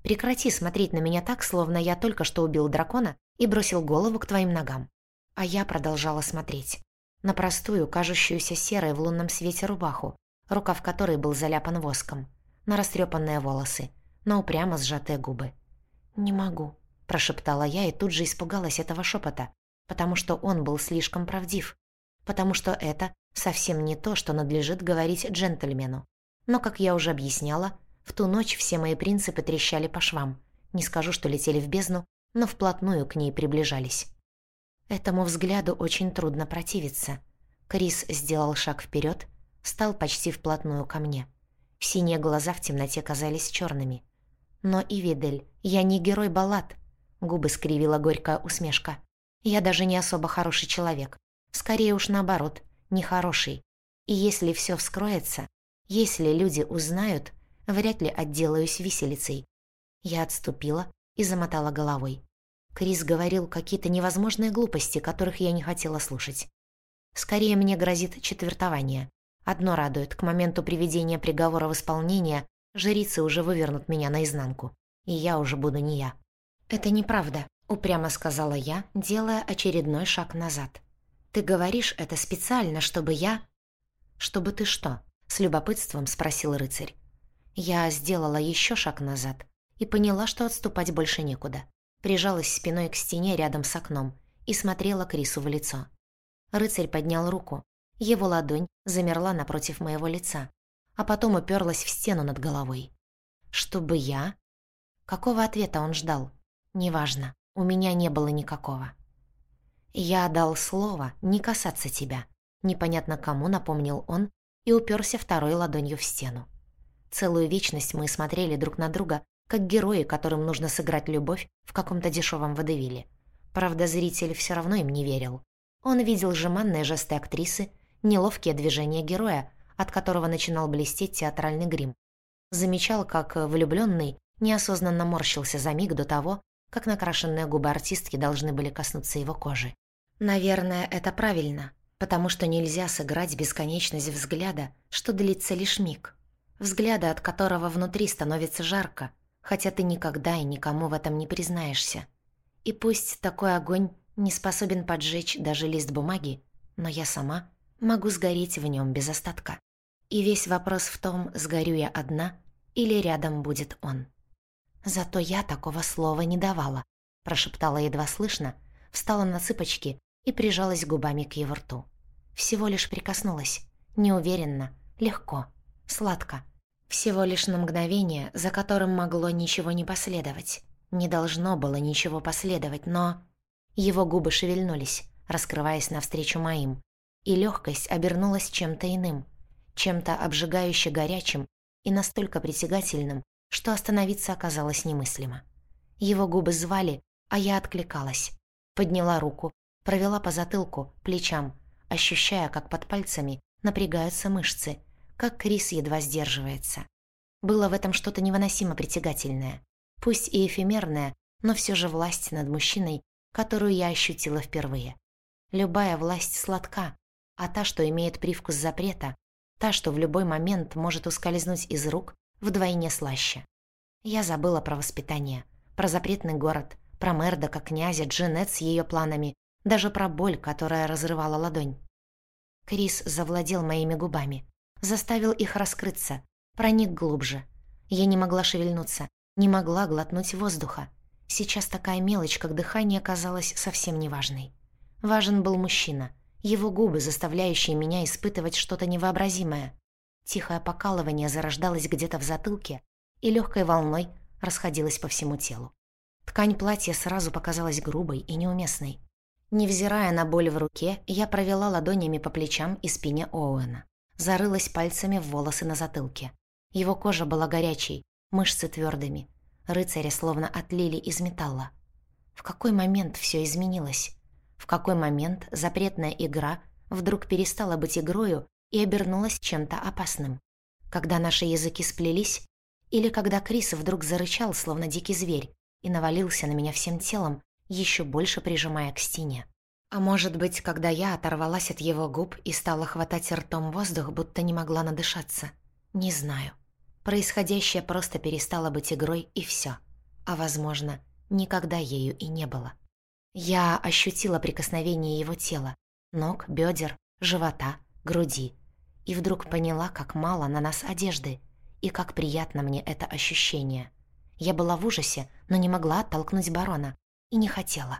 «Прекрати смотреть на меня так, словно я только что убил дракона и бросил голову к твоим ногам». А я продолжала смотреть. На простую, кажущуюся серой в лунном свете рубаху, рукав которой был заляпан воском, на растрепанные волосы, на упрямо сжатые губы. «Не могу», — прошептала я и тут же испугалась этого шепота, потому что он был слишком правдив, потому что это совсем не то, что надлежит говорить джентльмену. Но, как я уже объясняла, в ту ночь все мои принципы трещали по швам. Не скажу, что летели в бездну, но вплотную к ней приближались. Этому взгляду очень трудно противиться. Крис сделал шаг вперед, стал почти вплотную ко мне. Синие глаза в темноте казались черными. Но и Видель, я не герой баллад. Губы скривила горькая усмешка. Я даже не особо хороший человек. Скорее уж наоборот, нехороший. И если все вскроется, если люди узнают, вряд ли отделаюсь виселицей. Я отступила и замотала головой. Крис говорил какие-то невозможные глупости, которых я не хотела слушать. Скорее мне грозит четвертование. Одно радует, к моменту приведения приговора в исполнение жрицы уже вывернут меня наизнанку, и я уже буду не я. «Это неправда», — упрямо сказала я, делая очередной шаг назад. «Ты говоришь это специально, чтобы я...» «Чтобы ты что?» С любопытством спросил рыцарь. Я сделала еще шаг назад и поняла, что отступать больше некуда. Прижалась спиной к стене рядом с окном и смотрела Крису в лицо. Рыцарь поднял руку. Его ладонь замерла напротив моего лица, а потом уперлась в стену над головой. «Чтобы я?» Какого ответа он ждал? Неважно, у меня не было никакого. «Я дал слово не касаться тебя», непонятно кому напомнил он и уперся второй ладонью в стену. Целую вечность мы смотрели друг на друга, как герои, которым нужно сыграть любовь в каком-то дешевом водевиле. Правда, зритель все равно им не верил. Он видел жеманные жесты актрисы, неловкие движения героя, от которого начинал блестеть театральный грим. Замечал, как влюбленный неосознанно морщился за миг до того, как накрашенные губы артистки должны были коснуться его кожи. Наверное, это правильно, потому что нельзя сыграть бесконечность взгляда, что длится лишь миг. Взгляда, от которого внутри становится жарко, хотя ты никогда и никому в этом не признаешься. И пусть такой огонь не способен поджечь даже лист бумаги, но я сама могу сгореть в нем без остатка. И весь вопрос в том, сгорю я одна или рядом будет он. «Зато я такого слова не давала», – прошептала едва слышно, встала на цыпочки и прижалась губами к его рту. Всего лишь прикоснулась. Неуверенно, легко, сладко. Всего лишь на мгновение, за которым могло ничего не последовать. Не должно было ничего последовать, но... Его губы шевельнулись, раскрываясь навстречу моим. И легкость обернулась чем-то иным, чем-то обжигающе горячим и настолько притягательным, что остановиться оказалось немыслимо. Его губы звали, а я откликалась. Подняла руку, провела по затылку, плечам, ощущая, как под пальцами напрягаются мышцы, как Крис едва сдерживается. Было в этом что-то невыносимо притягательное. Пусть и эфемерная, но все же власть над мужчиной, которую я ощутила впервые. Любая власть сладка, а та, что имеет привкус запрета, та, что в любой момент может ускользнуть из рук, вдвойне слаще. Я забыла про воспитание, про запретный город, про Мердока, князя, Джинет с ее планами, даже про боль, которая разрывала ладонь. Крис завладел моими губами, заставил их раскрыться, проник глубже. Я не могла шевельнуться, не могла глотнуть воздуха. Сейчас такая мелочь, как дыхание, казалась совсем неважной. Важен был мужчина, его губы, заставляющие меня испытывать что-то невообразимое. Тихое покалывание зарождалось где-то в затылке и легкой волной расходилось по всему телу. Ткань платья сразу показалась грубой и неуместной. Невзирая на боль в руке, я провела ладонями по плечам и спине Оуэна. Зарылась пальцами в волосы на затылке. Его кожа была горячей, мышцы твердыми. Рыцаря словно отлили из металла. В какой момент все изменилось? В какой момент запретная игра вдруг перестала быть игрою и обернулась чем-то опасным? Когда наши языки сплелись? Или когда Крис вдруг зарычал, словно дикий зверь, и навалился на меня всем телом, еще больше прижимая к стене? А может быть, когда я оторвалась от его губ и стала хватать ртом воздух, будто не могла надышаться? Не знаю. Происходящее просто перестало быть игрой, и все. А, возможно, никогда ею и не было. Я ощутила прикосновение его тела, ног, бедер, живота, груди. И вдруг поняла, как мало на нас одежды, и как приятно мне это ощущение. Я была в ужасе, но не могла оттолкнуть барона. И не хотела.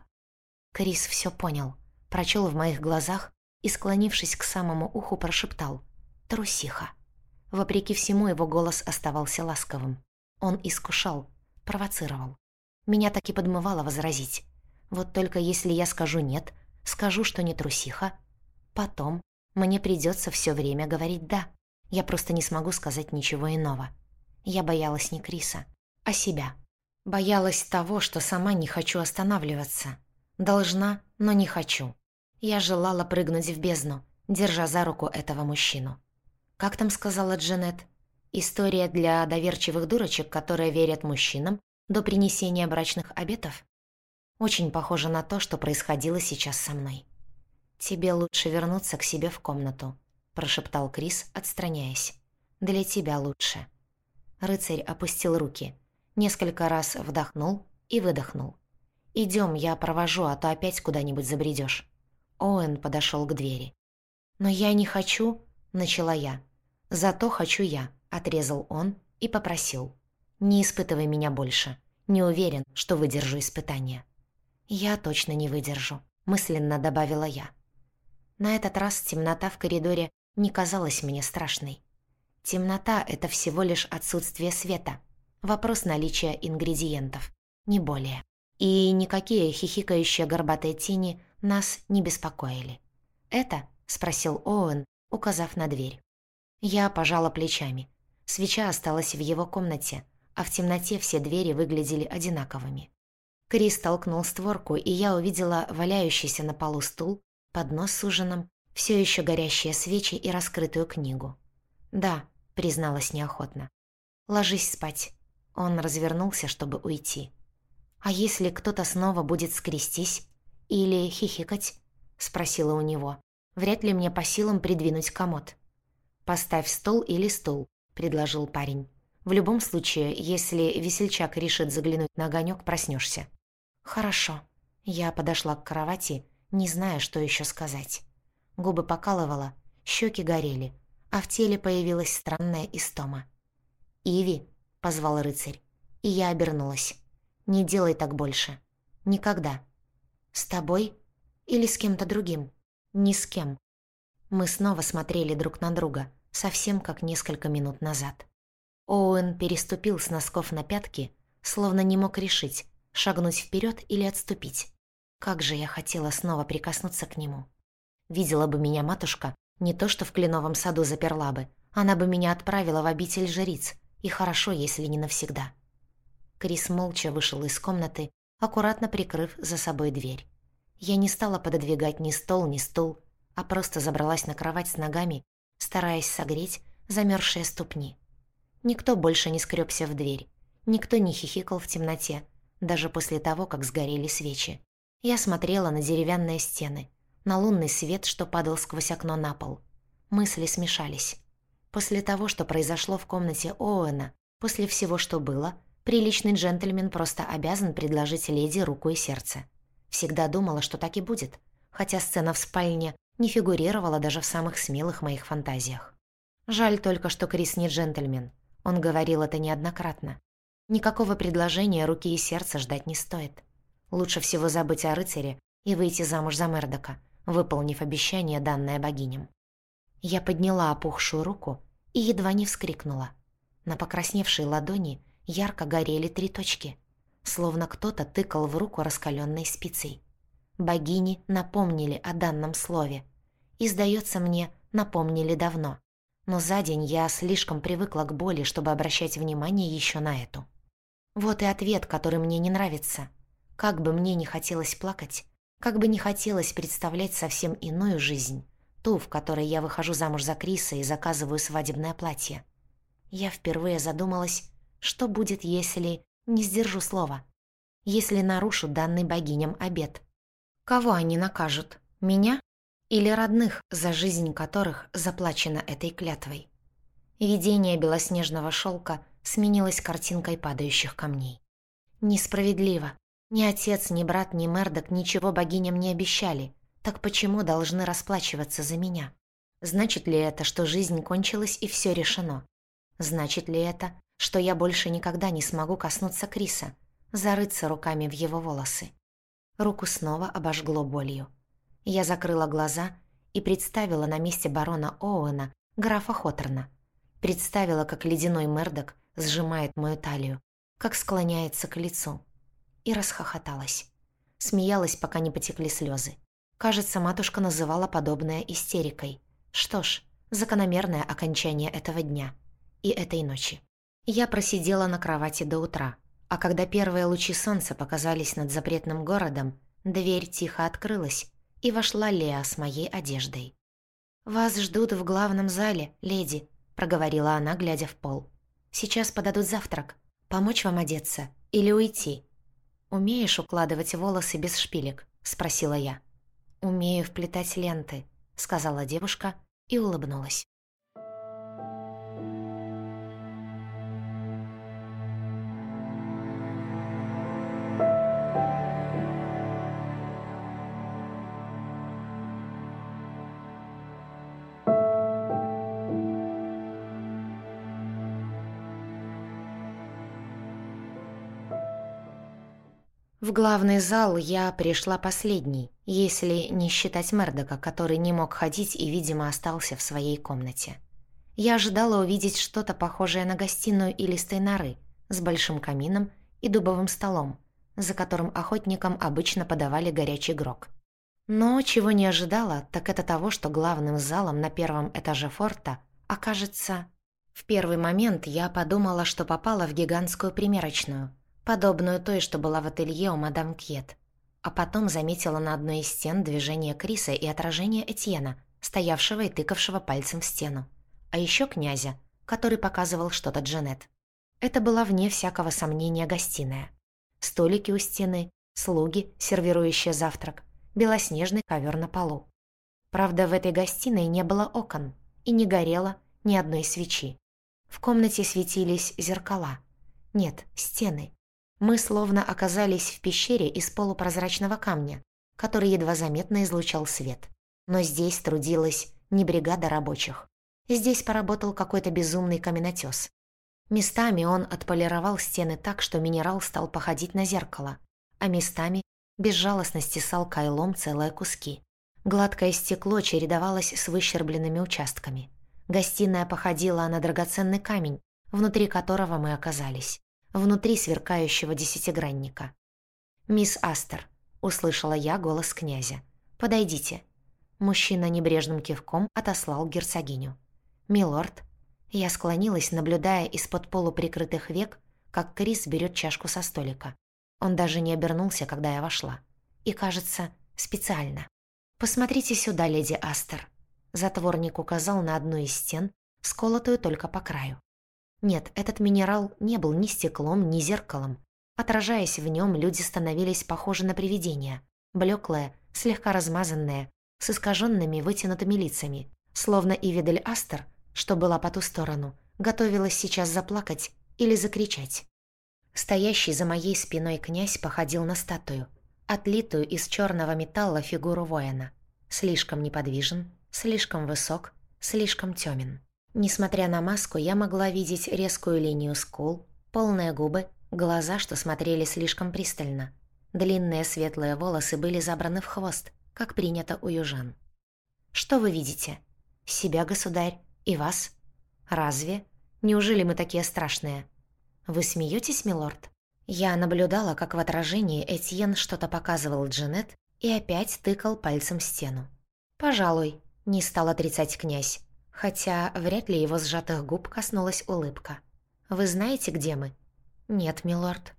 Крис все понял, прочел в моих глазах и, склонившись к самому уху, прошептал «Трусиха». Вопреки всему его голос оставался ласковым. Он искушал, провоцировал. Меня так и подмывало возразить. Вот только если я скажу «нет», скажу, что не трусиха, потом мне придется все время говорить «да». Я просто не смогу сказать ничего иного. Я боялась не Криса, а себя. Боялась того, что сама не хочу останавливаться. Должна, но не хочу. Я желала прыгнуть в бездну, держа за руку этого мужчину. Как там сказала Джанет? История для доверчивых дурочек, которые верят мужчинам до принесения брачных обетов? Очень похоже на то, что происходило сейчас со мной. «Тебе лучше вернуться к себе в комнату», – прошептал Крис, отстраняясь. «Для тебя лучше». Рыцарь опустил руки, несколько раз вдохнул и выдохнул. «Идем, я провожу, а то опять куда-нибудь забредешь». Оуэн подошел к двери. «Но я не хочу», – начала я. «Зато хочу я», — отрезал он и попросил. «Не испытывай меня больше. Не уверен, что выдержу испытание». «Я точно не выдержу», — мысленно добавила я. На этот раз темнота в коридоре не казалась мне страшной. Темнота — это всего лишь отсутствие света. Вопрос наличия ингредиентов. Не более. И никакие хихикающие горбатые тени нас не беспокоили. «Это?» — спросил Оуэн, указав на дверь. Я пожала плечами. Свеча осталась в его комнате, а в темноте все двери выглядели одинаковыми. Крис толкнул створку, и я увидела валяющийся на полу стул, поднос с ужином, все еще горящие свечи и раскрытую книгу. «Да», — призналась неохотно. «Ложись спать». Он развернулся, чтобы уйти. «А если кто-то снова будет скрестись или хихикать?» — спросила у него. «Вряд ли мне по силам придвинуть комод». «Поставь стол или стул», — предложил парень. «В любом случае, если весельчак решит заглянуть на огонек, проснешься. «Хорошо». Я подошла к кровати, не зная, что еще сказать. Губы покалывала, щеки горели, а в теле появилась странная истома. «Иви», — позвал рыцарь, и я обернулась. «Не делай так больше. Никогда. С тобой или с кем-то другим? Ни с кем». Мы снова смотрели друг на друга — совсем как несколько минут назад. Оуэн переступил с носков на пятки, словно не мог решить, шагнуть вперед или отступить. Как же я хотела снова прикоснуться к нему. Видела бы меня матушка, не то что в кленовом саду заперла бы, она бы меня отправила в обитель жриц, и хорошо, если не навсегда. Крис молча вышел из комнаты, аккуратно прикрыв за собой дверь. Я не стала пододвигать ни стол, ни стул, а просто забралась на кровать с ногами стараясь согреть замерзшие ступни. Никто больше не скребся в дверь. Никто не хихикал в темноте, даже после того, как сгорели свечи. Я смотрела на деревянные стены, на лунный свет, что падал сквозь окно на пол. Мысли смешались. После того, что произошло в комнате Оуэна, после всего, что было, приличный джентльмен просто обязан предложить леди руку и сердце. Всегда думала, что так и будет, хотя сцена в спальне не фигурировала даже в самых смелых моих фантазиях. Жаль только, что Крис не джентльмен. Он говорил это неоднократно. Никакого предложения руки и сердца ждать не стоит. Лучше всего забыть о рыцаре и выйти замуж за Мердока, выполнив обещание, данное богиням. Я подняла опухшую руку и едва не вскрикнула. На покрасневшей ладони ярко горели три точки, словно кто-то тыкал в руку раскаленной спицей. Богини напомнили о данном слове. И, сдается мне, напомнили давно. Но за день я слишком привыкла к боли, чтобы обращать внимание еще на эту. Вот и ответ, который мне не нравится. Как бы мне не хотелось плакать, как бы не хотелось представлять совсем иную жизнь, ту, в которой я выхожу замуж за Криса и заказываю свадебное платье. Я впервые задумалась, что будет, если не сдержу слова, если нарушу данный богиням обет. Кого они накажут? Меня? Или родных, за жизнь которых заплачено этой клятвой? Видение белоснежного шелка сменилось картинкой падающих камней. Несправедливо. Ни отец, ни брат, ни Мердок ничего богиням не обещали. Так почему должны расплачиваться за меня? Значит ли это, что жизнь кончилась и все решено? Значит ли это, что я больше никогда не смогу коснуться Криса, зарыться руками в его волосы? Руку снова обожгло болью. Я закрыла глаза и представила на месте барона Оуэна графа Хоттерна. Представила, как ледяной Мердок сжимает мою талию, как склоняется к лицу. И расхохоталась. Смеялась, пока не потекли слезы. Кажется, матушка называла подобное истерикой. Что ж, закономерное окончание этого дня. И этой ночи. Я просидела на кровати до утра, а когда первые лучи солнца показались над запретным городом, дверь тихо открылась, и вошла Леа с моей одеждой. «Вас ждут в главном зале, леди», — проговорила она, глядя в пол. «Сейчас подадут завтрак. Помочь вам одеться или уйти?» «Умеешь укладывать волосы без шпилек?» — спросила я. «Умею вплетать ленты», — сказала девушка и улыбнулась. В главный зал я пришла последней, если не считать Мердока, который не мог ходить и, видимо, остался в своей комнате. Я ожидала увидеть что-то похожее на гостиную или норы с большим камином и дубовым столом, за которым охотникам обычно подавали горячий грог. Но чего не ожидала, так это того, что главным залом на первом этаже форта окажется... В первый момент я подумала, что попала в гигантскую примерочную – подобную той, что была в ателье у мадам Кьет. А потом заметила на одной из стен движение Криса и отражение Этьена, стоявшего и тыкавшего пальцем в стену. А еще князя, который показывал что-то Джанет. Это была вне всякого сомнения гостиная. Столики у стены, слуги, сервирующие завтрак, белоснежный ковер на полу. Правда, в этой гостиной не было окон и не горело ни одной свечи. В комнате светились зеркала. Нет, стены. Мы словно оказались в пещере из полупрозрачного камня, который едва заметно излучал свет. Но здесь трудилась не бригада рабочих. Здесь поработал какой-то безумный каменотес. Местами он отполировал стены так, что минерал стал походить на зеркало, а местами безжалостно стесал кайлом целые куски. Гладкое стекло чередовалось с выщербленными участками. Гостиная походила на драгоценный камень, внутри которого мы оказались внутри сверкающего десятигранника. «Мисс Астер», — услышала я голос князя. «Подойдите». Мужчина небрежным кивком отослал герцогиню. «Милорд». Я склонилась, наблюдая из-под полуприкрытых век, как Крис берет чашку со столика. Он даже не обернулся, когда я вошла. И, кажется, специально. «Посмотрите сюда, леди Астер». Затворник указал на одну из стен, сколотую только по краю. Нет, этот минерал не был ни стеклом, ни зеркалом. Отражаясь в нем, люди становились похожи на привидения. Блеклые, слегка размазанные, с искаженными вытянутыми лицами. Словно Ивидель Астер, что была по ту сторону, готовилась сейчас заплакать или закричать. Стоящий за моей спиной князь походил на статую, отлитую из черного металла фигуру воина. Слишком неподвижен, слишком высок, слишком темен. Несмотря на маску, я могла видеть резкую линию скул, полные губы, глаза, что смотрели слишком пристально. Длинные светлые волосы были забраны в хвост, как принято у южан. «Что вы видите? Себя, государь, и вас? Разве? Неужели мы такие страшные?» «Вы смеетесь, милорд?» Я наблюдала, как в отражении Этьен что-то показывал Джанет и опять тыкал пальцем стену. «Пожалуй», — не стал отрицать князь, хотя вряд ли его сжатых губ коснулась улыбка. «Вы знаете, где мы?» «Нет, милорд».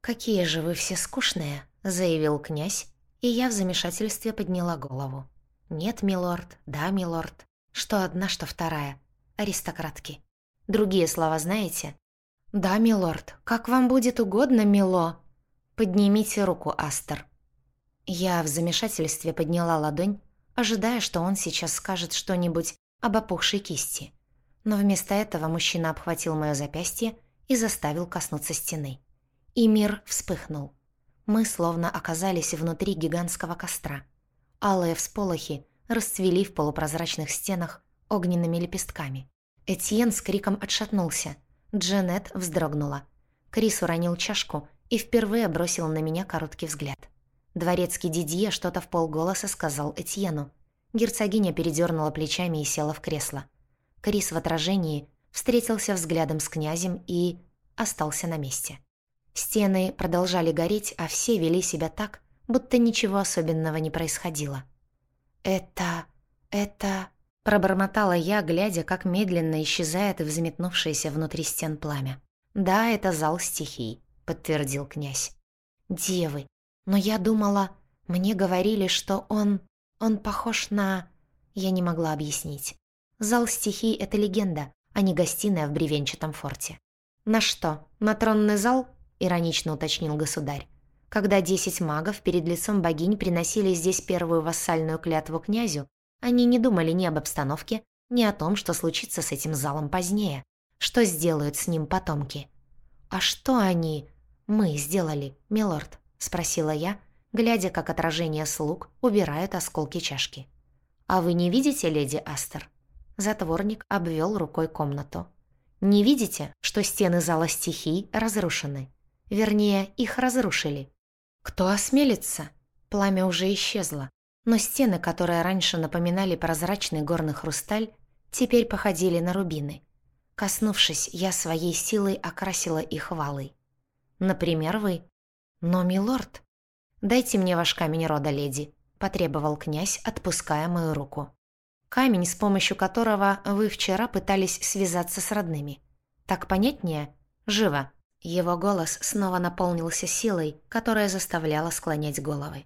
«Какие же вы все скучные», — заявил князь, и я в замешательстве подняла голову. «Нет, милорд, да, милорд. Что одна, что вторая. Аристократки. Другие слова знаете?» «Да, милорд, как вам будет угодно, мило». «Поднимите руку, Астер». Я в замешательстве подняла ладонь, ожидая, что он сейчас скажет что-нибудь об опухшей кисти. Но вместо этого мужчина обхватил мое запястье и заставил коснуться стены. И мир вспыхнул. Мы словно оказались внутри гигантского костра. Алые всполохи расцвели в полупрозрачных стенах огненными лепестками. Этьен с криком отшатнулся – Джанет вздрогнула. Крис уронил чашку и впервые бросил на меня короткий взгляд. Дворецкий Дидье что-то в полголоса сказал Этьену. Герцогиня передернула плечами и села в кресло. Крис в отражении встретился взглядом с князем и остался на месте. Стены продолжали гореть, а все вели себя так, будто ничего особенного не происходило. «Это... это...» Пробормотала я, глядя, как медленно исчезает взметнувшееся внутри стен пламя. «Да, это зал стихий», — подтвердил князь. «Девы, но я думала... Мне говорили, что он... Он похож на...» Я не могла объяснить. Зал стихий — это легенда, а не гостиная в бревенчатом форте. «На что? На тронный зал?» — иронично уточнил государь. Когда десять магов перед лицом богинь приносили здесь первую вассальную клятву князю, они не думали ни об обстановке, ни о том, что случится с этим залом позднее, что сделают с ним потомки. «А что они...» «Мы сделали, милорд?» — спросила я, глядя, как отражение слуг убирают осколки чашки. «А вы не видите, леди Астер?» Затворник обвел рукой комнату. «Не видите, что стены зала стихий разрушены? Вернее, их разрушили. Кто осмелится?» Пламя уже исчезло, но стены, которые раньше напоминали прозрачный горный хрусталь, теперь походили на рубины. Коснувшись, я своей силой окрасила их валой. «Например, вы». «Но, милорд...» «Дайте мне ваш камень рода, леди», — потребовал князь, отпуская мою руку. «Камень, с помощью которого вы вчера пытались связаться с родными. Так понятнее? Живо». Его голос снова наполнился силой, которая заставляла склонять головы.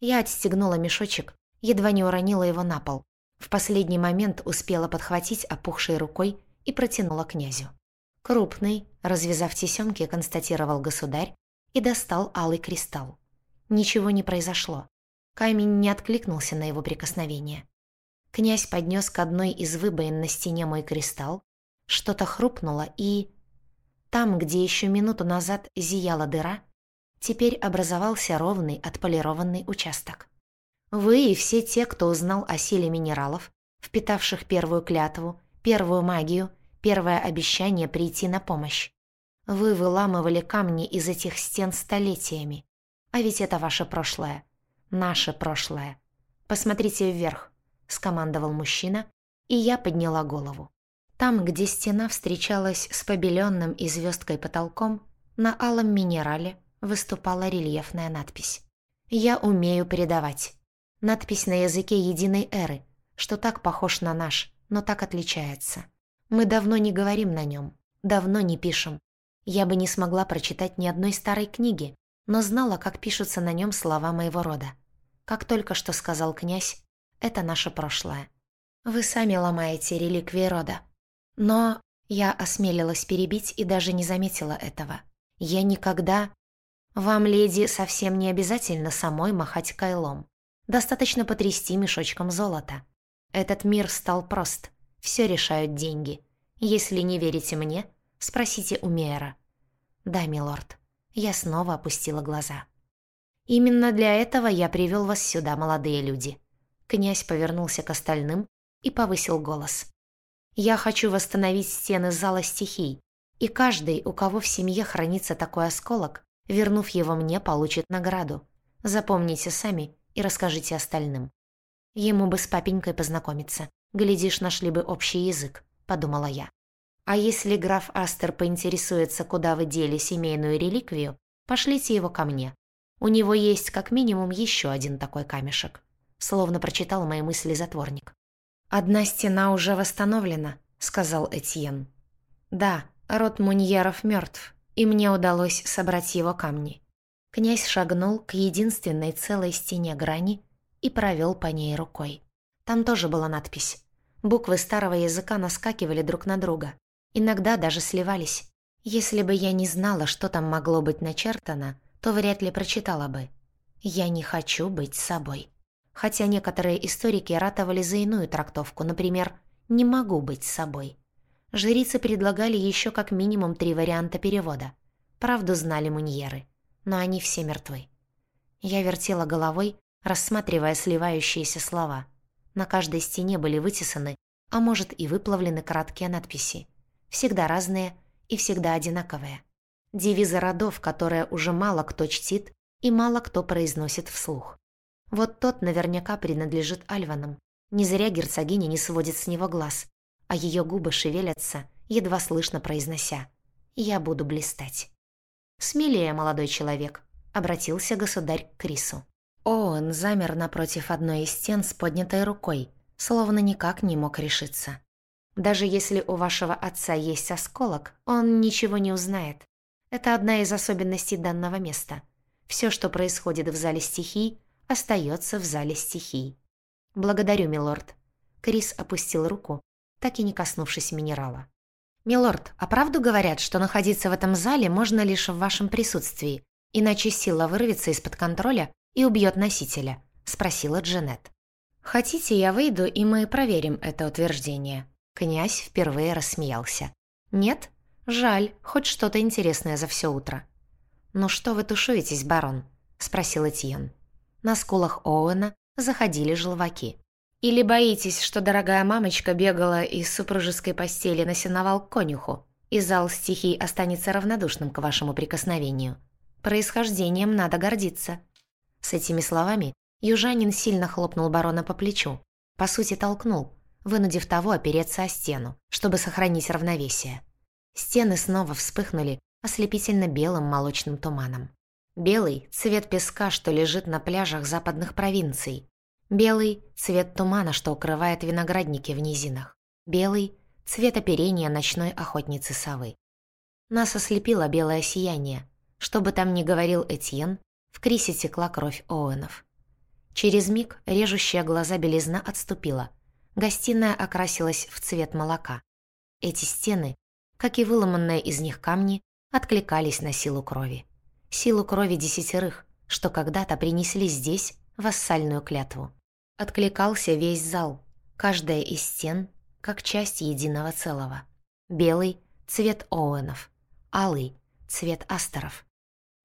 Я отстегнула мешочек, едва не уронила его на пол. В последний момент успела подхватить опухшей рукой и протянула князю. Крупный, развязав тесемки, констатировал государь и достал алый кристалл. Ничего не произошло. Камень не откликнулся на его прикосновение. Князь поднес к одной из выбоин на стене мой кристалл, что-то хрупнуло и... Там, где еще минуту назад зияла дыра, теперь образовался ровный отполированный участок. Вы и все те, кто узнал о силе минералов, впитавших первую клятву, первую магию, первое обещание прийти на помощь. Вы выламывали камни из этих стен столетиями. А ведь это ваше прошлое. Наше прошлое. Посмотрите вверх, скомандовал мужчина, и я подняла голову. Там, где стена встречалась с побеленным и звездкой потолком, на алом минерале выступала рельефная надпись. «Я умею передавать». Надпись на языке единой эры, что так похож на наш, но так отличается. Мы давно не говорим на нем, давно не пишем. Я бы не смогла прочитать ни одной старой книги, но знала, как пишутся на нем слова моего рода. Как только что сказал князь, это наше прошлое. Вы сами ломаете реликвии рода. Но Я осмелилась перебить и даже не заметила этого. Я никогда... Вам, леди, совсем не обязательно самой махать кайлом. Достаточно потрясти мешочком золота. Этот мир стал прост. Все решают деньги. Если не верите мне, спросите у Мейера. Да, милорд. Я снова опустила глаза. Именно для этого я привел вас сюда, молодые люди. Князь повернулся к остальным и повысил голос. Я хочу восстановить стены зала стихий, и каждый, у кого в семье хранится такой осколок, вернув его мне, получит награду. Запомните сами и расскажите остальным. Ему бы с папенькой познакомиться. Глядишь, нашли бы общий язык, подумала я. А если граф Астер поинтересуется, куда вы дели семейную реликвию, пошлите его ко мне. У него есть как минимум еще один такой камешек. Словно прочитал мои мысли затворник. «Одна стена уже восстановлена», — сказал Этьен. «Да, род Муньеров мертв, и мне удалось собрать его камни». Князь шагнул к единственной целой стене грани и провел по ней рукой. Там тоже была надпись. Буквы старого языка наскакивали друг на друга. Иногда даже сливались. Если бы я не знала, что там могло быть начертано, то вряд ли прочитала бы. «Я не хочу быть собой» хотя некоторые историки ратовали за иную трактовку, например, «не могу быть собой». Жрицы предлагали еще как минимум три варианта перевода. Правду знали муньеры, но они все мертвы. Я вертела головой, рассматривая сливающиеся слова. На каждой стене были вытесаны, а может и выплавлены краткие надписи. Всегда разные и всегда одинаковые. Девизы родов, которые уже мало кто чтит и мало кто произносит вслух. Вот тот наверняка принадлежит Альванам. Не зря герцогиня не сводит с него глаз, а ее губы шевелятся, едва слышно произнося «Я буду блистать». «Смелее, молодой человек», — обратился государь к Крису. Оуэн замер напротив одной из стен с поднятой рукой, словно никак не мог решиться. «Даже если у вашего отца есть осколок, он ничего не узнает. Это одна из особенностей данного места. Все, что происходит в зале стихий, остается в зале стихий. «Благодарю, милорд». Крис опустил руку, так и не коснувшись минерала. «Милорд, а правду говорят, что находиться в этом зале можно лишь в вашем присутствии, иначе сила вырвется из-под контроля и убьет носителя?» – спросила Джанет. «Хотите, я выйду, и мы проверим это утверждение?» Князь впервые рассмеялся. «Нет? Жаль, хоть что-то интересное за все утро». «Ну что вы тушуетесь, барон?» – спросил Этьен. На скулах Оуэна заходили желваки. «Или боитесь, что дорогая мамочка бегала из супружеской постели на сеновал к конюху, и зал стихий останется равнодушным к вашему прикосновению? Происхождением надо гордиться». С этими словами южанин сильно хлопнул барона по плечу, по сути толкнул, вынудив того опереться о стену, чтобы сохранить равновесие. Стены снова вспыхнули ослепительно белым молочным туманом. Белый – цвет песка, что лежит на пляжах западных провинций. Белый – цвет тумана, что укрывает виноградники в низинах. Белый – цвет оперения ночной охотницы совы. Нас ослепило белое сияние. Что бы там ни говорил Этьен, в Крисе текла кровь Оуэнов. Через миг режущая глаза белизна отступила. Гостиная окрасилась в цвет молока. Эти стены, как и выломанные из них камни, откликались на силу крови силу крови десятерых, что когда-то принесли здесь вассальную клятву. Откликался весь зал, каждая из стен, как часть единого целого. Белый — цвет Оуэнов, алый — цвет Астеров.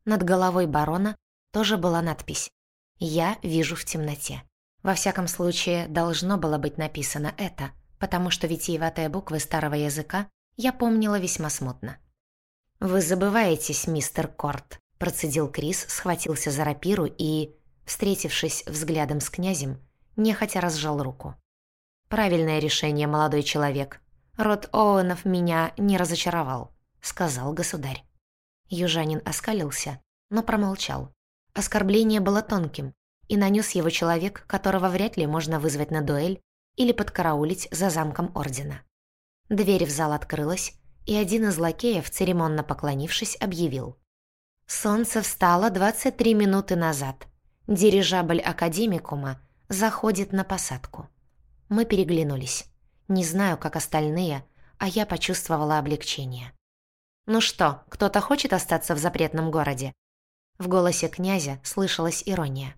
Над головой барона тоже была надпись «Я вижу в темноте». Во всяком случае, должно было быть написано это, потому что витиеватые буквы старого языка я помнила весьма смутно. «Вы забываетесь, мистер Корт», Процедил Крис, схватился за рапиру и, встретившись взглядом с князем, нехотя разжал руку. «Правильное решение, молодой человек. Род Оуэнов меня не разочаровал», — сказал государь. Южанин оскалился, но промолчал. Оскорбление было тонким, и нанес его человек, которого вряд ли можно вызвать на дуэль или подкараулить за замком ордена. Дверь в зал открылась, и один из лакеев, церемонно поклонившись, объявил. Солнце встало 23 минуты назад. Дирижабль Академикума заходит на посадку. Мы переглянулись. Не знаю, как остальные, а я почувствовала облегчение. «Ну что, кто-то хочет остаться в запретном городе?» В голосе князя слышалась ирония.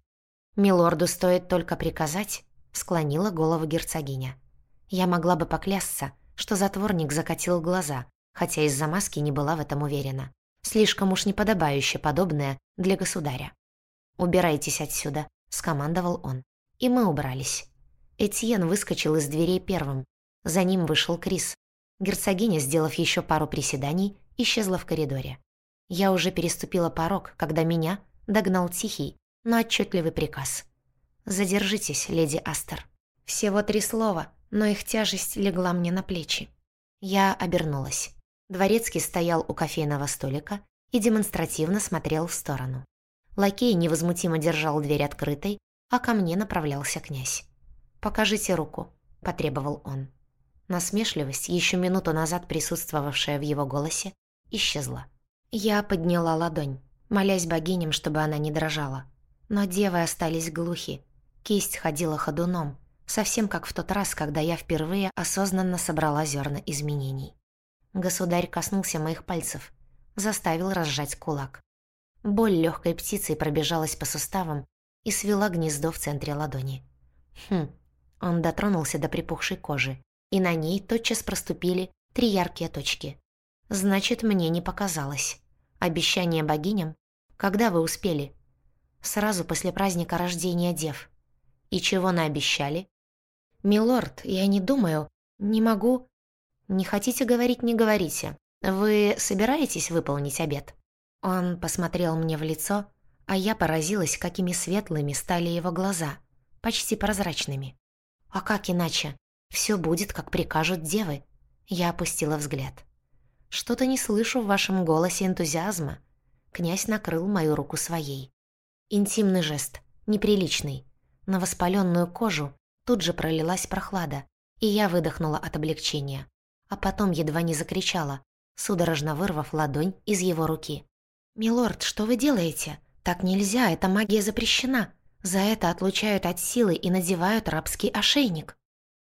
«Милорду стоит только приказать», — склонила голову герцогиня. Я могла бы поклясться, что затворник закатил глаза, хотя из-за маски не была в этом уверена. Слишком уж неподобающе подобное для государя. «Убирайтесь отсюда», — скомандовал он. И мы убрались. Этьен выскочил из дверей первым. За ним вышел Крис. Герцогиня, сделав еще пару приседаний, исчезла в коридоре. Я уже переступила порог, когда меня догнал тихий, но отчетливый приказ. «Задержитесь, леди Астер». Всего три слова, но их тяжесть легла мне на плечи. Я обернулась. Дворецкий стоял у кофейного столика и демонстративно смотрел в сторону. Лакей невозмутимо держал дверь открытой, а ко мне направлялся князь. «Покажите руку», — потребовал он. Насмешливость, еще минуту назад присутствовавшая в его голосе, исчезла. Я подняла ладонь, молясь богиням, чтобы она не дрожала. Но девы остались глухи. Кисть ходила ходуном, совсем как в тот раз, когда я впервые осознанно собрала зерна изменений. Государь коснулся моих пальцев, заставил разжать кулак. Боль легкой птицей пробежалась по суставам и свела гнездо в центре ладони. Хм, он дотронулся до припухшей кожи, и на ней тотчас проступили три яркие точки. Значит, мне не показалось. Обещание богиням? Когда вы успели? Сразу после праздника рождения дев. И чего наобещали? Милорд, я не думаю, не могу... Не хотите говорить, не говорите. Вы собираетесь выполнить обед? Он посмотрел мне в лицо, а я поразилась, какими светлыми стали его глаза, почти прозрачными. А как иначе? Все будет, как прикажут девы. Я опустила взгляд. Что-то не слышу в вашем голосе энтузиазма. Князь накрыл мою руку своей. Интимный жест, неприличный. На воспаленную кожу тут же пролилась прохлада, и я выдохнула от облегчения. А потом едва не закричала, судорожно вырвав ладонь из его руки. «Милорд, что вы делаете? Так нельзя, эта магия запрещена. За это отлучают от силы и надевают рабский ошейник».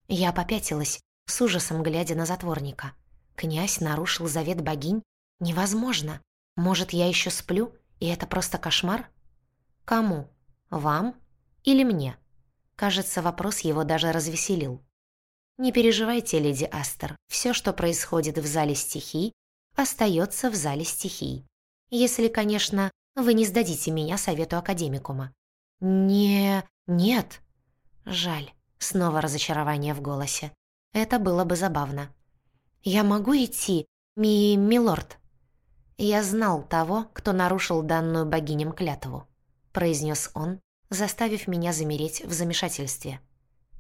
Я попятилась, с ужасом глядя на затворника. Князь нарушил завет богинь? Невозможно. Может, я еще сплю, и это просто кошмар? Кому? Вам или мне? Кажется, вопрос его даже развеселил. Не переживайте, леди Астер. Все, что происходит в зале стихий, остается в зале стихий. Если, конечно, вы не сдадите меня совету академикума. Не... нет. Жаль. Снова разочарование в голосе. Это было бы забавно. «Я могу идти, ми... милорд?» «Я знал того, кто нарушил данную богиням клятву», — произнес он, заставив меня замереть в замешательстве.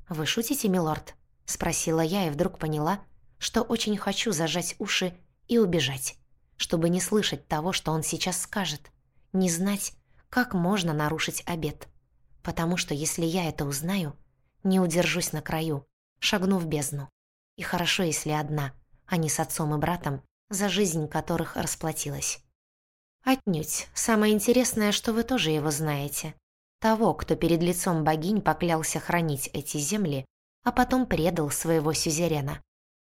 «Вы шутите, милорд?» — спросила я и вдруг поняла, что очень хочу зажать уши и убежать, чтобы не слышать того, что он сейчас скажет, не знать, как можно нарушить обет. Потому что если я это узнаю, не удержусь на краю, шагну в бездну. И хорошо, если одна — а не с отцом и братом, за жизнь которых расплатилась. Отнюдь. Самое интересное, что вы тоже его знаете. Того, кто перед лицом богинь поклялся хранить эти земли, а потом предал своего сюзерена.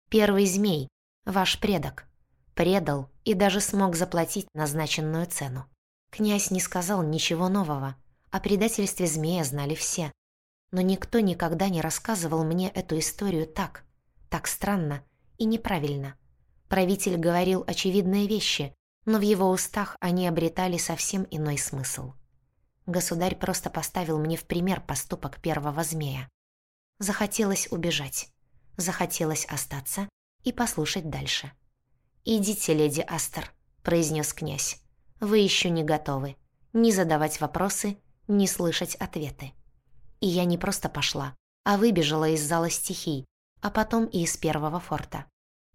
Первый змей, ваш предок. Предал и даже смог заплатить назначенную цену. Князь не сказал ничего нового. О предательстве змея знали все. Но никто никогда не рассказывал мне эту историю так, так странно и неправильно. Правитель говорил очевидные вещи, но в его устах они обретали совсем иной смысл. Государь просто поставил мне в пример поступок первого змея. Захотелось убежать, захотелось остаться и послушать дальше. «Идите, леди Астер», — произнес князь. «Вы еще не готовы. Ни задавать вопросы, ни слышать ответы». И я не просто пошла, а выбежала из зала стихий, а потом и из первого форта.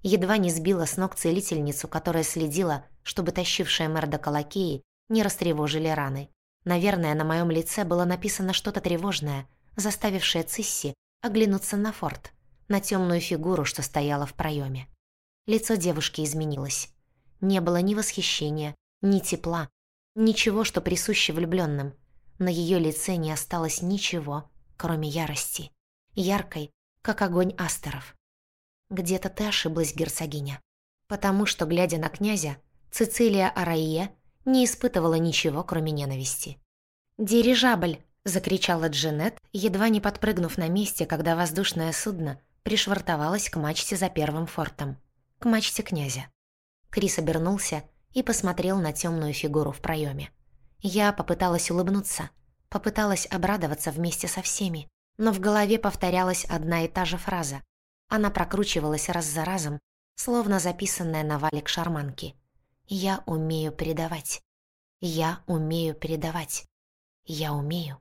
Едва не сбила с ног целительницу, которая следила, чтобы тащившие Мердока лакеи не растревожили раны. Наверное, на моем лице было написано что-то тревожное, заставившее Цисси оглянуться на форт, на темную фигуру, что стояла в проеме. Лицо девушки изменилось. Не было ни восхищения, ни тепла, ничего, что присуще влюбленным. На ее лице не осталось ничего, кроме ярости. Яркой, как огонь астеров. Где-то ты ошиблась, герцогиня. Потому что, глядя на князя, Цицилия Араия не испытывала ничего, кроме ненависти. «Дирижабль!» — закричала Джанет, едва не подпрыгнув на месте, когда воздушное судно пришвартовалось к мачте за первым фортом. К мачте князя. Крис обернулся и посмотрел на темную фигуру в проеме. Я попыталась улыбнуться, попыталась обрадоваться вместе со всеми, но в голове повторялась одна и та же фраза. Она прокручивалась раз за разом, словно записанная на валик шарманки. «Я умею передавать. Я умею передавать. Я умею